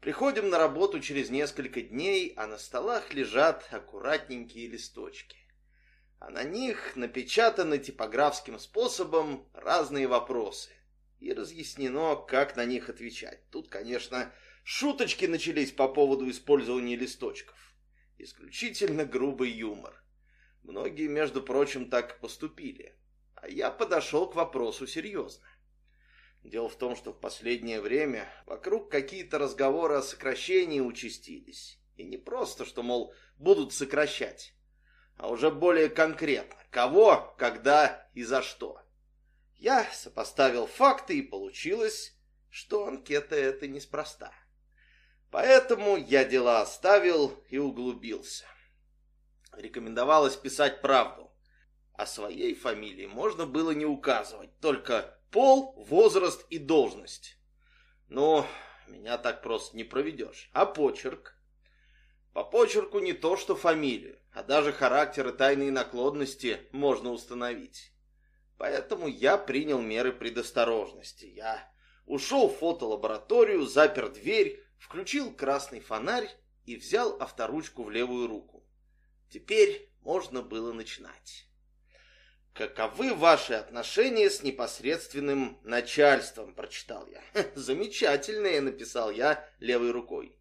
Приходим на работу через несколько дней, а на столах лежат аккуратненькие листочки а на них напечатаны типографским способом разные вопросы. И разъяснено, как на них отвечать. Тут, конечно, шуточки начались по поводу использования листочков. Исключительно грубый юмор. Многие, между прочим, так поступили. А я подошел к вопросу серьезно. Дело в том, что в последнее время вокруг какие-то разговоры о сокращении участились. И не просто, что, мол, будут сокращать, а уже более конкретно. Кого, когда и за что. Я сопоставил факты, и получилось, что анкета это неспроста. Поэтому я дела оставил и углубился. Рекомендовалось писать правду. О своей фамилии можно было не указывать, только пол, возраст и должность. Но меня так просто не проведешь. А почерк? По почерку не то, что фамилию а даже характер и тайные наклонности можно установить. Поэтому я принял меры предосторожности. Я ушел в фотолабораторию, запер дверь, включил красный фонарь и взял авторучку в левую руку. Теперь можно было начинать. «Каковы ваши отношения с непосредственным начальством?» – прочитал я. «Замечательные», – написал я левой рукой.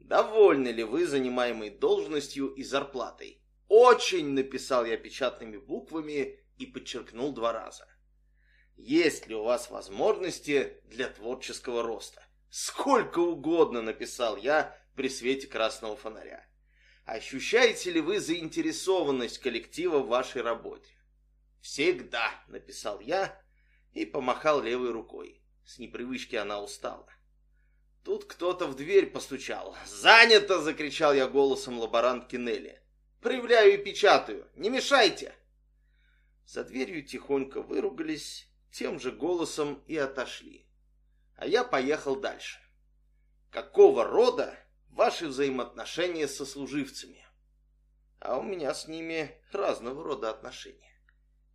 Довольны ли вы занимаемой должностью и зарплатой? Очень, написал я печатными буквами и подчеркнул два раза. Есть ли у вас возможности для творческого роста? Сколько угодно, написал я при свете красного фонаря. Ощущаете ли вы заинтересованность коллектива в вашей работе? Всегда, написал я и помахал левой рукой. С непривычки она устала. Тут кто-то в дверь постучал. «Занято!» — закричал я голосом лаборантки Нелли. «Проявляю и печатаю. Не мешайте!» За дверью тихонько выругались, тем же голосом и отошли. А я поехал дальше. Какого рода ваши взаимоотношения со служивцами? А у меня с ними разного рода отношения.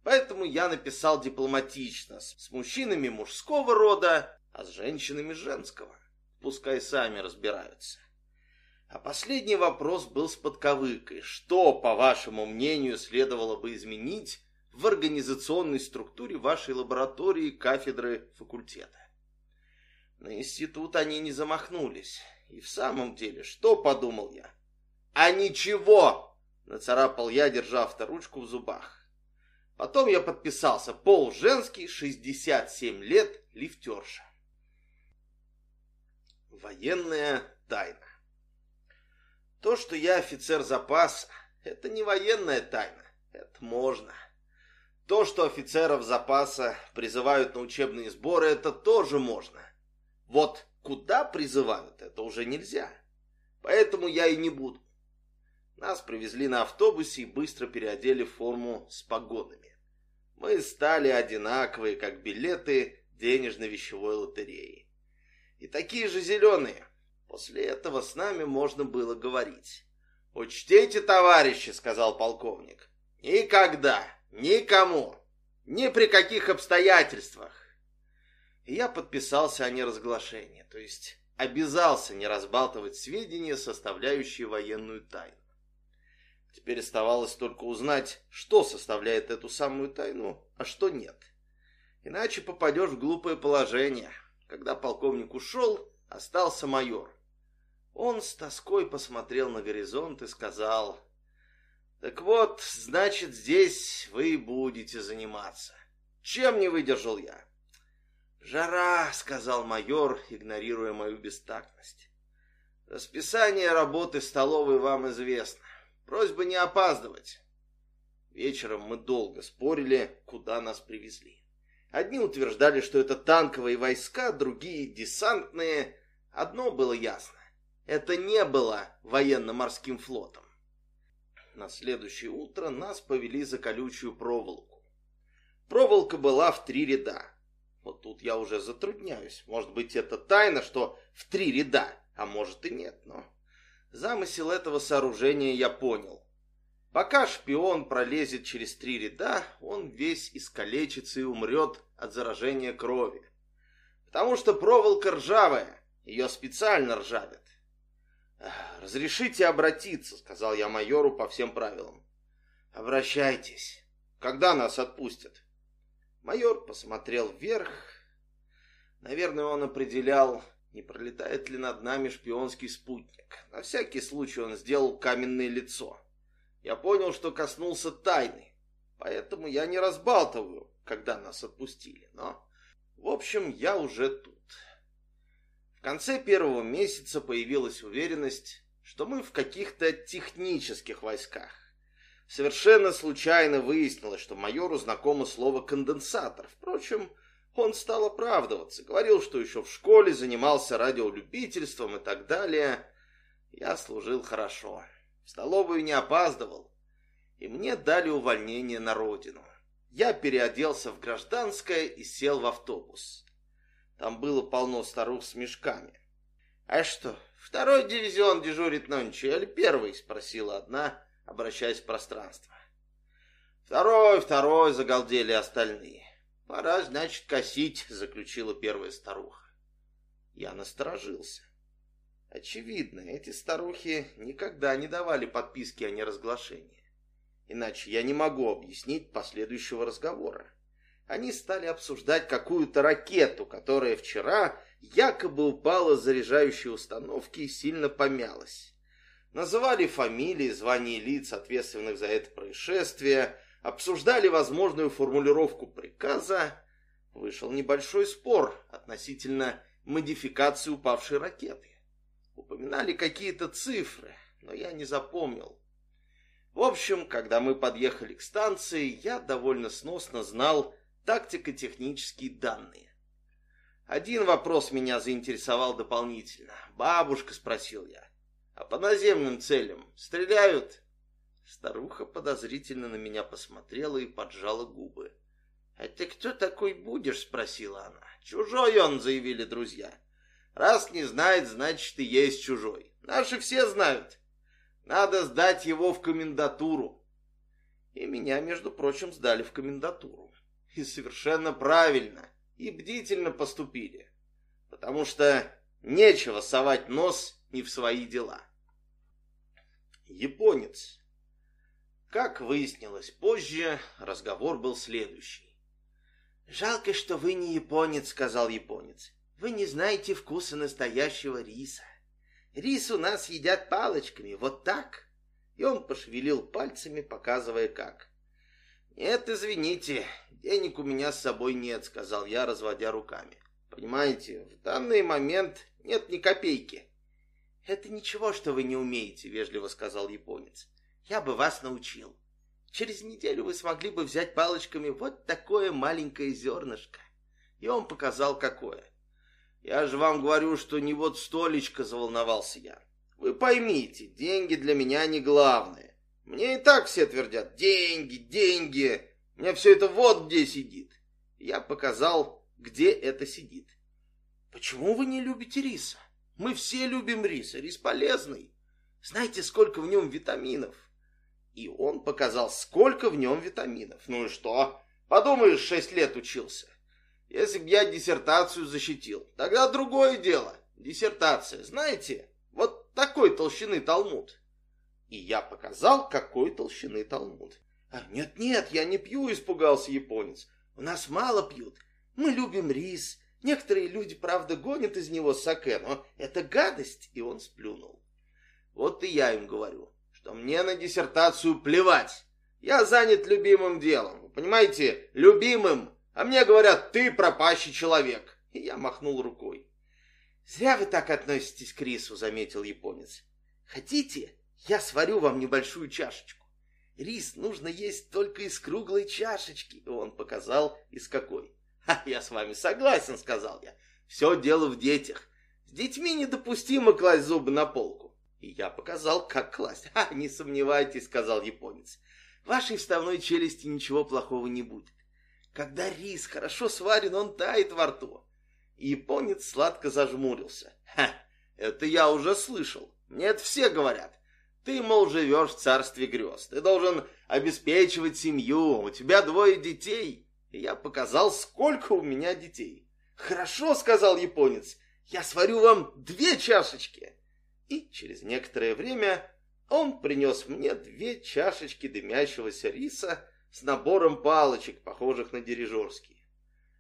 Поэтому я написал дипломатично, с мужчинами мужского рода а с женщинами женского. Пускай сами разбираются. А последний вопрос был с подковыкой. Что, по вашему мнению, следовало бы изменить в организационной структуре вашей лаборатории, кафедры, факультета? На институт они не замахнулись. И в самом деле, что подумал я? А ничего! Нацарапал я, держа авторучку в зубах. Потом я подписался. Пол женский, 67 лет, лифтерша. Военная тайна. То, что я офицер запаса, это не военная тайна. Это можно. То, что офицеров запаса призывают на учебные сборы, это тоже можно. Вот куда призывают, это уже нельзя. Поэтому я и не буду. Нас привезли на автобусе и быстро переодели форму с погонами. Мы стали одинаковые, как билеты денежно-вещевой лотереи. И такие же зеленые. После этого с нами можно было говорить. «Учтите, товарищи», — сказал полковник, — «никогда, никому, ни при каких обстоятельствах и я подписался о неразглашении, то есть обязался не разбалтывать сведения, составляющие военную тайну. Теперь оставалось только узнать, что составляет эту самую тайну, а что нет. Иначе попадешь в глупое положение. Когда полковник ушел, остался майор. Он с тоской посмотрел на горизонт и сказал, «Так вот, значит, здесь вы будете заниматься. Чем не выдержал я? «Жара», — сказал майор, игнорируя мою бестактность. «Расписание работы столовой вам известно. Просьба не опаздывать». Вечером мы долго спорили, куда нас привезли. Одни утверждали, что это танковые войска, другие — десантные. Одно было ясно — это не было военно-морским флотом. На следующее утро нас повели за колючую проволоку. Проволока была в три ряда. Вот тут я уже затрудняюсь. Может быть, это тайна, что в три ряда, а может и нет, но... Замысел этого сооружения я понял. Пока шпион пролезет через три ряда, он весь искалечится и умрет от заражения крови. Потому что проволока ржавая, ее специально ржавят. «Разрешите обратиться», — сказал я майору по всем правилам. «Обращайтесь. Когда нас отпустят?» Майор посмотрел вверх. Наверное, он определял, не пролетает ли над нами шпионский спутник. На всякий случай он сделал каменное лицо. Я понял, что коснулся тайны, поэтому я не разбалтываю, когда нас отпустили. Но, в общем, я уже тут. В конце первого месяца появилась уверенность, что мы в каких-то технических войсках. Совершенно случайно выяснилось, что майору знакомо слово «конденсатор». Впрочем, он стал оправдываться, говорил, что еще в школе занимался радиолюбительством и так далее. Я служил хорошо, в столовую не опаздывал, и мне дали увольнение на родину. Я переоделся в гражданское и сел в автобус. Там было полно старух с мешками. «А что, второй дивизион дежурит нонче или первый?» — спросила одна, обращаясь в пространство. «Второй, второй!» — загалдели остальные. «Пора, значит, косить», — заключила первая старуха. Я насторожился. Очевидно, эти старухи никогда не давали подписки о неразглашении. Иначе я не могу объяснить последующего разговора. Они стали обсуждать какую-то ракету, которая вчера якобы упала с заряжающей установки и сильно помялась. Называли фамилии, звания лиц, ответственных за это происшествие, обсуждали возможную формулировку приказа. Вышел небольшой спор относительно модификации упавшей ракеты. Упоминали какие-то цифры, но я не запомнил. В общем, когда мы подъехали к станции, я довольно сносно знал тактико-технические данные. Один вопрос меня заинтересовал дополнительно. «Бабушка», — спросил я, а по наземным целям стреляют?» Старуха подозрительно на меня посмотрела и поджала губы. «А ты кто такой будешь?» — спросила она. «Чужой он», — заявили друзья. «Раз не знает, значит и есть чужой. Наши все знают. Надо сдать его в комендатуру». И меня, между прочим, сдали в комендатуру. И совершенно правильно, и бдительно поступили. потому что нечего совать нос не в свои дела. Японец. Как выяснилось позже, разговор был следующий. «Жалко, что вы не японец», — сказал японец. «Вы не знаете вкуса настоящего риса. Рис у нас едят палочками, вот так». И он пошевелил пальцами, показывая как. «Нет, извините, денег у меня с собой нет», — сказал я, разводя руками. «Понимаете, в данный момент нет ни копейки». «Это ничего, что вы не умеете», — вежливо сказал японец. «Я бы вас научил. Через неделю вы смогли бы взять палочками вот такое маленькое зернышко». И он показал, какое. «Я же вам говорю, что не вот столечко», — заволновался я. «Вы поймите, деньги для меня не главное. Мне и так все твердят «деньги, деньги». У меня все это вот где сидит. Я показал, где это сидит. Почему вы не любите риса? Мы все любим рис, рис полезный. Знаете, сколько в нем витаминов? И он показал, сколько в нем витаминов. Ну и что? Подумаешь, шесть лет учился. Если бы я диссертацию защитил, тогда другое дело. Диссертация, знаете, вот такой толщины талмуд. И я показал, какой толщины талмуд. А, «Нет-нет, я не пью», — испугался японец. «У нас мало пьют. Мы любим рис. Некоторые люди, правда, гонят из него саке, но это гадость». И он сплюнул. Вот и я им говорю, что мне на диссертацию плевать. Я занят любимым делом. Понимаете, любимым. А мне говорят, ты пропащий человек. И я махнул рукой. «Зря вы так относитесь к рису», — заметил японец. «Хотите, я сварю вам небольшую чашечку. Рис нужно есть только из круглой чашечки. Он показал, из какой. «А я с вами согласен», — сказал я. «Все дело в детях. С детьми недопустимо класть зубы на полку». И я показал, как класть. «А, не сомневайтесь», — сказал японец. «Вашей вставной челюсти ничего плохого не будет. Когда рис хорошо сварен, он тает во рту». И японец сладко зажмурился. «Ха, это я уже слышал. Мне это все говорят. Ты, мол, живешь в царстве грез. Ты должен обеспечивать семью. У тебя двое детей. И я показал, сколько у меня детей. Хорошо, сказал японец. Я сварю вам две чашечки. И через некоторое время он принес мне две чашечки дымящегося риса с набором палочек, похожих на дирижерские.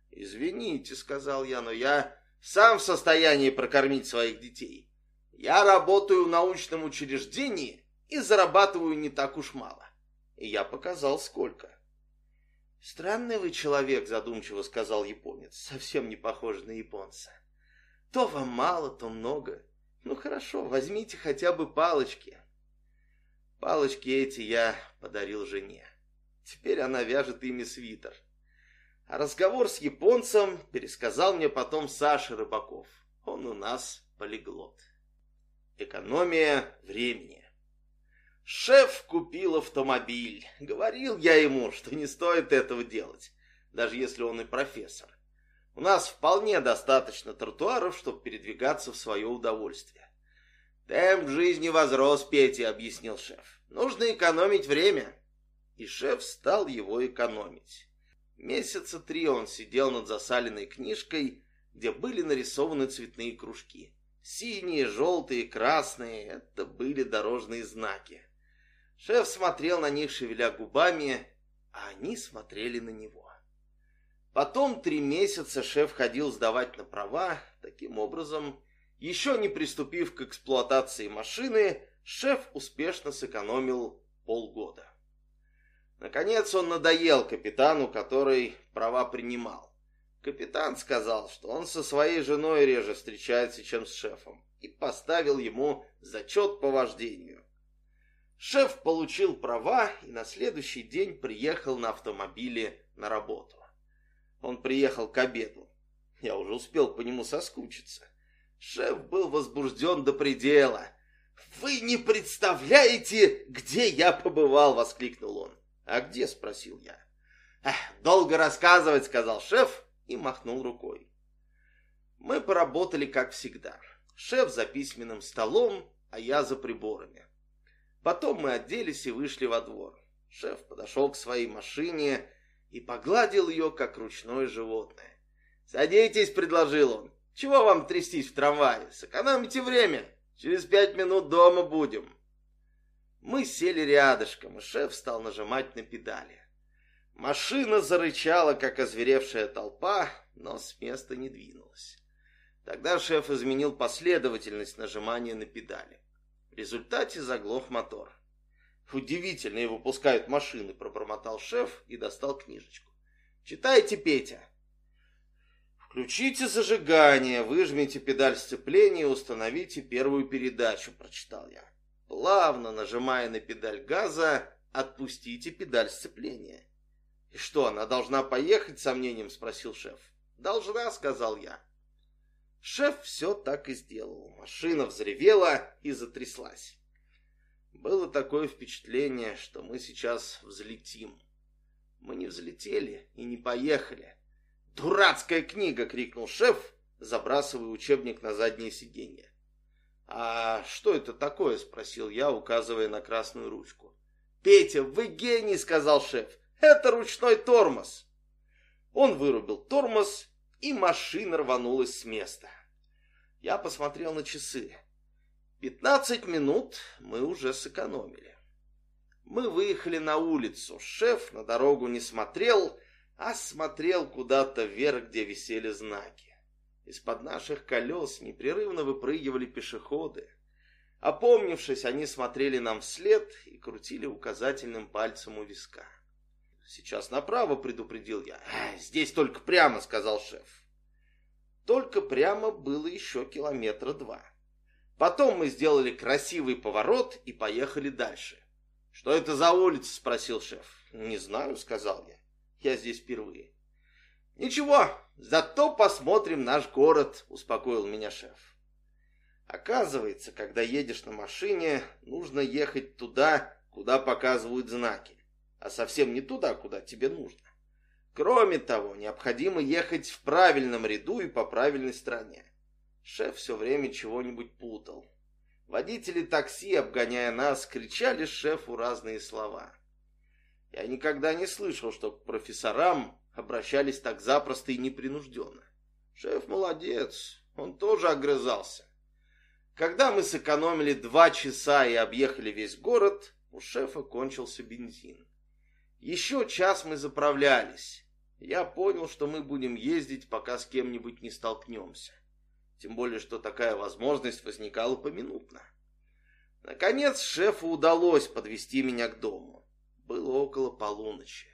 «Извините», — сказал я, — «но я сам в состоянии прокормить своих детей. Я работаю в научном учреждении и зарабатываю не так уж мало. И я показал, сколько. «Странный вы человек», — задумчиво сказал японец, совсем не похож на японца. «То вам мало, то много. Ну хорошо, возьмите хотя бы палочки». Палочки эти я подарил жене. Теперь она вяжет ими свитер. А разговор с японцем пересказал мне потом Саша Рыбаков. Он у нас полиглот. Экономия времени. Шеф купил автомобиль. Говорил я ему, что не стоит этого делать, даже если он и профессор. У нас вполне достаточно тротуаров, чтобы передвигаться в свое удовольствие. Темп жизни возрос, Петя, объяснил шеф. Нужно экономить время. И шеф стал его экономить. Месяца три он сидел над засаленной книжкой, где были нарисованы цветные кружки. Синие, желтые, красные — это были дорожные знаки. Шеф смотрел на них, шевеля губами, а они смотрели на него. Потом три месяца шеф ходил сдавать на права. Таким образом, еще не приступив к эксплуатации машины, шеф успешно сэкономил полгода. Наконец он надоел капитану, который права принимал. Капитан сказал, что он со своей женой реже встречается, чем с шефом, и поставил ему зачет по вождению. Шеф получил права и на следующий день приехал на автомобиле на работу. Он приехал к обеду. Я уже успел по нему соскучиться. Шеф был возбужден до предела. «Вы не представляете, где я побывал!» — воскликнул он. «А где?» — спросил я. «Долго рассказывать», — сказал шеф, и махнул рукой. Мы поработали как всегда. Шеф за письменным столом, а я за приборами. Потом мы оделись и вышли во двор. Шеф подошел к своей машине и погладил ее, как ручное животное. «Садитесь», — предложил он. Чего вам трястись в трамвае? Сэкономите время. Через пять минут дома будем. Мы сели рядышком, и шеф стал нажимать на педали. Машина зарычала, как озверевшая толпа, но с места не двинулась. Тогда шеф изменил последовательность нажимания на педали. В результате заглох мотор. «Удивительно его пускают машины», — пробормотал шеф и достал книжечку. «Читайте, Петя». «Включите зажигание, выжмите педаль сцепления и установите первую передачу», — прочитал я. Плавно нажимая на педаль газа, отпустите педаль сцепления. «И что, она должна поехать?» — сомнением спросил шеф. «Должна», — сказал я. Шеф все так и сделал. Машина взревела и затряслась. Было такое впечатление, что мы сейчас взлетим. Мы не взлетели и не поехали. «Дурацкая книга!» — крикнул шеф, забрасывая учебник на заднее сиденье. «А что это такое?» — спросил я, указывая на красную ручку. «Петя, вы гений!» — сказал шеф. «Это ручной тормоз!» Он вырубил тормоз, и машина рванулась с места. Я посмотрел на часы. Пятнадцать минут мы уже сэкономили. Мы выехали на улицу. Шеф на дорогу не смотрел, а смотрел куда-то вверх, где висели знаки. Из-под наших колес непрерывно выпрыгивали пешеходы. Опомнившись, они смотрели нам вслед и крутили указательным пальцем у виска. «Сейчас направо», — предупредил я. «Здесь только прямо», — сказал шеф. Только прямо было еще километра два. Потом мы сделали красивый поворот и поехали дальше. «Что это за улица?» — спросил шеф. «Не знаю», — сказал я. «Я здесь впервые». «Ничего, зато посмотрим наш город», — успокоил меня шеф. Оказывается, когда едешь на машине, нужно ехать туда, куда показывают знаки, а совсем не туда, куда тебе нужно. Кроме того, необходимо ехать в правильном ряду и по правильной стороне. Шеф все время чего-нибудь путал. Водители такси, обгоняя нас, кричали шефу разные слова. Я никогда не слышал, что к профессорам обращались так запросто и непринужденно. Шеф молодец, он тоже огрызался. Когда мы сэкономили два часа и объехали весь город, у шефа кончился бензин. Еще час мы заправлялись. Я понял, что мы будем ездить, пока с кем-нибудь не столкнемся. Тем более, что такая возможность возникала поминутно. Наконец, шефу удалось подвести меня к дому. Было около полуночи.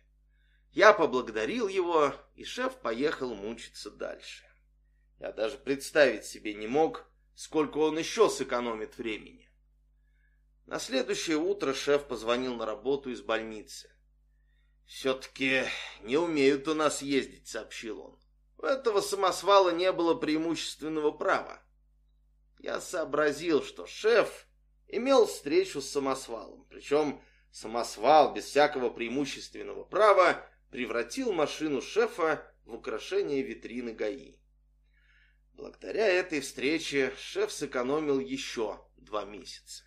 Я поблагодарил его, и шеф поехал мучиться дальше. Я даже представить себе не мог, сколько он еще сэкономит времени. На следующее утро шеф позвонил на работу из больницы. «Все-таки не умеют у нас ездить», — сообщил он. У этого самосвала не было преимущественного права. Я сообразил, что шеф имел встречу с самосвалом, причем самосвал без всякого преимущественного права превратил машину шефа в украшение витрины ГАИ. Благодаря этой встрече шеф сэкономил еще два месяца.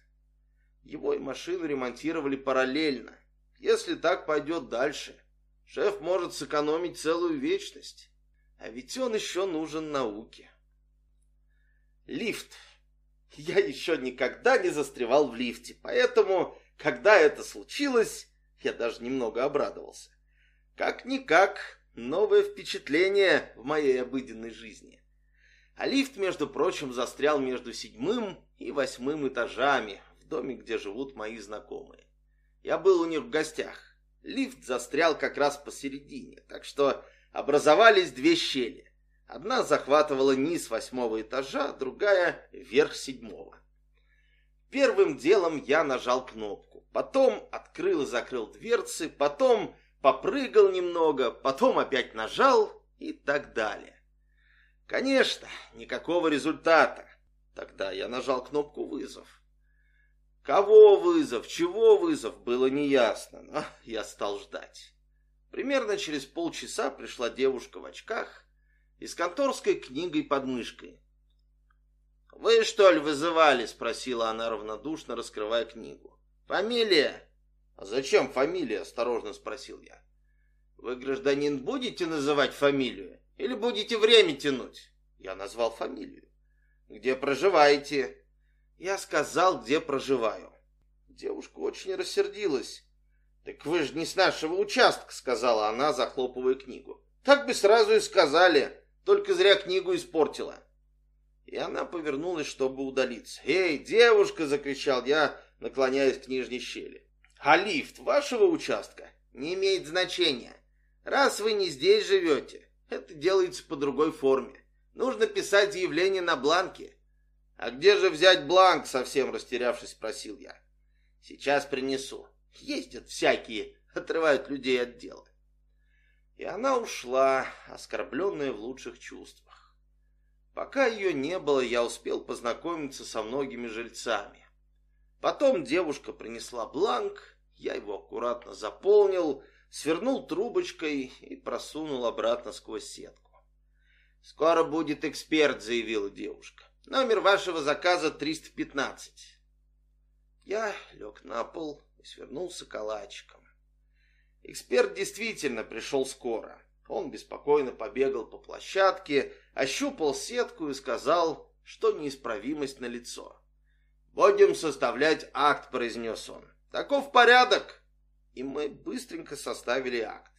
Его и машину ремонтировали параллельно. Если так пойдет дальше, шеф может сэкономить целую вечность. А ведь он еще нужен науке. Лифт. Я еще никогда не застревал в лифте, поэтому, когда это случилось, я даже немного обрадовался. Как-никак, новое впечатление в моей обыденной жизни. А лифт, между прочим, застрял между седьмым и восьмым этажами в доме, где живут мои знакомые. Я был у них в гостях. Лифт застрял как раз посередине, так что образовались две щели. Одна захватывала низ восьмого этажа, другая — верх седьмого. Первым делом я нажал кнопку, потом открыл и закрыл дверцы, потом попрыгал немного, потом опять нажал и так далее. Конечно, никакого результата. Тогда я нажал кнопку «Вызов». Кого вызов, чего вызов, было неясно, но я стал ждать. Примерно через полчаса пришла девушка в очках и с конторской книгой под мышкой. «Вы, что ли, вызывали?» — спросила она равнодушно, раскрывая книгу. «Фамилия?» «А зачем фамилия?» — осторожно спросил я. «Вы, гражданин, будете называть фамилию или будете время тянуть? Я назвал фамилию. «Где проживаете?» Я сказал, где проживаю. Девушка очень рассердилась. «Так вы же не с нашего участка», — сказала она, захлопывая книгу. «Так бы сразу и сказали, только зря книгу испортила». И она повернулась, чтобы удалиться. «Эй, девушка!» — закричал я, наклоняясь к нижней щели. «А лифт вашего участка не имеет значения. Раз вы не здесь живете, это делается по другой форме. Нужно писать заявление на бланке. А где же взять бланк, совсем растерявшись, спросил я. Сейчас принесу. Ездят всякие, отрывают людей от дела. И она ушла, оскорбленная в лучших чувствах. Пока ее не было, я успел познакомиться со многими жильцами. Потом девушка принесла бланк, я его аккуратно заполнил, свернул трубочкой и просунул обратно сквозь сетку. «Скоро будет эксперт», — заявила девушка. «Номер вашего заказа 315». Я лег на пол и свернулся калачиком. Эксперт действительно пришел скоро. Он беспокойно побегал по площадке, ощупал сетку и сказал, что неисправимость на лицо. «Будем составлять акт», — произнес он. «Таков порядок» и мы быстренько составили акт.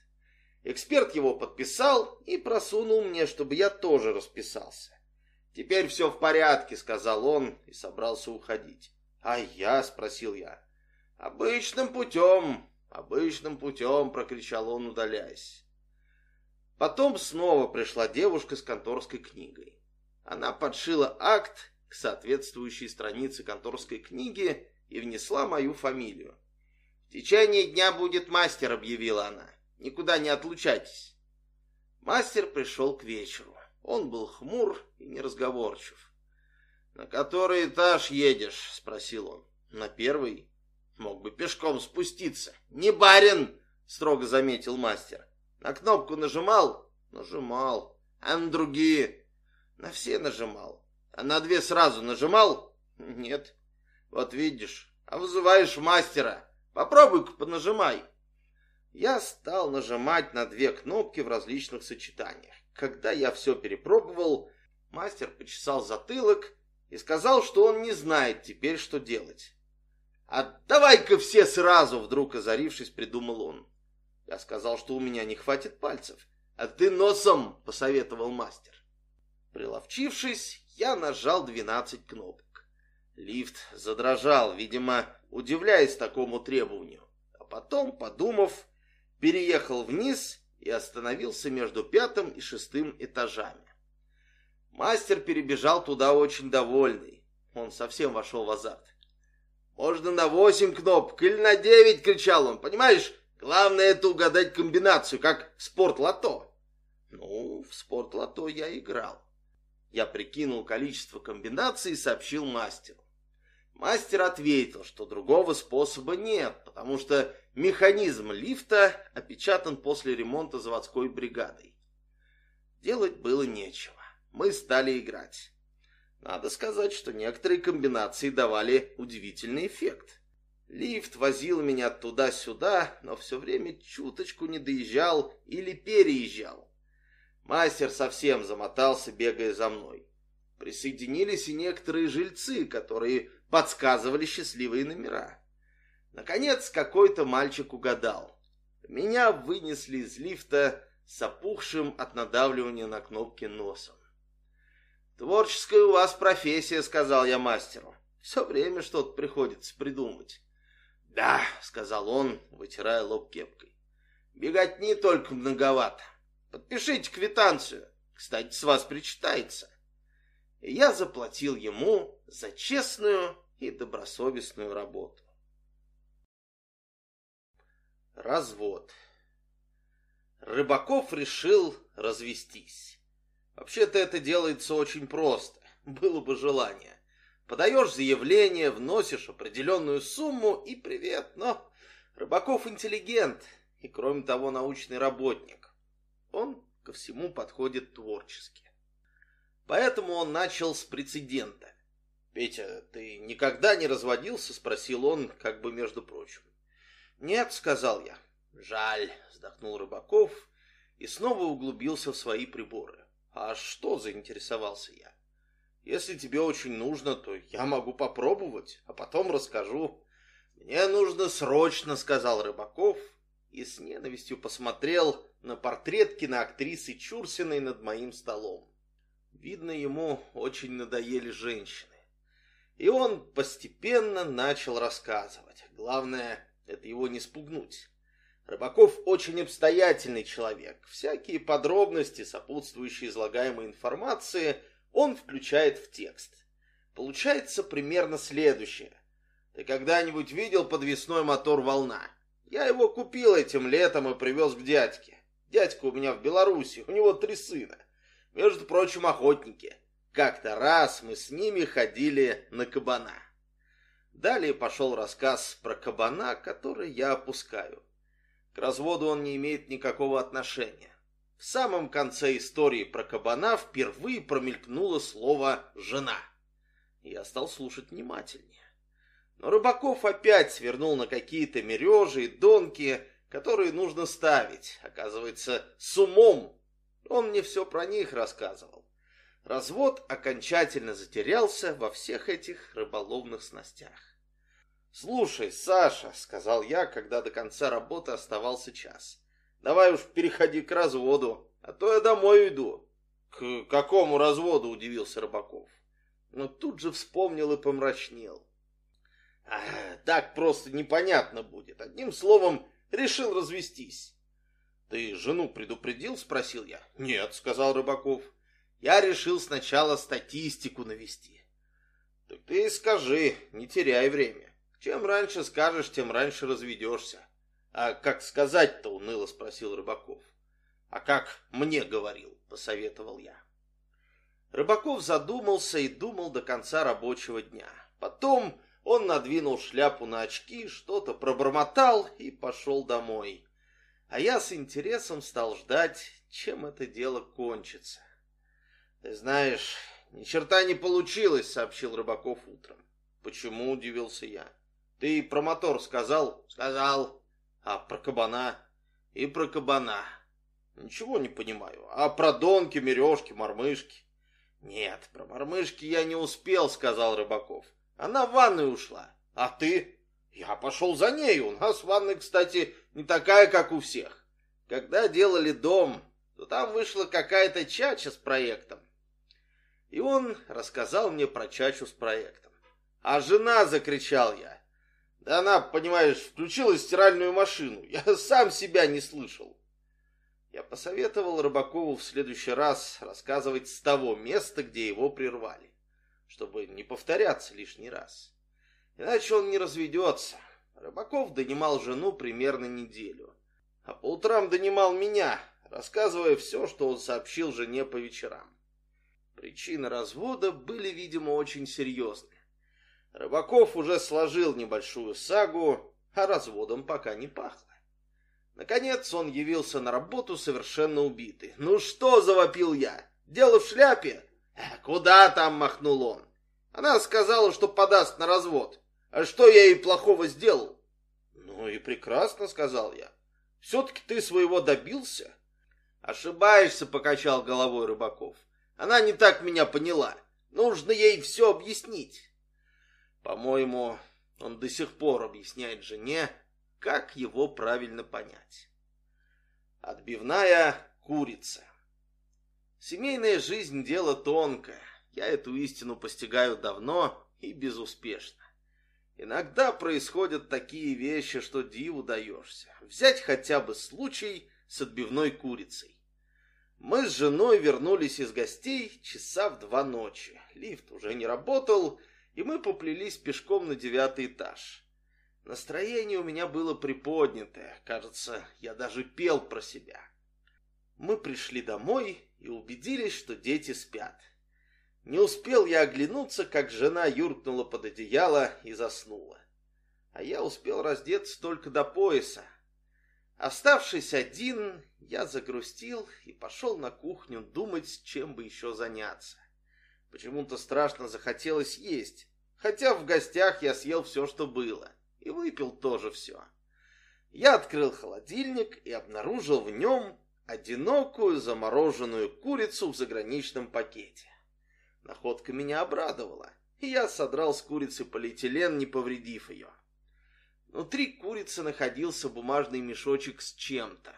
Эксперт его подписал и просунул мне, чтобы я тоже расписался. «Теперь все в порядке», — сказал он и собрался уходить. «А я?» — спросил я. «Обычным путем, обычным путем», — прокричал он, удаляясь. Потом снова пришла девушка с конторской книгой. Она подшила акт к соответствующей странице конторской книги и внесла мою фамилию. «В течение дня будет мастер», — объявила она. «Никуда не отлучайтесь». Мастер пришел к вечеру. Он был хмур и неразговорчив. «На который этаж едешь?» — спросил он. «На первый. Мог бы пешком спуститься». «Не барин!» — строго заметил мастер. «На кнопку нажимал?» «Нажимал. А на другие?» «На все нажимал. А на две сразу нажимал?» «Нет». «Вот видишь, а вызываешь мастера. Попробуй-ка понажимай. Я стал нажимать на две кнопки в различных сочетаниях. Когда я все перепробовал, мастер почесал затылок и сказал, что он не знает теперь, что делать. «А давай-ка все сразу!» — вдруг озарившись, придумал он. Я сказал, что у меня не хватит пальцев. «А ты носом!» — посоветовал мастер. Приловчившись, я нажал двенадцать кнопок. Лифт задрожал, видимо, удивляясь такому требованию, а потом, подумав, переехал вниз и остановился между пятым и шестым этажами. Мастер перебежал туда очень довольный. Он совсем вошел в азарт. «Можно на восемь кнопок или на девять!» — кричал он. «Понимаешь, главное это угадать комбинацию, как в спорт-лото». Ну, в спорт-лото я играл. Я прикинул количество комбинаций и сообщил мастеру. Мастер ответил, что другого способа нет, потому что механизм лифта опечатан после ремонта заводской бригадой. Делать было нечего. Мы стали играть. Надо сказать, что некоторые комбинации давали удивительный эффект. Лифт возил меня туда-сюда, но все время чуточку не доезжал или переезжал. Мастер совсем замотался, бегая за мной. Присоединились и некоторые жильцы, которые подсказывали счастливые номера. Наконец, какой-то мальчик угадал. Меня вынесли из лифта с опухшим от надавливания на кнопки носом. «Творческая у вас профессия», — сказал я мастеру. «Все время что-то приходится придумать». «Да», — сказал он, вытирая лоб кепкой. «Бегать не только многовато. Подпишите квитанцию. Кстати, с вас причитается» и я заплатил ему за честную и добросовестную работу. Развод. Рыбаков решил развестись. Вообще-то это делается очень просто, было бы желание. Подаешь заявление, вносишь определенную сумму и привет, но Рыбаков интеллигент и, кроме того, научный работник. Он ко всему подходит творчески. Поэтому он начал с прецедента. «Петя, ты никогда не разводился?» — спросил он, как бы между прочим. «Нет», — сказал я. «Жаль», — вздохнул Рыбаков и снова углубился в свои приборы. А что, заинтересовался я. Если тебе очень нужно, то я могу попробовать, а потом расскажу. Мне нужно срочно, сказал Рыбаков и с ненавистью посмотрел на портрет киноактрисы Чурсиной над моим столом. Видно, ему очень надоели женщины. И он постепенно начал рассказывать. Главное, это его не спугнуть. Рыбаков очень обстоятельный человек. Всякие подробности, сопутствующие излагаемой информации, он включает в текст. Получается примерно следующее. Ты когда-нибудь видел подвесной мотор «Волна»? Я его купил этим летом и привез к дядьке. Дядька у меня в Беларуси, у него три сына. Между прочим, охотники. Как-то раз мы с ними ходили на кабана. Далее пошел рассказ про кабана, который я опускаю. К разводу он не имеет никакого отношения. В самом конце истории про кабана впервые промелькнуло слово «жена». Я стал слушать внимательнее. Но Рыбаков опять свернул на какие-то мережи и донки, которые нужно ставить. Оказывается, с умом. Он мне все про них рассказывал. Развод окончательно затерялся во всех этих рыболовных снастях. «Слушай, Саша», — сказал я, когда до конца работы оставался час, — «давай уж переходи к разводу, а то я домой иду». «К какому разводу?» — удивился Рыбаков. Но тут же вспомнил и помрачнел. А, «Так просто непонятно будет. Одним словом, решил развестись». «Ты жену предупредил?» — спросил я. «Нет», — сказал Рыбаков. «Я решил сначала статистику навести». «Так ты и скажи, не теряй время». Чем раньше скажешь, тем раньше разведешься. А как сказать-то, уныло спросил Рыбаков. А как мне говорил, посоветовал я. Рыбаков задумался и думал до конца рабочего дня. Потом он надвинул шляпу на очки, что-то пробормотал и пошел домой. А я с интересом стал ждать, чем это дело кончится. Ты знаешь, ни черта не получилось, сообщил Рыбаков утром. Почему, удивился я. Ты про мотор сказал? Сказал. А про кабана? И про кабана. Ничего не понимаю. А про донки, мережки, мормышки? Нет, про мормышки я не успел, сказал Рыбаков. Она в ванную ушла. А ты? Я пошел за ней. У нас ванная, кстати, не такая, как у всех. Когда делали дом, то там вышла какая-то чача с проектом. И он рассказал мне про чачу с проектом. А жена, закричал я, да она, понимаешь, включила стиральную машину. Я сам себя не слышал. Я посоветовал Рыбакову в следующий раз рассказывать с того места, где его прервали, чтобы не повторяться лишний раз. Иначе он не разведется. Рыбаков донимал жену примерно неделю, а по утрам донимал меня, рассказывая все, что он сообщил жене по вечерам. Причины развода были, видимо, очень серьезны. Рыбаков уже сложил небольшую сагу, а разводом пока не пахло. Наконец он явился на работу совершенно убитый. «Ну что?» — завопил я. «Дело в шляпе?» «Э, «Куда там?» — махнул он. «Она сказала, что подаст на развод. А что я ей плохого сделал?» «Ну и прекрасно», — сказал я. «Все-таки ты своего добился?» «Ошибаешься», — покачал головой Рыбаков. «Она не так меня поняла. Нужно ей все объяснить». По-моему, он до сих пор объясняет жене, как его правильно понять. Отбивная курица. Семейная жизнь – дело тонкое. Я эту истину постигаю давно и безуспешно. Иногда происходят такие вещи, что диву даешься. Взять хотя бы случай с отбивной курицей. Мы с женой вернулись из гостей часа в два ночи. Лифт уже не работал, и мы поплелись пешком на девятый этаж. Настроение у меня было приподнятое, кажется, я даже пел про себя. Мы пришли домой и убедились, что дети спят. Не успел я оглянуться, как жена юркнула под одеяло и заснула. А я успел раздеться только до пояса. Оставшись один, я загрустил и пошел на кухню думать, чем бы еще заняться. Почему-то страшно захотелось есть, хотя в гостях я съел все, что было, и выпил тоже все. Я открыл холодильник и обнаружил в нем одинокую замороженную курицу в заграничном пакете. Находка меня обрадовала, и я содрал с курицы полиэтилен, не повредив ее. Внутри курицы находился бумажный мешочек с чем-то.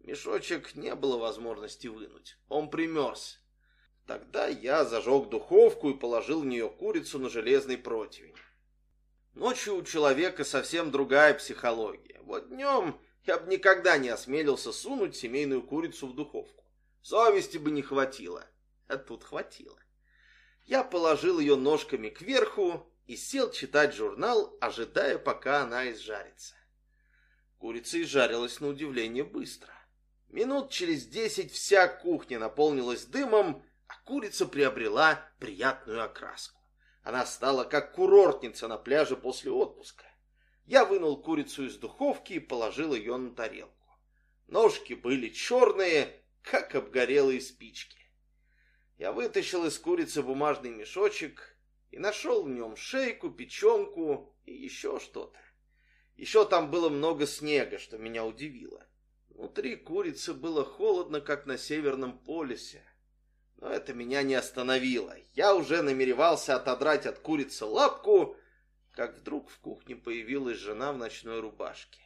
Мешочек не было возможности вынуть, он примерз. Тогда я зажег духовку и положил в нее курицу на железный противень. Ночью у человека совсем другая психология. Вот днем я бы никогда не осмелился сунуть семейную курицу в духовку. Совести бы не хватило, а тут хватило. Я положил ее ножками кверху и сел читать журнал, ожидая, пока она изжарится. Курица изжарилась на удивление быстро. Минут через десять вся кухня наполнилась дымом, а курица приобрела приятную окраску. Она стала как курортница на пляже после отпуска. Я вынул курицу из духовки и положил ее на тарелку. Ножки были черные, как обгорелые спички. Я вытащил из курицы бумажный мешочек и нашел в нем шейку, печенку и еще что-то. Еще там было много снега, что меня удивило. Внутри курицы было холодно, как на Северном полюсе. Но это меня не остановило. Я уже намеревался отодрать от курицы лапку, как вдруг в кухне появилась жена в ночной рубашке.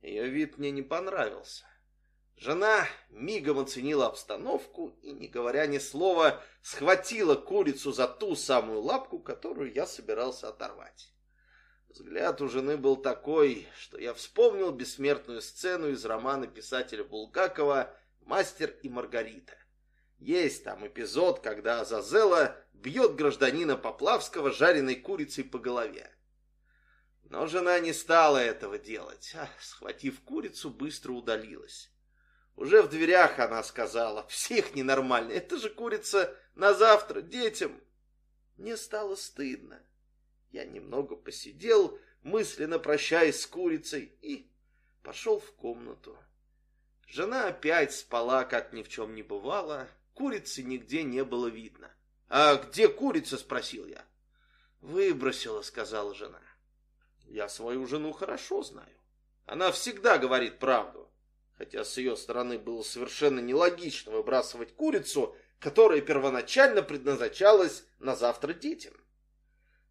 Ее вид мне не понравился. Жена мигом оценила обстановку и, не говоря ни слова, схватила курицу за ту самую лапку, которую я собирался оторвать. Взгляд у жены был такой, что я вспомнил бессмертную сцену из романа писателя Булгакова «Мастер и Маргарита». Есть там эпизод, когда Азазела бьет гражданина Поплавского жареной курицей по голове. Но жена не стала этого делать, а, схватив курицу, быстро удалилась. Уже в дверях она сказала, псих ненормальный, это же курица на завтра детям. Мне стало стыдно. Я немного посидел, мысленно прощаясь с курицей, и пошел в комнату. Жена опять спала, как ни в чем не бывало, курицы нигде не было видно. «А где курица?» — спросил я. «Выбросила», — сказала жена. «Я свою жену хорошо знаю. Она всегда говорит правду хотя с ее стороны было совершенно нелогично выбрасывать курицу, которая первоначально предназначалась на завтра детям.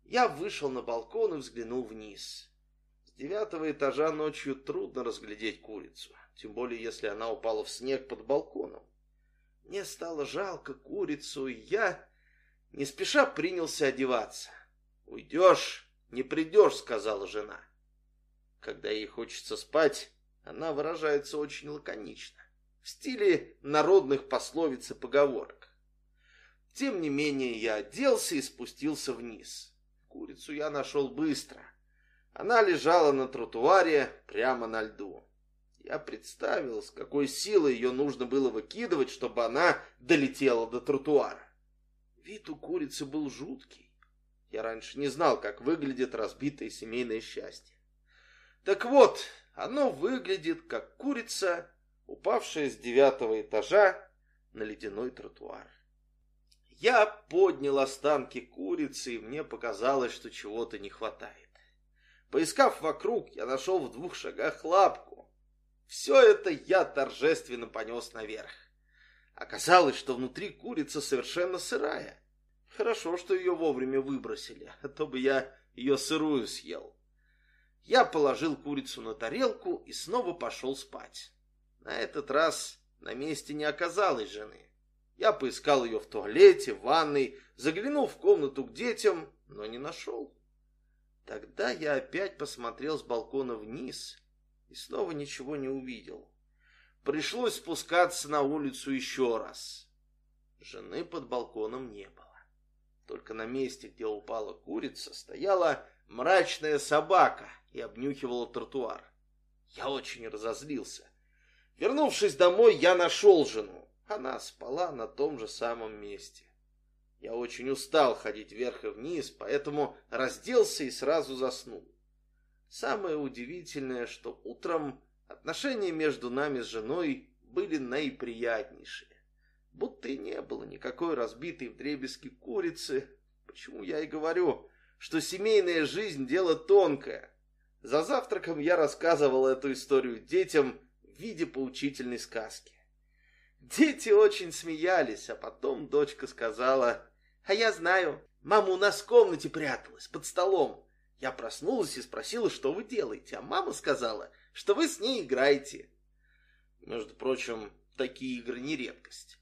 Я вышел на балкон и взглянул вниз. С девятого этажа ночью трудно разглядеть курицу, тем более если она упала в снег под балконом. Мне стало жалко курицу, и я не спеша принялся одеваться. «Уйдешь, не придешь», — сказала жена. Когда ей хочется спать, она выражается очень лаконично, в стиле народных пословиц и поговорок. Тем не менее я оделся и спустился вниз. Курицу я нашел быстро. Она лежала на тротуаре прямо на льду. Я представил, с какой силой ее нужно было выкидывать, чтобы она долетела до тротуара. Вид у курицы был жуткий. Я раньше не знал, как выглядит разбитое семейное счастье. Так вот, оно выглядит как курица, упавшая с девятого этажа на ледяной тротуар. Я поднял останки курицы, и мне показалось, что чего-то не хватает. Поискав вокруг, я нашел в двух шагах лапку. Все это я торжественно понес наверх. Оказалось, что внутри курица совершенно сырая. Хорошо, что ее вовремя выбросили, а то бы я ее сырую съел. Я положил курицу на тарелку и снова пошел спать. На этот раз на месте не оказалось жены. Я поискал ее в туалете, в ванной, заглянул в комнату к детям, но не нашел. Тогда я опять посмотрел с балкона вниз и снова ничего не увидел. Пришлось спускаться на улицу еще раз. Жены под балконом не было. Только на месте, где упала курица, стояла мрачная собака и обнюхивала тротуар. Я очень разозлился. Вернувшись домой, я нашел жену. Она спала на том же самом месте. Я очень устал ходить вверх и вниз, поэтому разделся и сразу заснул. Самое удивительное, что утром отношения между нами с женой были наиприятнейшие. Будто и не было никакой разбитой вдребезги курицы. Почему я и говорю, что семейная жизнь – дело тонкое. За завтраком я рассказывал эту историю детям, виде поучительной сказки. Дети очень смеялись, а потом дочка сказала, «А я знаю, мама у нас в комнате пряталась, под столом. Я проснулась и спросила, что вы делаете, а мама сказала, что вы с ней играете». Между прочим, такие игры не редкость.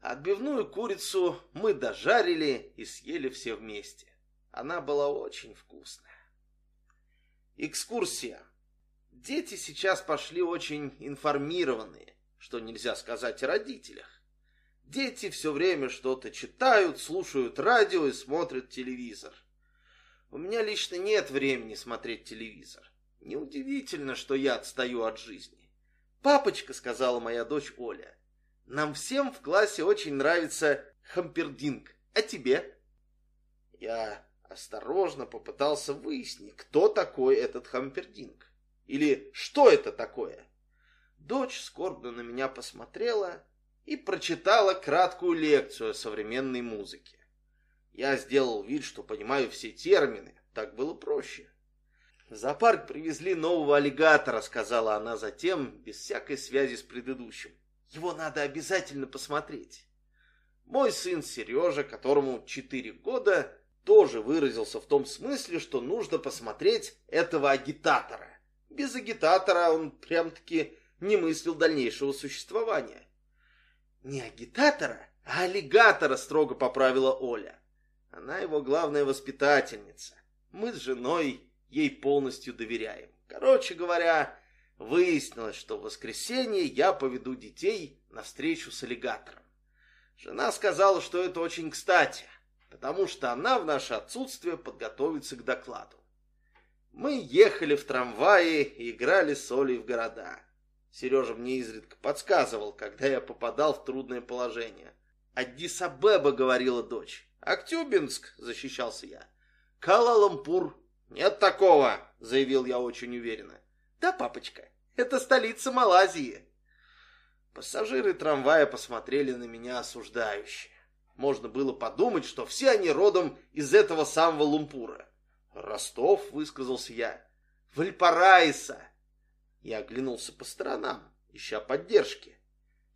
Отбивную курицу мы дожарили и съели все вместе. Она была очень вкусная. Экскурсия. Дети сейчас пошли очень информированные, что нельзя сказать о родителях. Дети все время что-то читают, слушают радио и смотрят телевизор. У меня лично нет времени смотреть телевизор. Неудивительно, что я отстаю от жизни. «Папочка», — сказала моя дочь Оля, — «нам всем в классе очень нравится Хампердинг. А тебе?» Я осторожно попытался выяснить, кто такой этот Хампердинг. Или что это такое? Дочь скорбно на меня посмотрела и прочитала краткую лекцию о современной музыке. Я сделал вид, что понимаю все термины, так было проще. В зоопарк привезли нового аллигатора, сказала она затем, без всякой связи с предыдущим. Его надо обязательно посмотреть. Мой сын Сережа, которому четыре года, тоже выразился в том смысле, что нужно посмотреть этого агитатора. Без агитатора он прям-таки не мыслил дальнейшего существования. Не агитатора, а аллигатора, строго поправила Оля. Она его главная воспитательница. Мы с женой ей полностью доверяем. Короче говоря, выяснилось, что в воскресенье я поведу детей на встречу с аллигатором. Жена сказала, что это очень кстати, потому что она в наше отсутствие подготовится к докладу. Мы ехали в трамвае и играли с Олей в города. Сережа мне изредка подсказывал, когда я попадал в трудное положение. «Аддис-Абеба», — говорила дочь. «Актюбинск», — защищался я. «Кала-Лампур». «Нет такого», — заявил я очень уверенно. «Да, папочка, это столица Малайзии». Пассажиры трамвая посмотрели на меня осуждающе. Можно было подумать, что все они родом из этого самого Лумпура. Ростов, высказался я. Вальпараиса. Я оглянулся по сторонам, ища поддержки.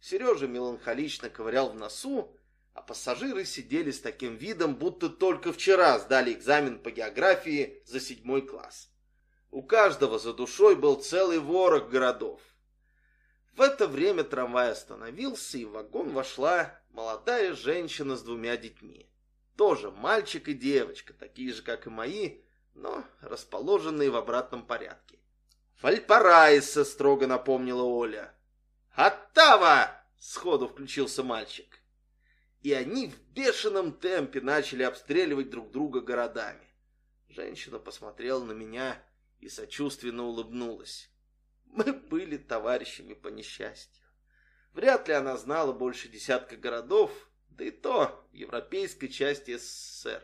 Сережа меланхолично ковырял в носу, а пассажиры сидели с таким видом, будто только вчера сдали экзамен по географии за седьмой класс. У каждого за душой был целый ворог городов. В это время трамвай остановился, и в вагон вошла молодая женщина с двумя детьми. Тоже мальчик и девочка, такие же, как и мои, но расположенные в обратном порядке. «Фальпараиса!» — строго напомнила Оля. «Оттава!» — сходу включился мальчик. И они в бешеном темпе начали обстреливать друг друга городами. Женщина посмотрела на меня и сочувственно улыбнулась. Мы были товарищами по несчастью. Вряд ли она знала больше десятка городов, да и то в европейской части СССР.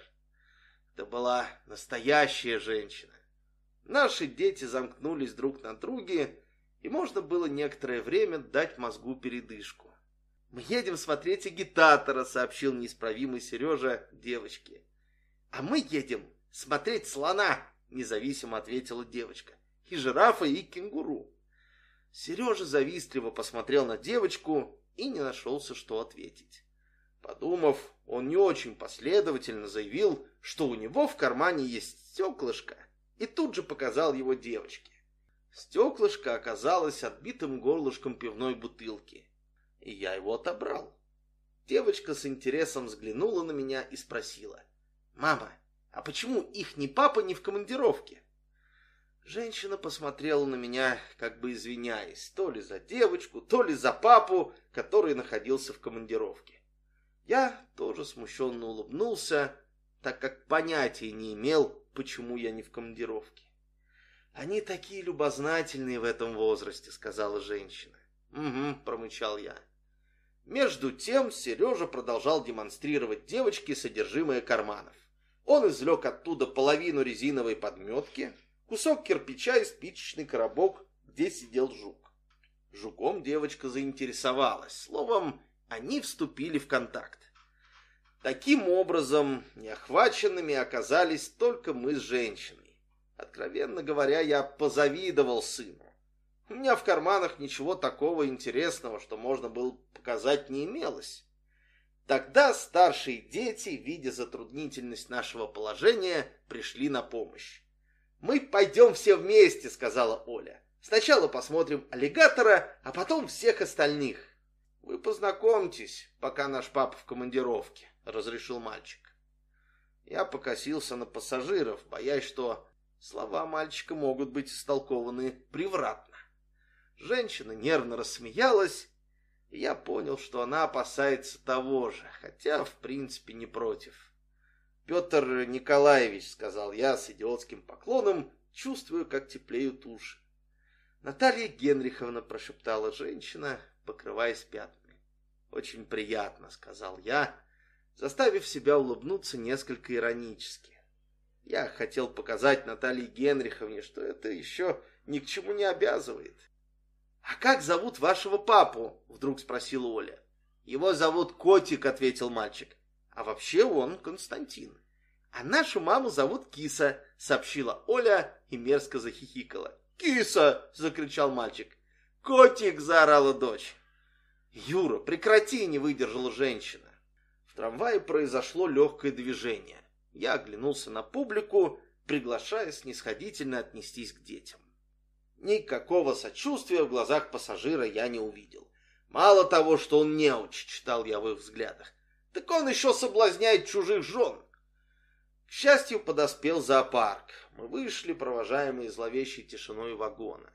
Это была настоящая женщина. Наши дети замкнулись друг на друге, и можно было некоторое время дать мозгу передышку. «Мы едем смотреть агитатора», — сообщил неисправимый Сережа девочке. «А мы едем смотреть слона», — независимо ответила девочка. «И жирафа, и кенгуру». Сережа завистливо посмотрел на девочку и не нашелся, что ответить. Подумав, он не очень последовательно заявил, что у него в кармане есть стеклышко, и тут же показал его девочке. Стеклышко оказалось отбитым горлышком пивной бутылки, и я его отобрал. Девочка с интересом взглянула на меня и спросила, «Мама, а почему их ни папа не в командировке?» Женщина посмотрела на меня, как бы извиняясь, то ли за девочку, то ли за папу, который находился в командировке. Я тоже смущенно улыбнулся, так как понятия не имел, почему я не в командировке. «Они такие любознательные в этом возрасте», — сказала женщина. «Угу», — промычал я. Между тем Сережа продолжал демонстрировать девочке содержимое карманов. Он извлек оттуда половину резиновой подметки, кусок кирпича и спичечный коробок, где сидел жук. Жуком девочка заинтересовалась. Словом, они вступили в контакт. Таким образом, неохваченными оказались только мы с женщиной. Откровенно говоря, я позавидовал сыну. У меня в карманах ничего такого интересного, что можно было показать, не имелось. Тогда старшие дети, видя затруднительность нашего положения, пришли на помощь. «Мы пойдем все вместе», — сказала Оля. «Сначала посмотрим аллигатора, а потом всех остальных». «Вы познакомьтесь, пока наш папа в командировке», — разрешил мальчик. Я покосился на пассажиров, боясь, что слова мальчика могут быть истолкованы превратно. Женщина нервно рассмеялась, и я понял, что она опасается того же, хотя, в принципе, не против. «Петр Николаевич», — сказал я с идиотским поклоном, чувствую, как теплеют уши. Наталья Генриховна прошептала женщина, покрываясь пятнами. «Очень приятно», — сказал я, заставив себя улыбнуться несколько иронически. Я хотел показать Наталье Генриховне, что это еще ни к чему не обязывает. «А как зовут вашего папу?» — вдруг спросила Оля. «Его зовут Котик», — ответил мальчик. «А вообще он Константин». «А нашу маму зовут Киса», — сообщила Оля и мерзко захихикала. «Киса!» — закричал мальчик. «Котик!» — заорала дочь. «Юра, прекрати!» — не выдержала женщина. В трамвае произошло легкое движение. Я оглянулся на публику, приглашая снисходительно отнестись к детям. Никакого сочувствия в глазах пассажира я не увидел. Мало того, что он неуч, читал я в их взглядах, так он еще соблазняет чужих жен. К счастью, подоспел зоопарк. Мы вышли, провожаемые зловещей тишиной вагона.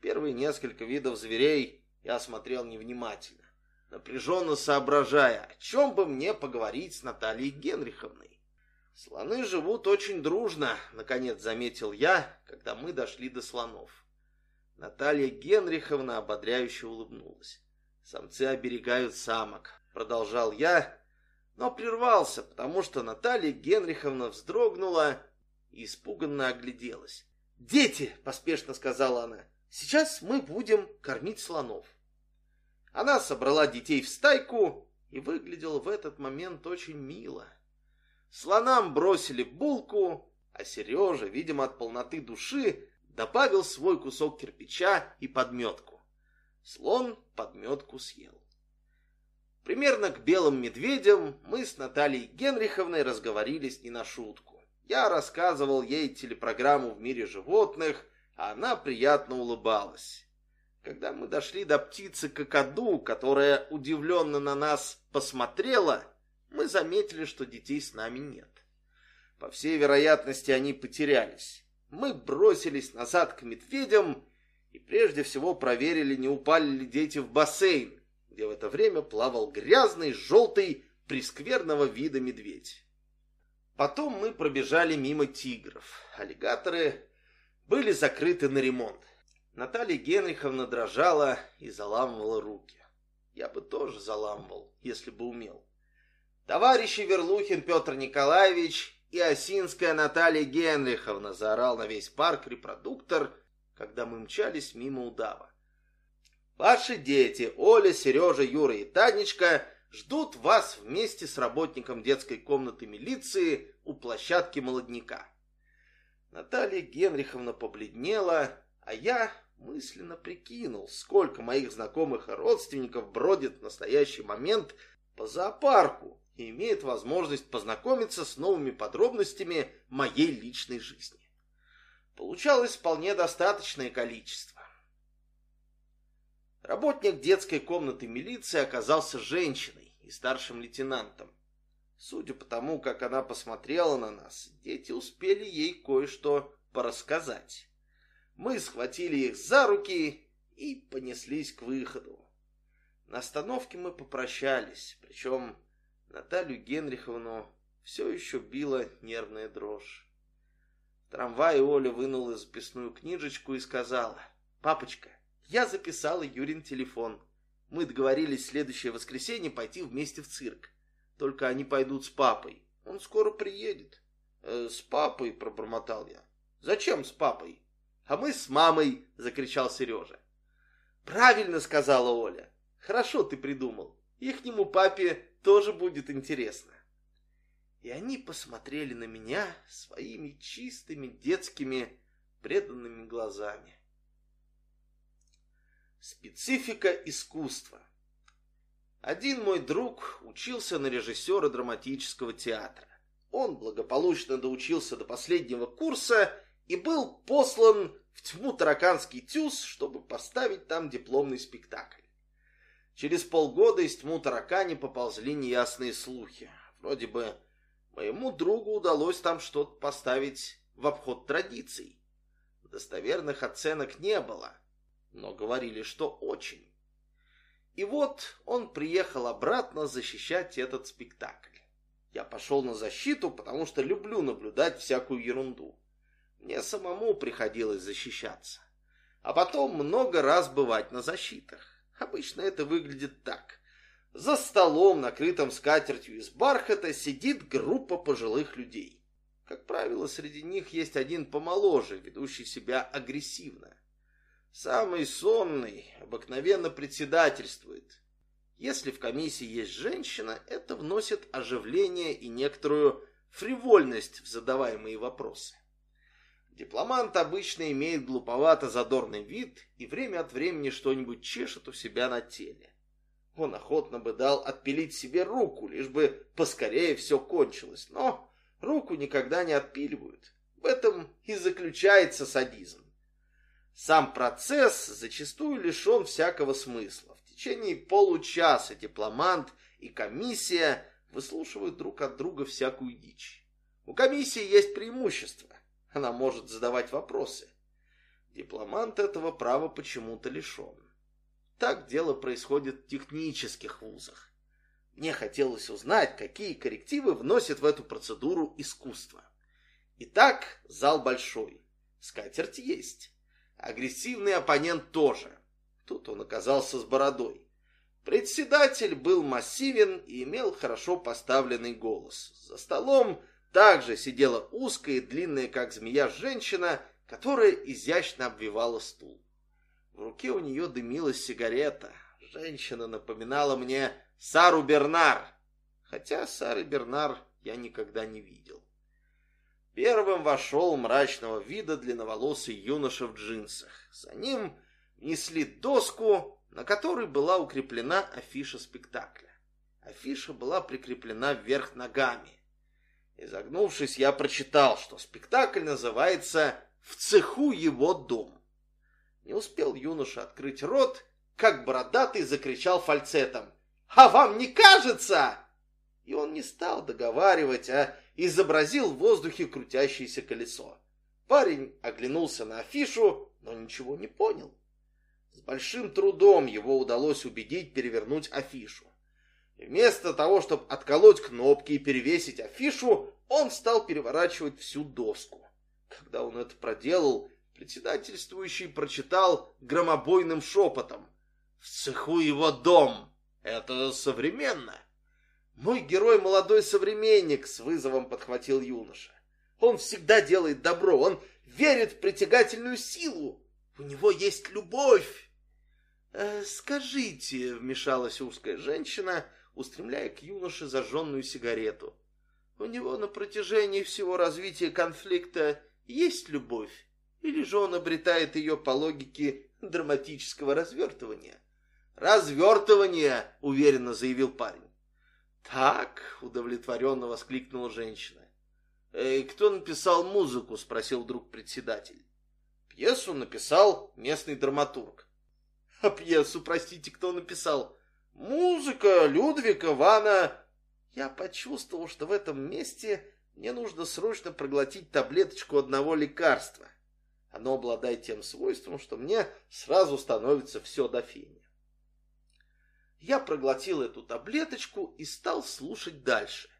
Первые несколько видов зверей я осмотрел невнимательно, напряженно соображая, о чем бы мне поговорить с Натальей Генриховной. Слоны живут очень дружно, наконец заметил я, когда мы дошли до слонов. Наталья Генриховна ободряюще улыбнулась. «Самцы оберегают самок», — продолжал я, но прервался, потому что Наталья Генриховна вздрогнула и испуганно огляделась. «Дети!» — поспешно сказала она. «Сейчас мы будем кормить слонов». Она собрала детей в стайку и выглядела в этот момент очень мило. Слонам бросили булку, а Сережа, видимо, от полноты души, добавил свой кусок кирпича и подметку. Слон подметку съел. Примерно к белым медведям мы с Натальей Генриховной разговорились не на шутку. Я рассказывал ей телепрограмму в мире животных, а она приятно улыбалась. Когда мы дошли до птицы Кокоду, которая удивленно на нас посмотрела, мы заметили, что детей с нами нет. По всей вероятности, они потерялись мы бросились назад к медведям и прежде всего проверили, не упали ли дети в бассейн, где в это время плавал грязный, желтый, прескверного вида медведь. Потом мы пробежали мимо тигров. Аллигаторы были закрыты на ремонт. Наталья Генриховна дрожала и заламывала руки. Я бы тоже заламывал, если бы умел. Товарищи Верлухин Петр Николаевич и Осинская Наталья Генриховна, заорал на весь парк репродуктор, когда мы мчались мимо удава. Ваши дети, Оля, Сережа, Юра и Танечка, ждут вас вместе с работником детской комнаты милиции у площадки молодняка. Наталья Генриховна побледнела, а я мысленно прикинул, сколько моих знакомых и родственников бродит в настоящий момент по зоопарку, и имеет возможность познакомиться с новыми подробностями моей личной жизни. Получалось вполне достаточное количество. Работник детской комнаты милиции оказался женщиной и старшим лейтенантом. Судя по тому, как она посмотрела на нас, дети успели ей кое-что порассказать. Мы схватили их за руки и понеслись к выходу. На остановке мы попрощались, причем Наталью Генриховну все еще била нервная дрожь. В Оля вынула записную книжечку и сказала, «Папочка, я записала Юрин телефон. Мы договорились в следующее воскресенье пойти вместе в цирк. Только они пойдут с папой. Он скоро приедет». «Э, «С папой?» – пробормотал я. «Зачем с папой?» «А мы с мамой!» – закричал Сережа. «Правильно!» – сказала Оля. «Хорошо ты придумал. Ихнему папе тоже будет интересно. И они посмотрели на меня своими чистыми детскими преданными глазами. Специфика искусства. Один мой друг учился на режиссера драматического театра. Он благополучно доучился до последнего курса и был послан в тьму тараканский тюз, чтобы поставить там дипломный спектакль. Через полгода из тьму таракани поползли неясные слухи. Вроде бы моему другу удалось там что-то поставить в обход традиций. Достоверных оценок не было, но говорили, что очень. И вот он приехал обратно защищать этот спектакль. Я пошел на защиту, потому что люблю наблюдать всякую ерунду. Мне самому приходилось защищаться. А потом много раз бывать на защитах. Обычно это выглядит так. За столом, накрытым скатертью из бархата, сидит группа пожилых людей. Как правило, среди них есть один помоложе, ведущий себя агрессивно. Самый сонный обыкновенно председательствует. Если в комиссии есть женщина, это вносит оживление и некоторую фривольность в задаваемые вопросы. Дипломант обычно имеет глуповато-задорный вид и время от времени что-нибудь чешет у себя на теле. Он охотно бы дал отпилить себе руку, лишь бы поскорее все кончилось, но руку никогда не отпиливают. В этом и заключается садизм. Сам процесс зачастую лишен всякого смысла. В течение получаса дипломант и комиссия выслушивают друг от друга всякую дичь. У комиссии есть преимущество. Она может задавать вопросы. Дипломант этого права почему-то лишен. Так дело происходит в технических вузах. Мне хотелось узнать, какие коррективы вносит в эту процедуру искусство. Итак, зал большой. Скатерть есть. Агрессивный оппонент тоже. Тут он оказался с бородой. Председатель был массивен и имел хорошо поставленный голос. За столом также сидела узкая и длинная, как змея, женщина, которая изящно обвивала стул. В руке у нее дымилась сигарета. Женщина напоминала мне Сару Бернар, хотя Сары Бернар я никогда не видел. Первым вошел мрачного вида длинноволосый юноша в джинсах. За ним несли доску, на которой была укреплена афиша спектакля. Афиша была прикреплена вверх ногами. Изогнувшись, я прочитал, что спектакль называется «В цеху его дом». Не успел юноша открыть рот, как бородатый закричал фальцетом. «А вам не кажется?» И он не стал договаривать, а изобразил в воздухе крутящееся колесо. Парень оглянулся на афишу, но ничего не понял. С большим трудом его удалось убедить перевернуть афишу. Вместо того, чтобы отколоть кнопки и перевесить афишу, он стал переворачивать всю доску. Когда он это проделал, председательствующий прочитал громобойным шепотом. «В цеху его дом! Это современно!» «Мой герой молодой современник», — с вызовом подхватил юноша. «Он всегда делает добро, он верит в притягательную силу. У него есть любовь». «Э, «Скажите», — вмешалась узкая женщина, — устремляя к юноше зажженную сигарету. У него на протяжении всего развития конфликта есть любовь, или же он обретает ее по логике драматического развертывания? «Развертывание!» — уверенно заявил парень. «Так!» — удовлетворенно воскликнула женщина. «Э, «Кто написал музыку?» — спросил вдруг председатель. «Пьесу написал местный драматург». «А пьесу, простите, кто написал?» Музыка Людвига Вана. Я почувствовал, что в этом месте мне нужно срочно проглотить таблеточку одного лекарства. Оно обладает тем свойством, что мне сразу становится все до фени. Я проглотил эту таблеточку и стал слушать дальше.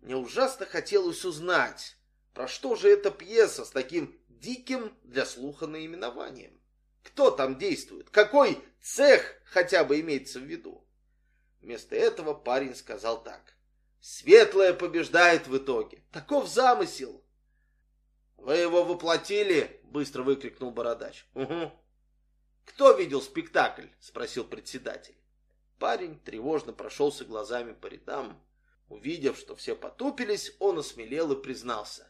Мне ужасно хотелось узнать, про что же эта пьеса с таким диким для слуха наименованием. Кто там действует? Какой цех хотя бы имеется в виду? Вместо этого парень сказал так. Светлое побеждает в итоге. Таков замысел. Вы его воплотили? Быстро выкрикнул бородач. Угу. Кто видел спектакль? Спросил председатель. Парень тревожно прошелся глазами по рядам. Увидев, что все потупились, он осмелел и признался.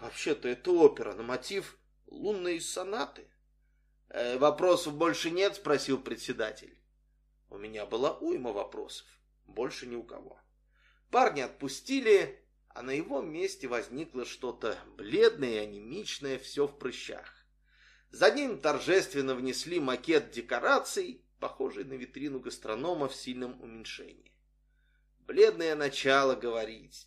Вообще-то это опера на мотив лунной сонаты. «Э, «Вопросов больше нет?» — спросил председатель. У меня была уйма вопросов. Больше ни у кого. Парни отпустили, а на его месте возникло что-то бледное и анемичное, все в прыщах. За ним торжественно внесли макет декораций, похожий на витрину гастронома в сильном уменьшении. Бледное начало говорить.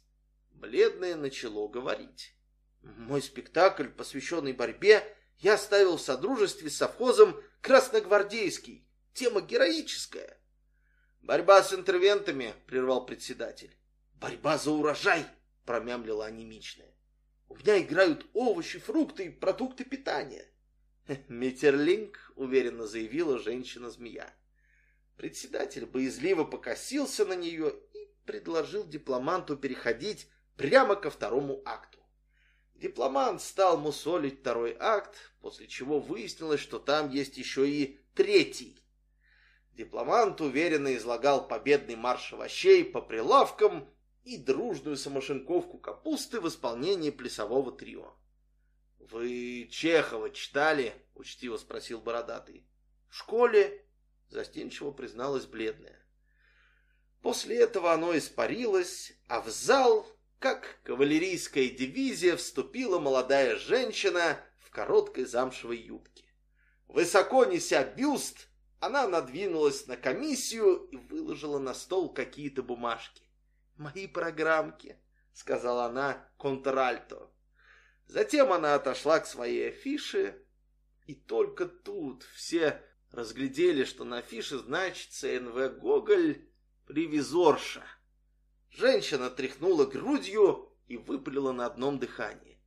Бледное начало говорить. Мой спектакль, посвященный борьбе, я ставил в содружестве с совхозом «Красногвардейский». Тема героическая. «Борьба с интервентами», — прервал председатель. «Борьба за урожай», — промямлила анемичная. «У меня играют овощи, фрукты и продукты питания». «Метерлинг», — уверенно заявила женщина-змея. Председатель боязливо покосился на нее и предложил дипломанту переходить прямо ко второму акту. Дипломант стал мусолить второй акт, после чего выяснилось, что там есть еще и третий. Дипломант уверенно излагал победный марш овощей по прилавкам и дружную самошинковку капусты в исполнении плясового трио. «Вы Чехова читали?» — учтиво спросил Бородатый. «В школе?» — застенчиво призналась бледная. После этого оно испарилось, а в зал как кавалерийская дивизия вступила молодая женщина в короткой замшевой юбке. Высоко неся бюст, она надвинулась на комиссию и выложила на стол какие-то бумажки. «Мои программки», — сказала она контральто. Затем она отошла к своей афише, и только тут все разглядели, что на афише значится НВ Гоголь «Ревизорша». Женщина тряхнула грудью и выпалила на одном дыхании.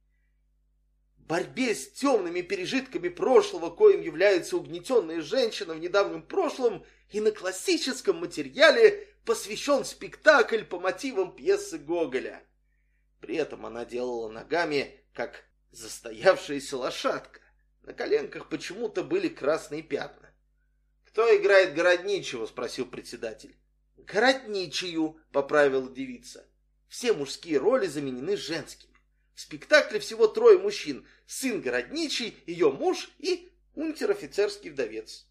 Борьбе с темными пережитками прошлого, коим является угнетенная женщина в недавнем прошлом, и на классическом материале посвящен спектакль по мотивам пьесы Гоголя. При этом она делала ногами, как застоявшаяся лошадка. На коленках почему-то были красные пятна. «Кто играет городничего?» — спросил председатель. «Городничию», — поправила девица. «Все мужские роли заменены женскими. В спектакле всего трое мужчин. Сын городничий, ее муж и унтер-офицерский вдовец».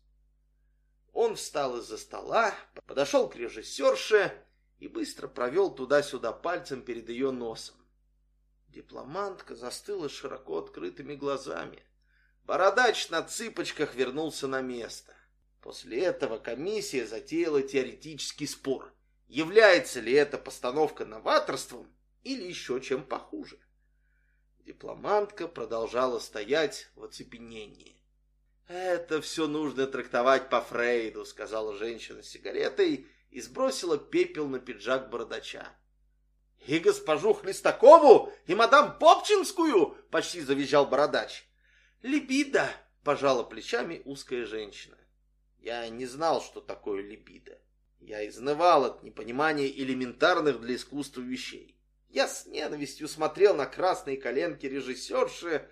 Он встал из-за стола, подошел к режиссерше и быстро провел туда-сюда пальцем перед ее носом. Дипломантка застыла широко открытыми глазами. Бородач на цыпочках вернулся на место. После этого комиссия затеяла теоретический спор, является ли эта постановка новаторством или еще чем похуже. Дипломантка продолжала стоять в оцепенении. «Это все нужно трактовать по Фрейду», — сказала женщина с сигаретой и сбросила пепел на пиджак бородача. «И госпожу Хлестакову, и мадам Попчинскую!» — почти завизжал бородач. «Либидо!» — пожала плечами узкая женщина. Я не знал, что такое либидо. Я изнывал от непонимания элементарных для искусства вещей. Я с ненавистью смотрел на красные коленки режиссерши.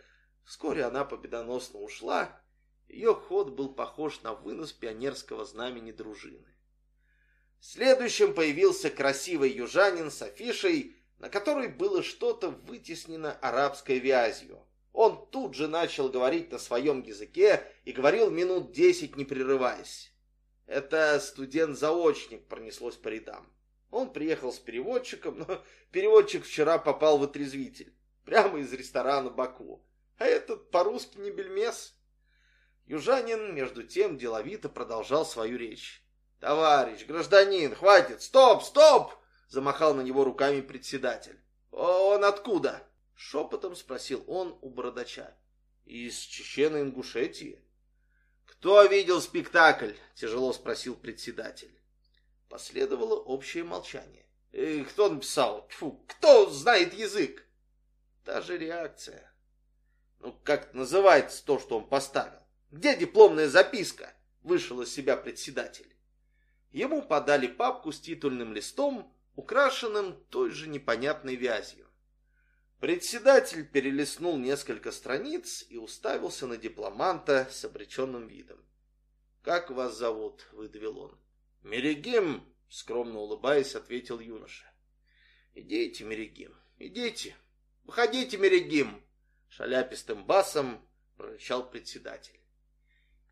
Вскоре она победоносно ушла. Ее ход был похож на вынос пионерского знамени дружины. Следующим появился красивый южанин с афишей, на которой было что-то вытеснено арабской вязью. Он тут же начал говорить на своем языке и говорил минут десять, не прерываясь. Это студент-заочник пронеслось по рядам. Он приехал с переводчиком, но переводчик вчера попал в отрезвитель. Прямо из ресторана Баку. А этот по-русски не бельмес. Южанин, между тем, деловито продолжал свою речь. «Товарищ, гражданин, хватит! Стоп, стоп!» Замахал на него руками председатель. «Он откуда?» Шепотом спросил он у бородача. Из Чечено-Ингушетии. Кто видел спектакль? Тяжело спросил председатель. Последовало общее молчание. «Э, кто написал? Фу, кто знает язык? Та же реакция. Ну, как называется то, что он поставил? Где дипломная записка? Вышел из себя председатель. Ему подали папку с титульным листом, украшенным той же непонятной вязью. Председатель перелистнул несколько страниц и уставился на дипломанта с обреченным видом. «Как вас зовут?» — выдавил он. «Мерегим», — скромно улыбаясь, ответил юноша. «Идите, Мерегим, идите. Выходите, Мерегим!» Шаляпистым басом прорычал председатель.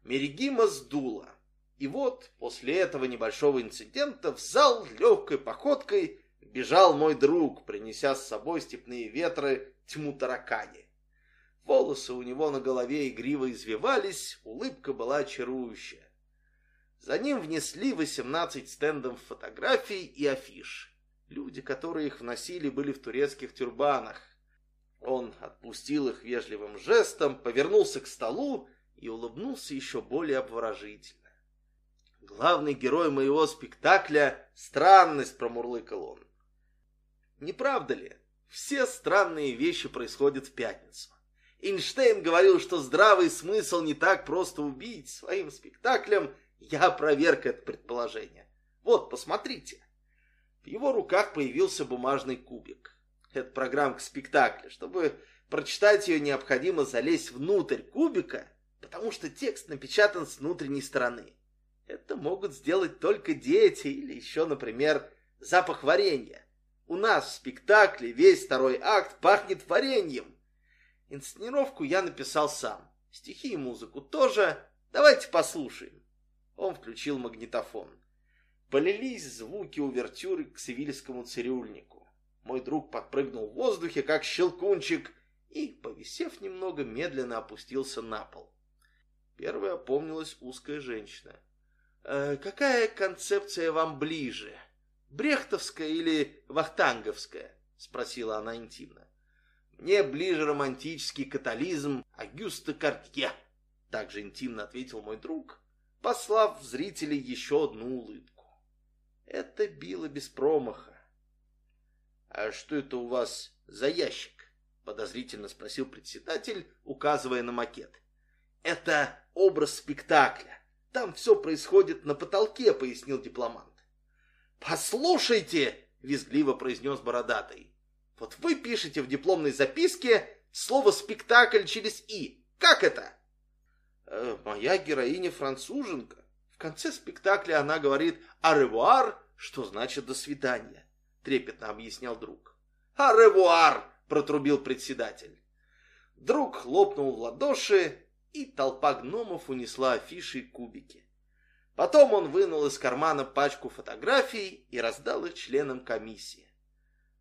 Мерегима сдула. И вот после этого небольшого инцидента в зал легкой походкой бежал мой друг, принеся с собой степные ветры тьму таракани. Волосы у него на голове игриво извивались, улыбка была чарующая. За ним внесли 18 стендов фотографий и афиш. Люди, которые их вносили, были в турецких тюрбанах. Он отпустил их вежливым жестом, повернулся к столу и улыбнулся еще более обворожительно. Главный герой моего спектакля — странность, промурлыкал он. Не правда ли? Все странные вещи происходят в пятницу. Эйнштейн говорил, что здравый смысл не так просто убить. Своим спектаклем я опроверг это предположение. Вот, посмотрите. В его руках появился бумажный кубик. Это программка спектакля. Чтобы прочитать ее, необходимо залезть внутрь кубика, потому что текст напечатан с внутренней стороны. Это могут сделать только дети или еще, например, запах варенья. У нас в спектакле весь второй акт пахнет вареньем. Инсценировку я написал сам. Стихи и музыку тоже. Давайте послушаем. Он включил магнитофон. Полились звуки увертюры к сивильскому цирюльнику. Мой друг подпрыгнул в воздухе, как щелкунчик, и, повисев немного, медленно опустился на пол. Первой опомнилась узкая женщина. Э, какая концепция вам ближе? Брехтовская или вахтанговская? Спросила она интимно. Мне ближе романтический катализм Агюста Картье. Также интимно ответил мой друг, послав зрителей еще одну улыбку. Это било без промаха. «А что это у вас за ящик?» Подозрительно спросил председатель, указывая на макет. «Это образ спектакля. Там все происходит на потолке, пояснил дипломант. Послушайте, визгливо произнес бородатый. Вот вы пишете в дипломной записке слово «спектакль» через «и». Как это? Э, моя героиня француженка. В конце спектакля она говорит «аревуар», что значит «до свидания», трепетно объяснял друг. «Аревуар», протрубил председатель. Друг хлопнул в ладоши, и толпа гномов унесла афиши и кубики. Потом он вынул из кармана пачку фотографий и раздал их членам комиссии.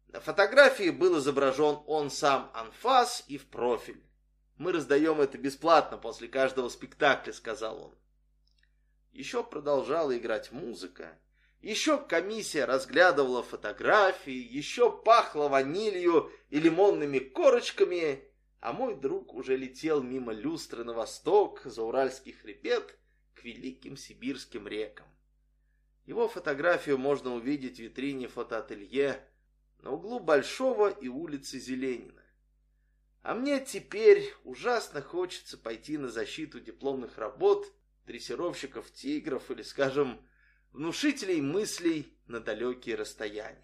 На фотографии был изображен он сам анфас и в профиль. «Мы раздаем это бесплатно после каждого спектакля», — сказал он. Еще продолжала играть музыка. Еще комиссия разглядывала фотографии, еще пахло ванилью и лимонными корочками, а мой друг уже летел мимо люстры на восток, за Уральский хребет, к великим сибирским рекам. Его фотографию можно увидеть в витрине фотоателье на углу Большого и улицы Зеленина. А мне теперь ужасно хочется пойти на защиту дипломных работ дрессировщиков тигров или, скажем, внушителей мыслей на далекие расстояния.